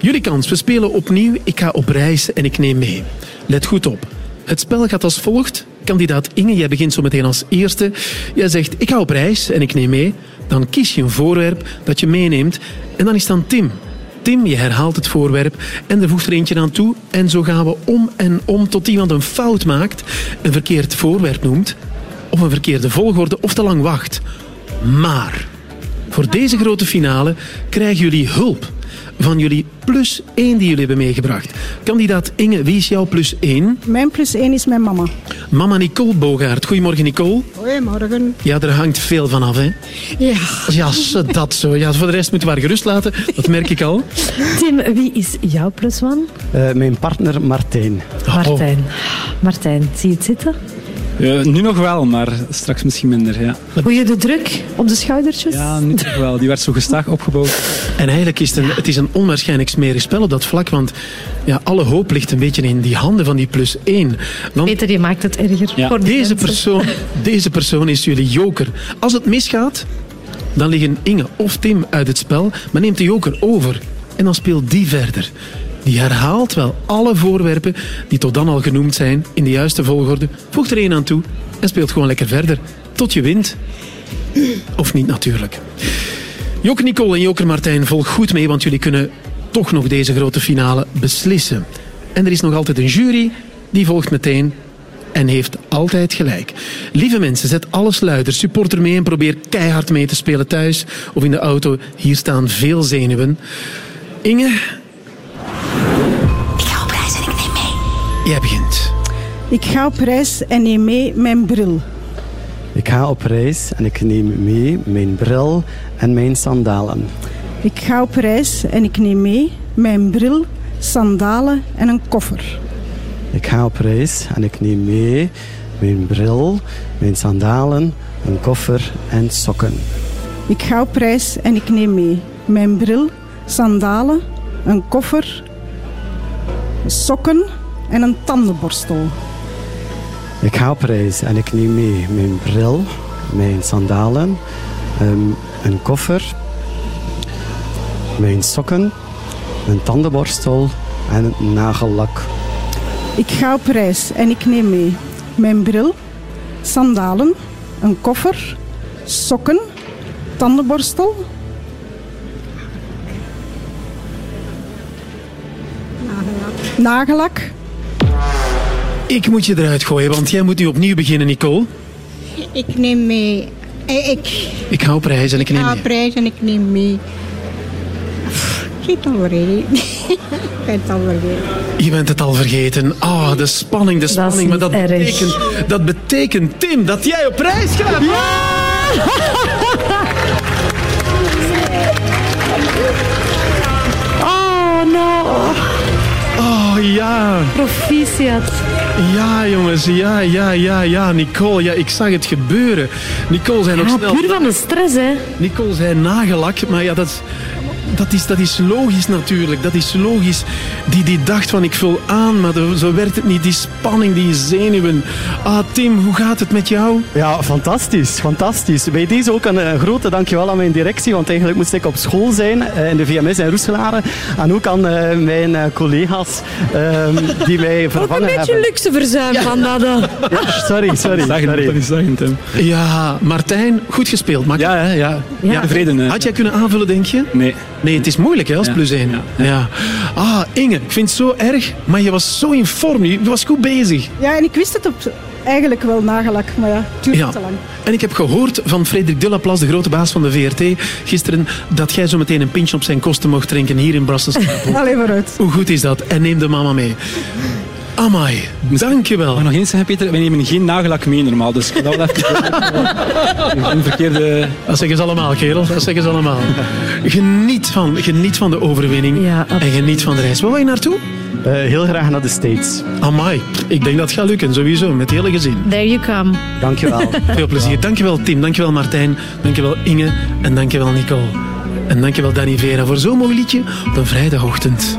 Speaker 1: Jullie kans, we spelen opnieuw. Ik ga op reis en ik neem mee. Let goed op. Het spel gaat als volgt. Kandidaat Inge, jij begint zo meteen als eerste. Jij zegt, ik ga op reis en ik neem mee. Dan kies je een voorwerp dat je meeneemt. En dan is dan Tim. Tim, je herhaalt het voorwerp en er voegt er eentje aan toe. En zo gaan we om en om tot iemand een fout maakt, een verkeerd voorwerp noemt, of een verkeerde volgorde of te lang wacht. Maar voor deze grote finale krijgen jullie hulp van jullie plus 1 die jullie hebben meegebracht. Kandidaat Inge, wie is jouw plus 1?
Speaker 80: Mijn plus één is mijn mama.
Speaker 1: Mama Nicole Bogaert. Goedemorgen Nicole.
Speaker 80: Goedemorgen.
Speaker 1: Ja, er hangt veel van af, hè?
Speaker 80: Ja.
Speaker 1: Ja, dat zo. Ja, voor de rest moeten we haar gerust laten. Dat merk ik al.
Speaker 84: Tim, wie is jouw plus one?
Speaker 81: Eh, mijn partner Martijn.
Speaker 84: Martijn. Martijn, zie je het zitten?
Speaker 85: Ja, nu nog wel, maar straks misschien minder. Ja,
Speaker 84: Voel je de druk op de schoudertjes?
Speaker 85: ja nu toch wel. Die werd zo gestaag opgebouwd.
Speaker 1: En eigenlijk is het een, het is een onwaarschijnlijk smerig spel op dat vlak, want ja, alle hoop ligt een beetje in die handen van die plus 1. Want
Speaker 84: Peter, je maakt het erger voor
Speaker 1: deze,
Speaker 84: mensen.
Speaker 1: persoon, deze persoon is jullie joker. Als het misgaat, dan liggen Inge of Tim uit het spel, maar neemt de joker over. En dan speelt die verder. Die herhaalt wel alle voorwerpen die tot dan al genoemd zijn in de juiste volgorde, voegt er één aan toe en speelt gewoon lekker verder. Tot je wint. Of niet natuurlijk. Joker Nicole en Joker Martijn, volg goed mee, want jullie kunnen toch nog deze grote finale beslissen. En er is nog altijd een jury, die volgt meteen en heeft altijd gelijk. Lieve mensen, zet alles luider, supporter mee en probeer keihard mee te spelen thuis of in de auto. Hier staan veel zenuwen. Inge,
Speaker 83: Ik ga op reis en neem mee
Speaker 80: mijn bril.
Speaker 81: Ik ga op reis en ik neem mee mijn bril en mijn sandalen.
Speaker 80: Ik ga op reis en ik neem mee mijn bril, sandalen en een koffer.
Speaker 81: Ik ga op reis en ik neem mee mijn bril, mijn sandalen, een koffer en sokken.
Speaker 80: Ik ga op reis en ik neem mee mijn bril, sandalen, een koffer, sokken en een tandenborstel.
Speaker 81: Ik ga op reis en ik neem mee mijn bril, mijn sandalen, ehm, een koffer, mijn sokken, een tandenborstel en een nagellak.
Speaker 80: Ik ga op reis en ik neem mee mijn bril, sandalen, een koffer, sokken, tandenborstel. Nagellak.
Speaker 1: Ik moet je eruit gooien, want jij moet nu opnieuw beginnen, Nicole.
Speaker 86: Ik neem mee. eh, Ik
Speaker 1: Ik ga op reis en ik neem
Speaker 86: ga
Speaker 1: mee.
Speaker 86: op reis en ik neem mee. Ik zit al vergeten. Ik ben het al vergeten.
Speaker 1: Je bent het al vergeten. Ah, de spanning, de spanning. maar dat betekent, dat betekent, Tim, dat jij op reis gaat.
Speaker 84: Oh,
Speaker 1: Oh ja.
Speaker 84: Proficiat.
Speaker 1: Ja, jongens. Ja, ja, ja, ja. Nicole, ja, ik zag het gebeuren. Nicole zei nog
Speaker 84: Ja,
Speaker 1: snel...
Speaker 84: puur van de stress, hè.
Speaker 1: Nicole zei nagellak, maar ja, dat, is- dat, is, dat is logisch natuurlijk. Dat is logisch. Die, die dacht van ik vul aan, maar de- zo werd het niet. Die spanning, die zenuwen. Ah, Tim, hoe gaat het met jou?
Speaker 81: Ja, fantastisch, fantastisch. Bij deze ook een, een grote dankjewel aan mijn directie, want eigenlijk moest ik op school zijn eh, in de VMS in Roeselare. En ook aan eh, mijn eh, collega's ehm, die mij
Speaker 84: Ook
Speaker 81: vervangen
Speaker 84: een beetje
Speaker 81: hebben.
Speaker 84: luxe verzuim van dat.
Speaker 81: Ja, sorry, sorry. sorry.
Speaker 1: Ja, Martijn, goed gespeeld. Maar...
Speaker 85: Ja, hè, ja.
Speaker 1: Ja.
Speaker 85: Tevreden. hè.
Speaker 1: Had jij kunnen aanvullen, denk je?
Speaker 85: Nee.
Speaker 1: Nee, het is moeilijk hè, als
Speaker 85: Ja.
Speaker 1: plus één. Ja. Ah, Inge, ik vind het zo erg, maar je was zo in vorm. Je was goed bezig.
Speaker 80: Ja, en ik wist het op, eigenlijk wel nagelak, maar ja, het duurde
Speaker 1: Ja.
Speaker 80: te lang.
Speaker 1: En ik heb gehoord van Frederik Delaplace, de grote baas van de VRT, gisteren, dat jij zo meteen een pintje op zijn kosten mocht drinken hier in Brussels.
Speaker 80: Allee, vooruit.
Speaker 1: Hoe goed is dat? En neem de mama mee. Amai, dankjewel.
Speaker 85: Ik nog eens zeggen, Peter? We nemen geen nagellak mee normaal, dus dat wel even... Een verkeerde...
Speaker 1: Dat zeggen ze allemaal, kerel. Dat zeggen ze allemaal. Geniet van, geniet van de overwinning. en geniet van de reis. Waar wil je naartoe?
Speaker 81: Eh, heel graag naar de States.
Speaker 1: Amai, ik denk dat het gaat lukken, sowieso, met het hele gezin.
Speaker 84: There you come.
Speaker 81: Dankjewel.
Speaker 1: Veel plezier. Dankjewel Tim, dankjewel Martijn, dankjewel Inge en dankjewel Nicole. En dankjewel Danny Vera voor zo'n mooi liedje op een vrijdagochtend.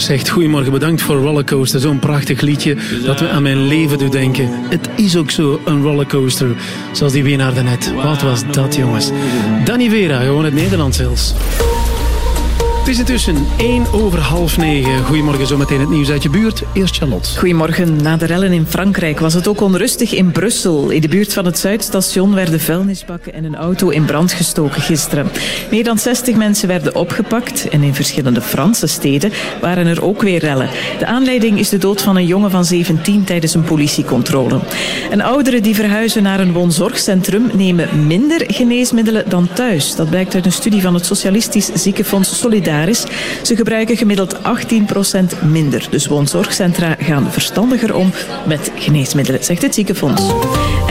Speaker 1: Zegt, goedemorgen, bedankt voor Rollercoaster. Zo'n prachtig liedje dat me aan mijn leven doet denken. Het is ook zo, een rollercoaster. Zoals die winnaar daarnet. Wat was dat, jongens? Danny Vera, gewoon het Nederlands zelfs. Het is intussen 1 over half 9. Goedemorgen, zometeen het nieuws uit je buurt. Eerst Charlotte.
Speaker 14: Goedemorgen. Na de rellen in Frankrijk was het ook onrustig in Brussel. In de buurt van het Zuidstation werden vuilnisbakken en een auto in brand gestoken gisteren. Meer dan 60 mensen werden opgepakt en in verschillende Franse steden waren er ook weer rellen. De aanleiding is de dood van een jongen van 17 tijdens een politiecontrole. En ouderen die verhuizen naar een woonzorgcentrum nemen minder geneesmiddelen dan thuis. Dat blijkt uit een studie van het Socialistisch Ziekenfonds Ze gebruiken gemiddeld 18% minder. Dus woonzorgcentra gaan verstandiger om met geneesmiddelen, zegt het ziekenfonds.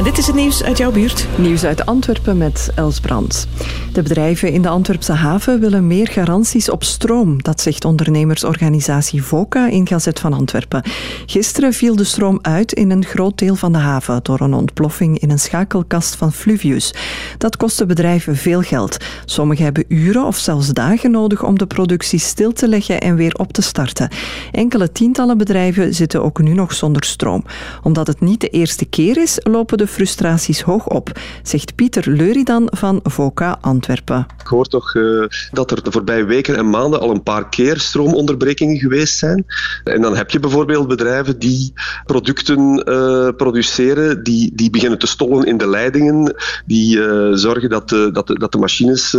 Speaker 14: Dit is het nieuws uit jouw buurt.
Speaker 17: Nieuws uit Antwerpen met Els Brandt. De bedrijven in de Antwerpse haven willen meer garanties op stroom. Dat zegt ondernemersorganisatie VOCA in Gazet van Antwerpen. Gisteren viel de stroom uit in een groot deel van de haven door een ontploffing in een schakelkast van Fluvius. Dat kostte bedrijven veel geld. Sommigen hebben uren of zelfs dagen nodig om de productie stil te leggen en weer op te starten. Enkele tientallen bedrijven zitten ook nu nog zonder stroom. Omdat het niet de eerste keer is, lopen de frustraties hoog op, zegt Pieter Leuridan van VOCA Antwerpen.
Speaker 87: Ik hoor toch eh, dat er de voorbije weken en maanden al een paar keer stroomonderbrekingen geweest zijn. En dan heb je bijvoorbeeld bedrijven die producten eh, produceren, die, die beginnen te stollen in de leidingen, die eh, zorgen dat de, dat, de, dat de machines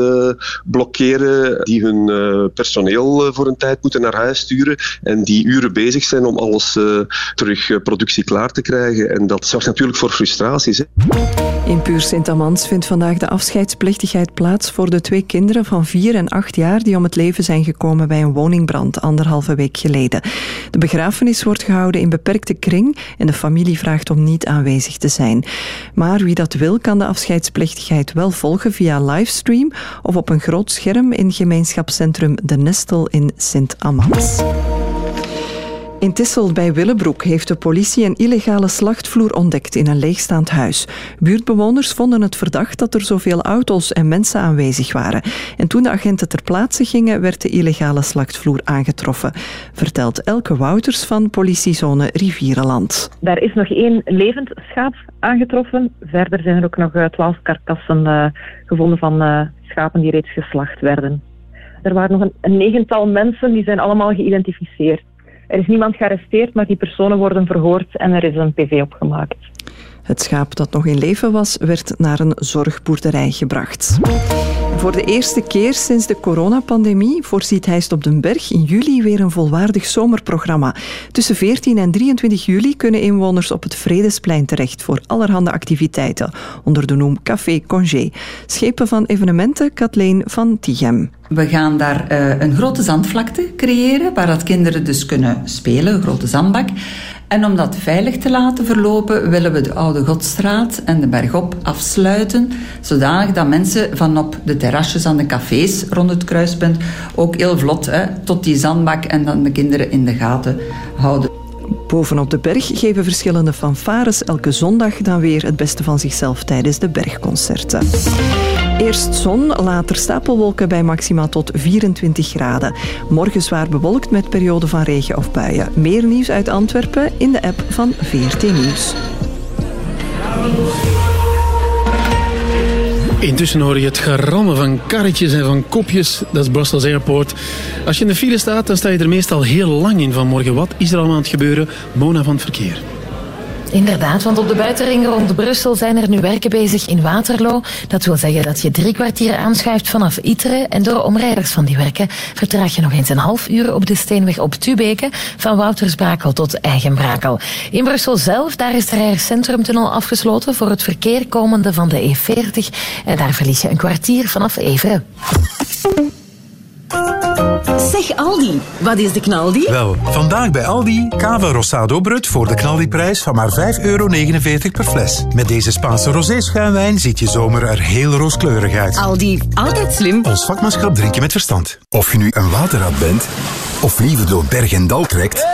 Speaker 87: blokkeren, die hun personeel voor een tijd moeten naar huis sturen en die uren bezig zijn om alles terug productie klaar te krijgen. En dat zorgt natuurlijk voor
Speaker 17: In Puur Sint-Amans vindt vandaag de afscheidsplechtigheid plaats voor de twee kinderen van 4 en 8 jaar die om het leven zijn gekomen bij een woningbrand anderhalve week geleden. De begrafenis wordt gehouden in beperkte kring en de familie vraagt om niet aanwezig te zijn. Maar wie dat wil, kan de afscheidsplechtigheid wel volgen via livestream of op een groot scherm in gemeenschapscentrum De Nestel in Sint-Amans. In Tissel bij Willebroek heeft de politie een illegale slachtvloer ontdekt in een leegstaand huis. Buurtbewoners vonden het verdacht dat er zoveel auto's en mensen aanwezig waren. En toen de agenten ter plaatse gingen, werd de illegale slachtvloer aangetroffen. Vertelt Elke Wouters van politiezone Rivierenland.
Speaker 55: Daar is nog één levend schaap aangetroffen. Verder zijn er ook nog eh, twaalf karkassen eh, gevonden van eh, schapen die reeds geslacht werden. Er waren nog een, een negental mensen, die zijn allemaal geïdentificeerd. Er is niemand gearresteerd, maar die personen worden verhoord en er is een PV opgemaakt.
Speaker 17: Het schaap dat nog in leven was, werd naar een zorgboerderij gebracht. Voor de eerste keer sinds de coronapandemie voorziet Heist op den Berg in juli weer een volwaardig zomerprogramma. Tussen 14 en 23 juli kunnen inwoners op het Vredesplein terecht voor allerhande activiteiten, onder de noem Café Congé. Schepen van evenementen Kathleen van Tichem.
Speaker 88: We gaan daar eh, een grote zandvlakte creëren, waar dat kinderen dus kunnen spelen, een grote zandbak. En om dat veilig te laten verlopen, willen we de Oude Godstraat en de Bergop afsluiten, zodanig dat mensen van op de terrasjes aan de cafés rond het kruispunt ook heel vlot hè, tot die zandbak en dan de kinderen in de gaten houden.
Speaker 17: Bovenop de berg geven verschillende fanfares elke zondag dan weer het beste van zichzelf tijdens de bergconcerten. Eerst zon, later stapelwolken bij maxima tot 24 graden. Morgen zwaar bewolkt met perioden van regen of buien. Meer nieuws uit Antwerpen in de app van VRT Nieuws.
Speaker 1: Intussen hoor je het gerammen van karretjes en van kopjes. Dat is Brussels Airport. Als je in de file staat, dan sta je er meestal heel lang in vanmorgen. Wat is er allemaal aan het gebeuren? Mona van het verkeer.
Speaker 21: Inderdaad, want op de buitenring rond Brussel zijn er nu werken bezig in Waterloo. Dat wil zeggen dat je drie kwartier aanschuift vanaf Iteren. En door omrijders van die werken vertraag je nog eens een half uur op de Steenweg op Tubeke. Van Woutersbrakel tot Eigenbrakel. In Brussel zelf, daar is de Rijers Centrumtunnel afgesloten voor het verkeer komende van de E40. En daar verlies je een kwartier vanaf Everen.
Speaker 6: Zeg Aldi, wat is de knaldi?
Speaker 11: Wel, vandaag bij Aldi Cava Rosado Brut voor de knaldiprijs van maar 5,49 euro per fles. Met deze Spaanse rosé-schuimwijn ziet je zomer er heel rooskleurig uit.
Speaker 6: Aldi, altijd slim.
Speaker 11: Ons vakmanschap drink je met verstand. Of je nu een waterrad bent, of liever door berg en dal trekt...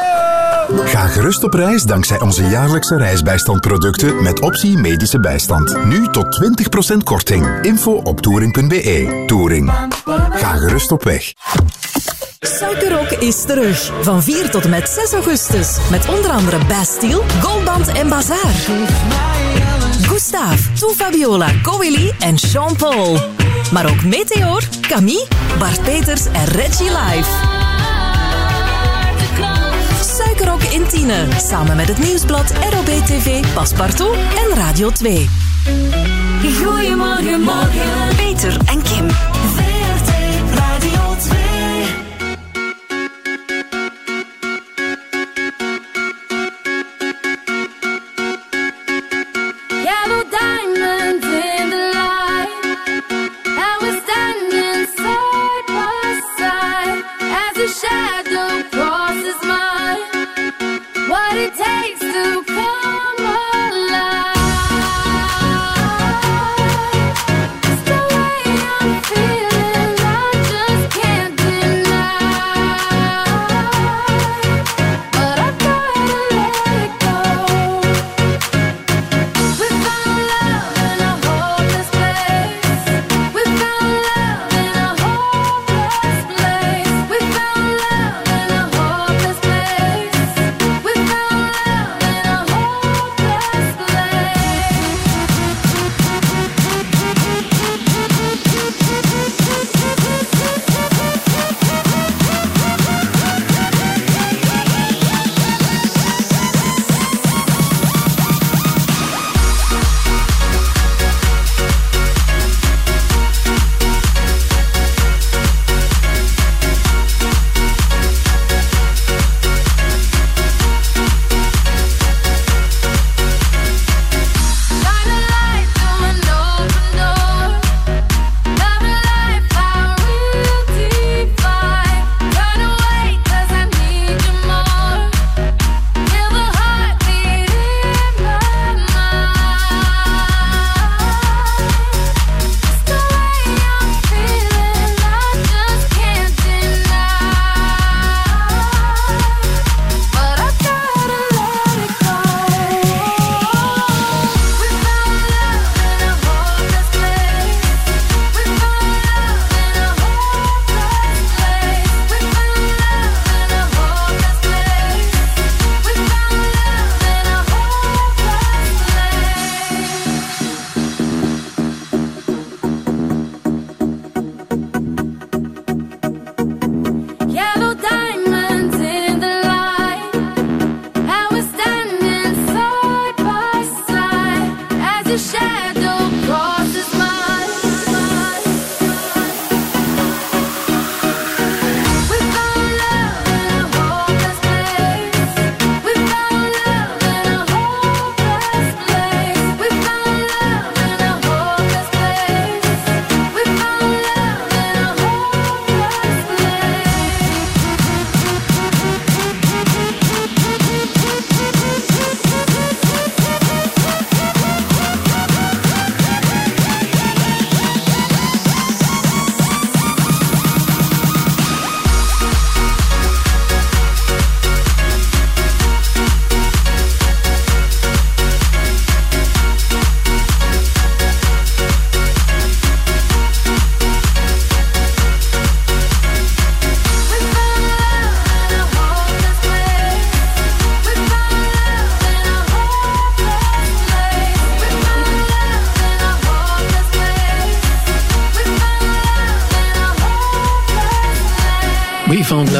Speaker 11: Ga gerust op reis dankzij onze jaarlijkse reisbijstandproducten met optie medische bijstand. Nu tot 20% korting. Info op touring.be. Touring. Ga gerust op weg.
Speaker 13: Suikerrock is terug. Van 4 tot en met 6 augustus. Met onder andere Bastille, Goldband en Bazaar. Gustave, Toe Fabiola, Coeli en Sean Paul. Maar ook Meteor, Camille, Bart Peters en Reggie Live. Suikerrock in Tiene. Samen met het Nieuwsblad, ROB TV, Paspartout en Radio 2.
Speaker 89: Goedemorgen, morgen.
Speaker 13: Peter en Kim.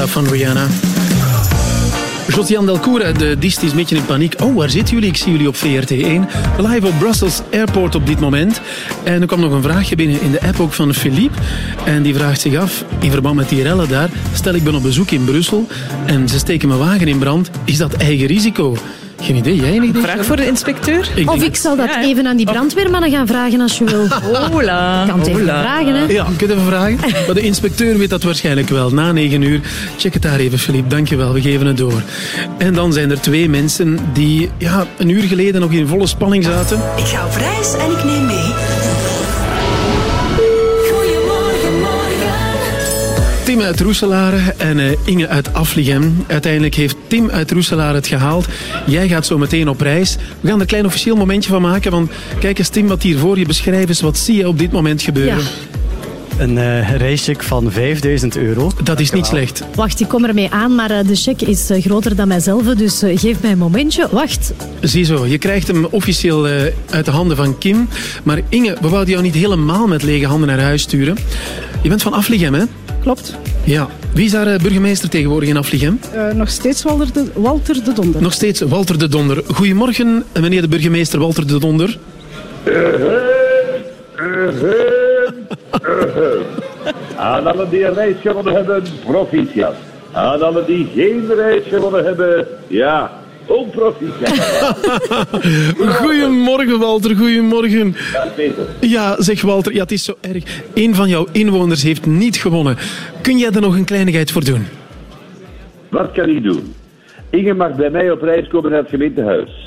Speaker 1: Van Rihanna. Josiane Delcoura, de diest is een beetje in paniek. Oh, waar zitten jullie? Ik zie jullie op VRT1. Live op Brussels Airport op dit moment. En er kwam nog een vraagje binnen in de app ook van Philippe. En die vraagt zich af, in verband met die rellen daar... Stel, ik ben op bezoek in Brussel en ze steken mijn wagen in brand. Is dat eigen risico? Geen idee, jij een idee?
Speaker 14: Vraag voor de inspecteur?
Speaker 1: Ik
Speaker 2: Of ik zal dat even aan die brandweermannen gaan vragen als je wil.
Speaker 14: Hola.
Speaker 2: Kan het even
Speaker 14: hola.
Speaker 2: vragen, hè?
Speaker 1: Ja, kun je even vragen? Maar de inspecteur weet dat waarschijnlijk wel. Na 9 uur. Check het daar even, Philippe. Dankjewel, we geven het door. En dan zijn er twee mensen die ja, een uur geleden nog in volle spanning zaten.
Speaker 6: Ik ga op reis en ik neem mee.
Speaker 1: Tim uit Roeselare en eh, Inge uit Afligem. Uiteindelijk heeft Tim uit Roeselare het gehaald. Jij gaat zo meteen op reis. We gaan er een klein officieel momentje van maken. Want kijk eens Tim, wat hier voor je beschrijft is. Wat zie je op dit moment gebeuren?
Speaker 2: Ja.
Speaker 81: Een eh reischeck van 5000 euro.
Speaker 1: Dat is niet slecht.
Speaker 2: Wacht, ik kom ermee aan, maar eh, de cheque is groter dan mijzelf, dus geef mij een momentje. Wacht.
Speaker 1: Ziezo, je krijgt hem officieel eh, uit de handen van Kim. Maar Inge, we wouden jou niet helemaal met lege handen naar huis sturen. Je bent van Afligem, hè?
Speaker 80: Klopt.
Speaker 1: Ja. Wie is daar eh, burgemeester tegenwoordig in Afligem?
Speaker 80: Eh, nog steeds Walter de, Walter de Donder.
Speaker 1: Nog steeds Walter de Donder. Goedemorgen, eh, meneer de burgemeester Walter de Donder.
Speaker 90: Aan alle die een reis gewonnen hebben, proficiat. Aan alle die geen reis gewonnen hebben, ja, ook proficiat.
Speaker 1: Goedemorgen, Walter. Goedemorgen.
Speaker 90: Ja, Peter.
Speaker 1: Ja, zeg Walter, ja, het is zo erg. Een van jouw inwoners heeft niet gewonnen. Kun jij er nog een kleinigheid voor doen?
Speaker 90: Wat kan ik doen? Inge mag bij mij op reis komen naar het gemeentehuis.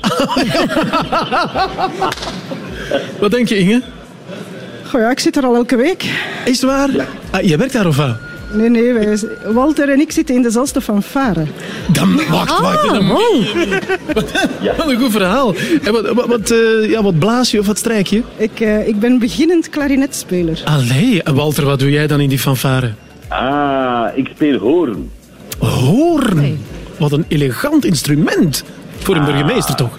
Speaker 1: Wat denk je, Inge?
Speaker 80: Goh ja, ik zit er al elke week.
Speaker 1: Is het waar? Ah, jij werkt daar of wat?
Speaker 80: Nee, nee, wij, Walter en ik zitten in dezelfde fanfare.
Speaker 1: Dan, wacht, wacht. dan- Wat een goed verhaal. En wat, wat, wat, eh, ja, wat blaas je of wat strijk je?
Speaker 80: Ik, eh, ik ben beginnend klarinetspeler.
Speaker 1: Allee, Walter, wat doe jij dan in die fanfare?
Speaker 90: Ah, ik speel hoorn.
Speaker 1: Hoorn. Wat een elegant instrument. Voor een burgemeester toch?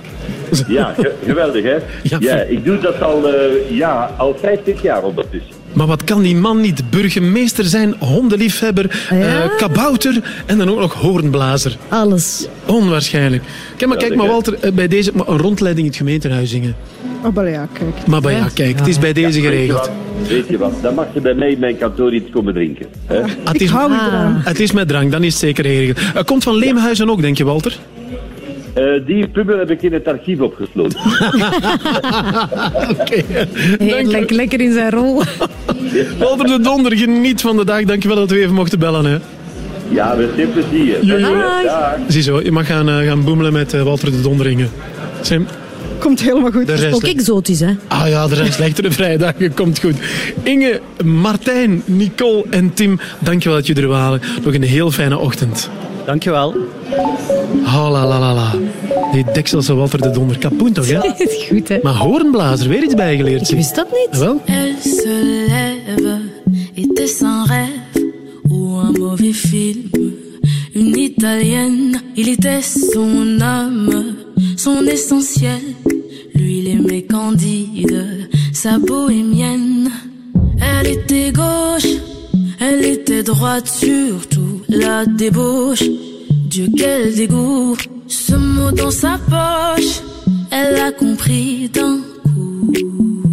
Speaker 90: Ja, ge- geweldig hè? Ja, ik doe dat al, eh, ja, al 50 jaar ondertussen.
Speaker 1: Maar wat kan die man niet? Burgemeester zijn, hondenliefhebber, eh, kabouter en dan ook nog hoornblazer.
Speaker 2: Alles.
Speaker 1: Onwaarschijnlijk. Kijk maar, kijk maar Walter, eh, bij deze maar een rondleiding in het gemeentehuis zingen.
Speaker 80: Oh, maar ja, kijk.
Speaker 1: Maar bij ja, kijk, het is bij deze geregeld.
Speaker 90: Weet je wat, dan mag je bij mij in mijn kantoor iets komen drinken. Hè?
Speaker 1: Ah, het, is, het is met drank, dan is het zeker geregeld. Het komt van Leemhuizen ook, denk je, Walter?
Speaker 90: Eh, die pubbel heb ik in het archief opgesloten.
Speaker 2: Heerlijk, lekker in zijn rol.
Speaker 1: Walter de Donder, geniet van de dag. Dankjewel dat we even mochten bellen. Hè.
Speaker 90: Ja, met veel plezier.
Speaker 1: Jo, jo.
Speaker 90: Dag.
Speaker 1: Ziezo, je mag gaan, eh, gaan boemelen met eh, Walter de Donderingen. Sim,
Speaker 80: Komt helemaal goed.
Speaker 1: De rest-
Speaker 2: Ook exotisch, hè?
Speaker 1: Ah ja, er zijn slechtere vrijdagen, komt goed. Inge, Martijn, Nicole en Tim, dankjewel dat je er waren. Nog een heel fijne ochtend.
Speaker 81: Dankjewel.
Speaker 1: Oh la la la la. Die dekselse Walter de Donder, kapoen toch, hè?
Speaker 2: Goed, hè?
Speaker 1: Maar hoornblazer, weer iets bijgeleerd.
Speaker 2: Ik wist dat niet.
Speaker 1: Wel?
Speaker 13: Elle se lève, était-ce un rêve ou un mauvais film Une italienne, il était son âme, son essentiel. Lui, il aimait Candide, sa bohémienne. Elle était gauche, elle était droite, surtout la débauche. Dieu, quel dégoût, ce mot dans sa poche, elle a compris d'un Mamma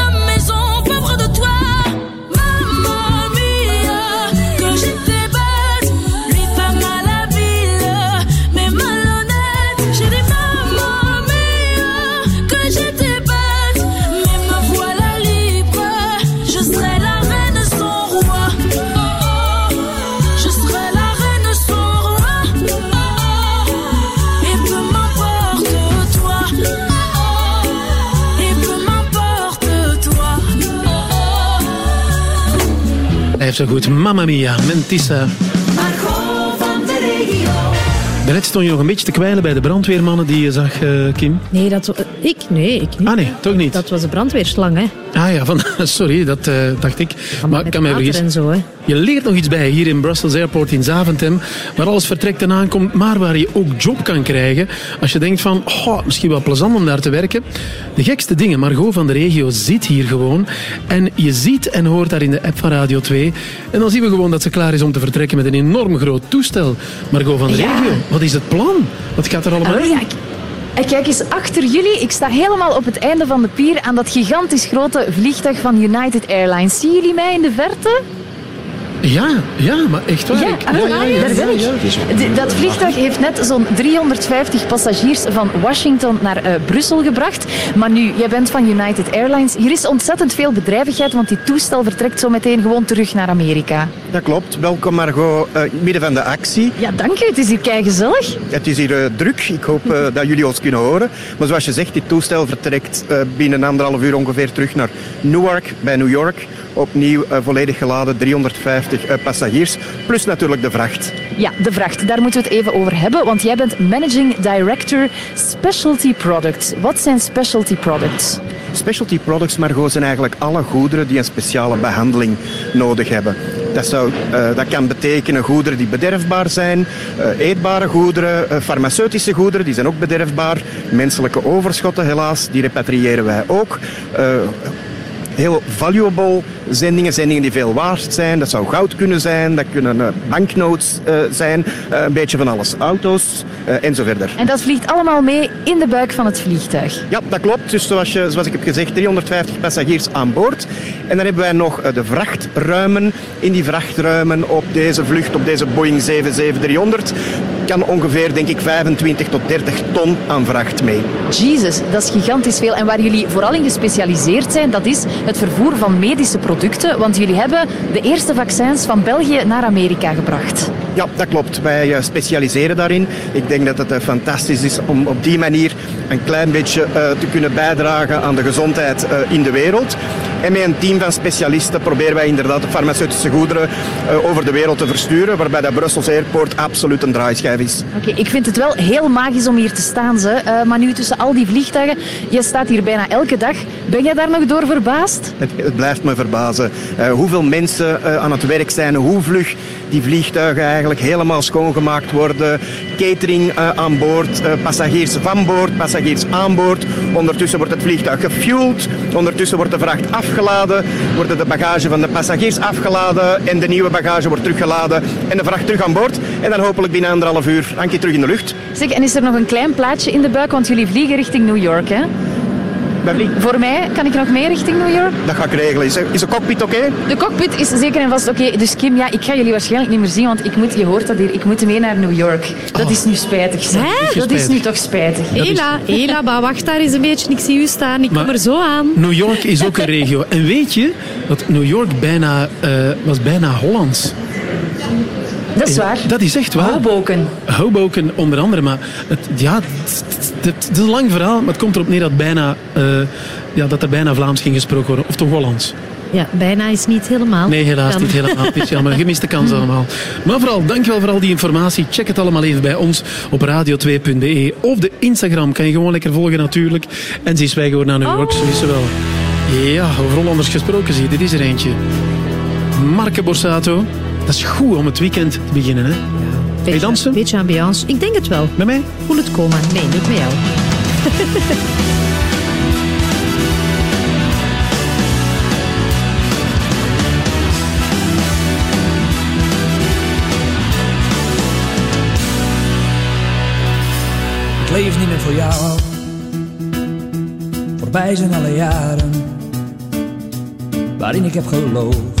Speaker 1: blijft zo goed. Mamma mia, Mentissa. Daarnet stond je nog een beetje te kwijlen bij de brandweermannen die je zag, eh, Kim.
Speaker 2: Nee, dat, ik? Nee, ik niet.
Speaker 1: Ah nee, toch niet?
Speaker 2: Dat was de brandweerslang, hè.
Speaker 1: Ah ja, van, sorry, dat eh, dacht ik. Maar ik kan mij vergissen.
Speaker 2: en zo, hè.
Speaker 1: Je leert nog iets bij hier in Brussels Airport in Zaventem, waar alles vertrekt en aankomt, maar waar je ook job kan krijgen. Als je denkt van, oh, misschien wel plezant om daar te werken. De gekste dingen, Margot van de regio zit hier gewoon. En je ziet en hoort daar in de app van Radio 2. En dan zien we gewoon dat ze klaar is om te vertrekken met een enorm groot toestel. Margot van de
Speaker 27: Ja.
Speaker 1: regio, wat is het plan? Wat gaat er allemaal
Speaker 27: Ah,
Speaker 1: in?
Speaker 27: ja, ik- en kijk eens achter jullie. Ik sta helemaal op het einde van de pier aan dat gigantisch grote vliegtuig van United Airlines. Zien jullie mij in de verte?
Speaker 1: Ja, ja, maar echt waar.
Speaker 27: Ja,
Speaker 1: Ik-
Speaker 27: ah, daar ben ik. Dat vliegtuig heeft net zo'n 350 passagiers van Washington naar eh, Brussel gebracht. Maar nu, jij bent van United Airlines. Hier is ontzettend veel bedrijvigheid, want die toestel vertrekt zo meteen gewoon terug naar Amerika.
Speaker 91: Dat klopt. Welkom Margot, eh, het midden van de actie.
Speaker 27: Ja, dank u. Het is hier kei gezellig.
Speaker 91: Het is hier eh, druk. Ik hoop eh, dat jullie ons kunnen horen. Maar zoals je zegt, dit toestel vertrekt eh, binnen anderhalf uur ongeveer terug naar Newark, bij New York. Opnieuw volledig geladen, 350 eh, passagiers. Plus natuurlijk de vracht.
Speaker 27: Ja, de vracht. Daar moeten we het even over hebben, want jij bent Managing Director Specialty Products. Wat zijn specialty products?
Speaker 91: Specialty products, Margot, zijn eigenlijk alle goederen die een speciale behandeling nodig hebben. Dat, zou, eh, dat kan betekenen goederen die bederfbaar zijn, eh, eetbare goederen, farmaceutische goederen, die zijn ook bederfbaar. Menselijke overschotten, helaas, die repatriëren wij ook. Heel valuable zendingen, zendingen die veel waard zijn. Dat zou goud kunnen zijn, dat kunnen eh, banknotes eh, zijn, eh, een beetje van alles. Auto's en zo verder.
Speaker 27: En dat vliegt allemaal mee in de buik van het vliegtuig.
Speaker 91: Ja, dat klopt. Dus zoals, je, zoals ik heb gezegd, 350 passagiers aan boord. En dan hebben wij nog de vrachtruimen. In die vrachtruimen op deze vlucht, op deze Boeing 777-300, kan ongeveer, denk ik, 25 tot 30 ton aan vracht mee.
Speaker 27: Jezus, dat is gigantisch veel. En waar jullie vooral in gespecialiseerd zijn, dat is het vervoer van medische producten. Want jullie hebben de eerste vaccins van België naar Amerika gebracht.
Speaker 91: Ja, dat klopt. Wij eh, specialiseren daarin. Ik denk dat het eh, fantastisch is om op die manier een klein beetje eh, te kunnen bijdragen aan de gezondheid in de wereld. En met een team van specialisten proberen wij inderdaad de farmaceutische goederen eh, over de wereld te versturen, waarbij dat Brussels Airport absoluut een draaischijf is.
Speaker 27: Oké, ik vind het wel heel magisch om hier te staan. Ze. Eh, maar nu tussen al die vliegtuigen, je staat hier bijna elke dag. Ben jij daar nog door verbaasd?
Speaker 91: Het, het blijft me verbazen eh, hoeveel mensen aan het werk zijn, hoe vlug die vliegtuigen eigenlijk helemaal schoongemaakt worden. Catering eh, aan boord, eh, passagiers van boord, passagiers aan boord. Ondertussen wordt het vliegtuig gefueld, ondertussen wordt de vracht afgeladen, worden de bagage van de passagiers afgeladen en de nieuwe bagage wordt teruggeladen en de vracht terug aan boord. En dan hopelijk binnen anderhalf uur hangt hij terug in de lucht.
Speaker 27: Zeg, en is er nog een klein plaatje in de buik? Want jullie vliegen richting New York, hè? Voor mij, kan ik nog mee richting New York?
Speaker 91: Dat ga ik regelen. Is, is de cockpit oké?
Speaker 27: De cockpit is zeker en vast oké. Dus Kim, ja, ik ga jullie waarschijnlijk niet meer zien, want ik moet, je hoort dat hier, ik moet mee naar New York. Dat is nu spijtig. zeg.
Speaker 2: Hè?
Speaker 27: Dat is nu toch spijtig.
Speaker 2: Hela, Hela, maar wacht daar eens een beetje. Ik zie u staan. Ik kom er zo aan.
Speaker 1: New York is ook een regio. En weet je dat New York bijna, eh, was bijna Hollands?
Speaker 27: Dat is waar.
Speaker 1: Dat is echt waar.
Speaker 27: Hoboken.
Speaker 1: Hoboken onder andere. Maar het, ja, het, het- het is een lang verhaal, maar het komt erop neer dat, bijna, eh, ja, dat er bijna Vlaams ging gesproken worden. Of toch Hollands?
Speaker 2: Ja, bijna is niet helemaal.
Speaker 1: Nee, helaas
Speaker 2: Kan.
Speaker 1: niet helemaal. Het is jammer. Gemiste kans allemaal. Maar vooral, dankjewel voor al die informatie. Check het allemaal even bij ons op radio2.be. Of de Instagram kan je gewoon lekker volgen natuurlijk. En ze is wij gewoon naar New York, zo is ze wel. Ja, over Hollanders gesproken zie je. Dit is er eentje. Marke Borsato. Dat is goed om het weekend te beginnen, hè?
Speaker 2: Beetje, dansen? Beetje ambiance. Ik denk het wel.
Speaker 1: Met mij?
Speaker 2: Voel het komen. Nee, niet met jou.
Speaker 92: Ik leef niet meer voor jou. Voorbij zijn alle jaren waarin ik heb geloofd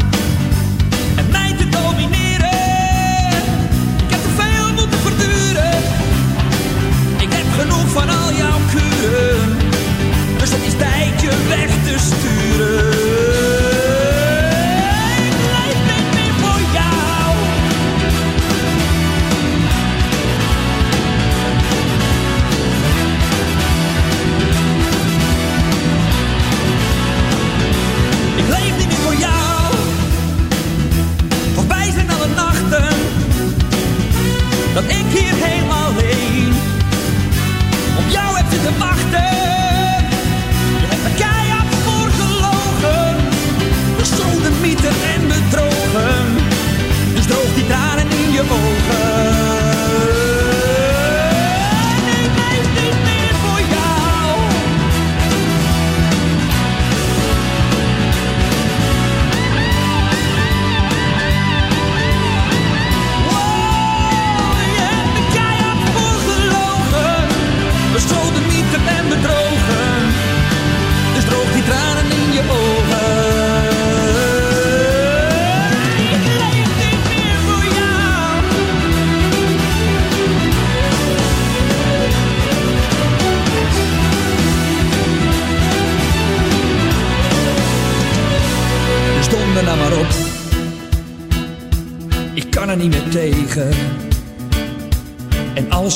Speaker 92: Dus het is tijd je weg te sturen. Ik leef niet meer voor jou. Ik leef niet meer voor jou. voorbij zijn al de nachten dat ik hier helemaal zitten te wachten. Je hebt me keihard voor gelogen, gesloten, mieter en bedrogen. Dus droog die tranen in je ogen.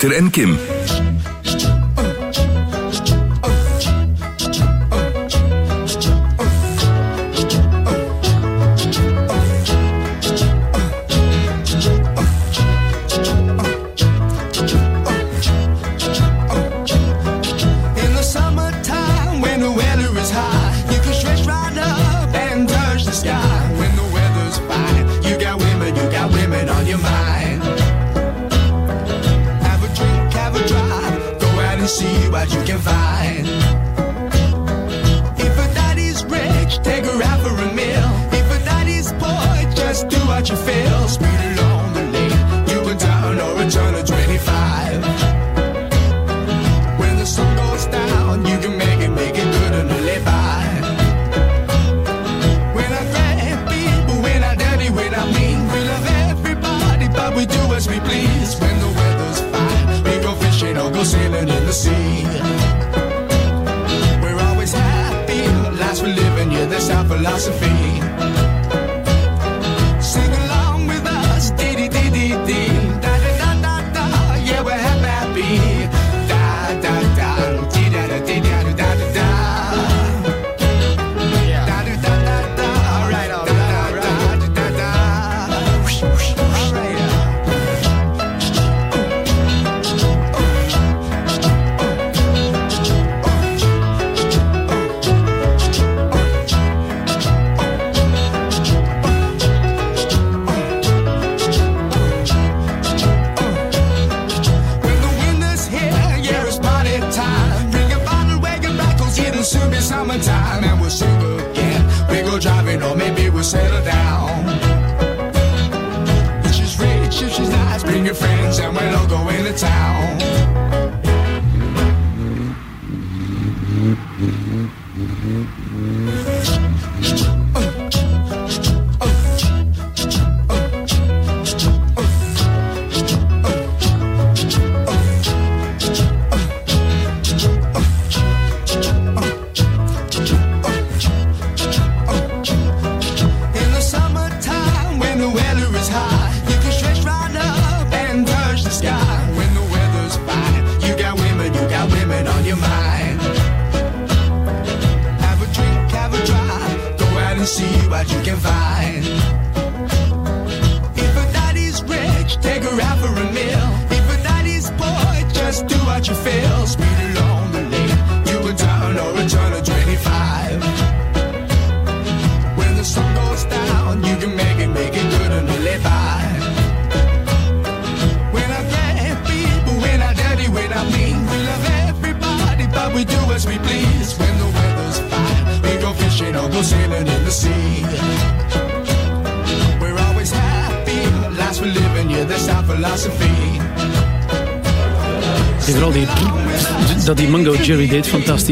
Speaker 54: Peter en Kim.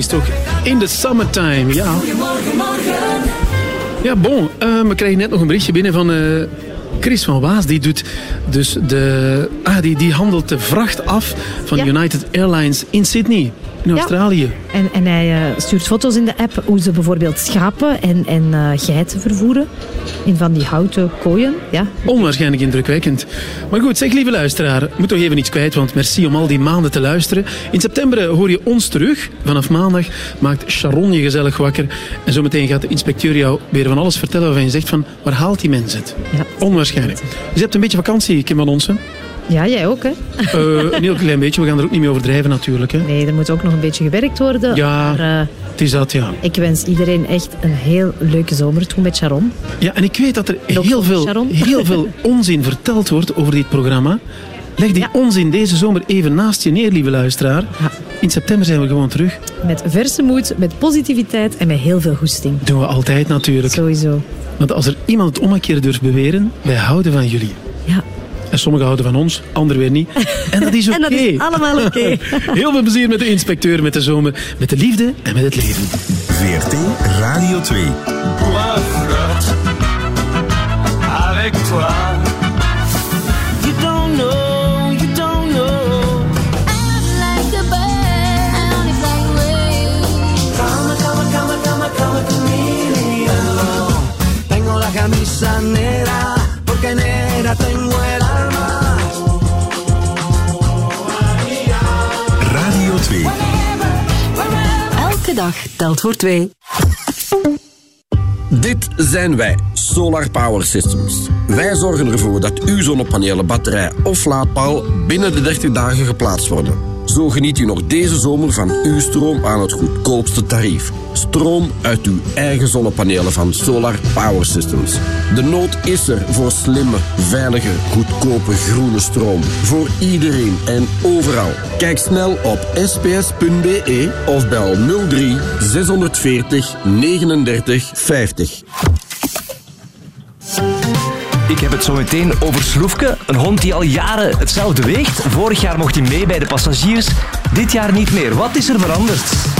Speaker 1: Fantastisch toch? In the summertime, ja.
Speaker 93: Goedemorgen, morgen.
Speaker 1: Ja, bon. eh, we krijgen net nog een berichtje binnen van eh, Chris van Waas. Die, doet dus de, ah, die, die handelt de vracht af van
Speaker 2: Ja.
Speaker 1: United Airlines in Sydney, in
Speaker 2: Ja.
Speaker 1: Australië.
Speaker 2: En, en hij eh, stuurt foto's in de app hoe ze bijvoorbeeld schapen en, en geiten vervoeren. In van die houten kooien. Ja.
Speaker 1: Onwaarschijnlijk indrukwekkend. Maar goed, zeg lieve luisteraar, moet toch even iets kwijt, want merci om al die maanden te luisteren. In september eh, hoor je ons terug. Vanaf maandag maakt Sharon je gezellig wakker. En zometeen gaat de inspecteur jou weer van alles vertellen waarvan je zegt van, waar haalt die mens het?
Speaker 2: Ja.
Speaker 1: Onwaarschijnlijk. Dus je hebt een beetje vakantie, Kim van Onsen.
Speaker 2: Ja, jij ook hè?
Speaker 1: Eh, een heel klein beetje, we gaan er ook niet mee overdrijven natuurlijk. Hè.
Speaker 2: Nee, er moet ook nog een beetje gewerkt worden.
Speaker 1: Ja,
Speaker 2: Maar eh,
Speaker 1: het is dat, ja.
Speaker 2: ik wens iedereen echt een heel leuke zomer toe met Sharon.
Speaker 1: Ja, en ik weet dat er heel veel,
Speaker 2: Sharon.
Speaker 1: heel veel onzin verteld wordt over dit programma. Leg die onzin deze zomer even naast je neer, lieve luisteraar. In september zijn we gewoon terug.
Speaker 2: Met verse moed, met positiviteit en met heel veel goesting.
Speaker 1: Doen we altijd natuurlijk.
Speaker 2: Sowieso.
Speaker 1: Want als er iemand het omgekeerde durft beweren, wij houden van jullie.
Speaker 2: Ja.
Speaker 1: En sommigen houden van ons, anderen weer niet. En dat is oké.
Speaker 2: En dat is allemaal oké.
Speaker 1: Heel veel plezier met de inspecteur, met de zomer, met de liefde en met het leven.
Speaker 11: VRT Radio 2.
Speaker 15: Pour un flirt avec toi. You don't
Speaker 27: Dag telt voor twee.
Speaker 94: Dit zijn wij, Solar Power Systems. Wij zorgen ervoor dat uw zonnepanelen, batterij of laadpaal binnen de 30 dagen geplaatst worden. Zo geniet u nog deze zomer van uw stroom aan het goedkoopste tarief. Stroom uit uw eigen zonnepanelen van Solar Power Systems. De nood is er voor slimme, veilige, goedkope groene stroom. Voor iedereen en overal. Kijk snel op sps.be of bel 03 640 39 50.
Speaker 95: Ik heb het zo meteen over Sloefke, een hond die al jaren hetzelfde weegt. Vorig jaar mocht hij mee bij de passagiers, dit jaar niet meer. Wat is er veranderd?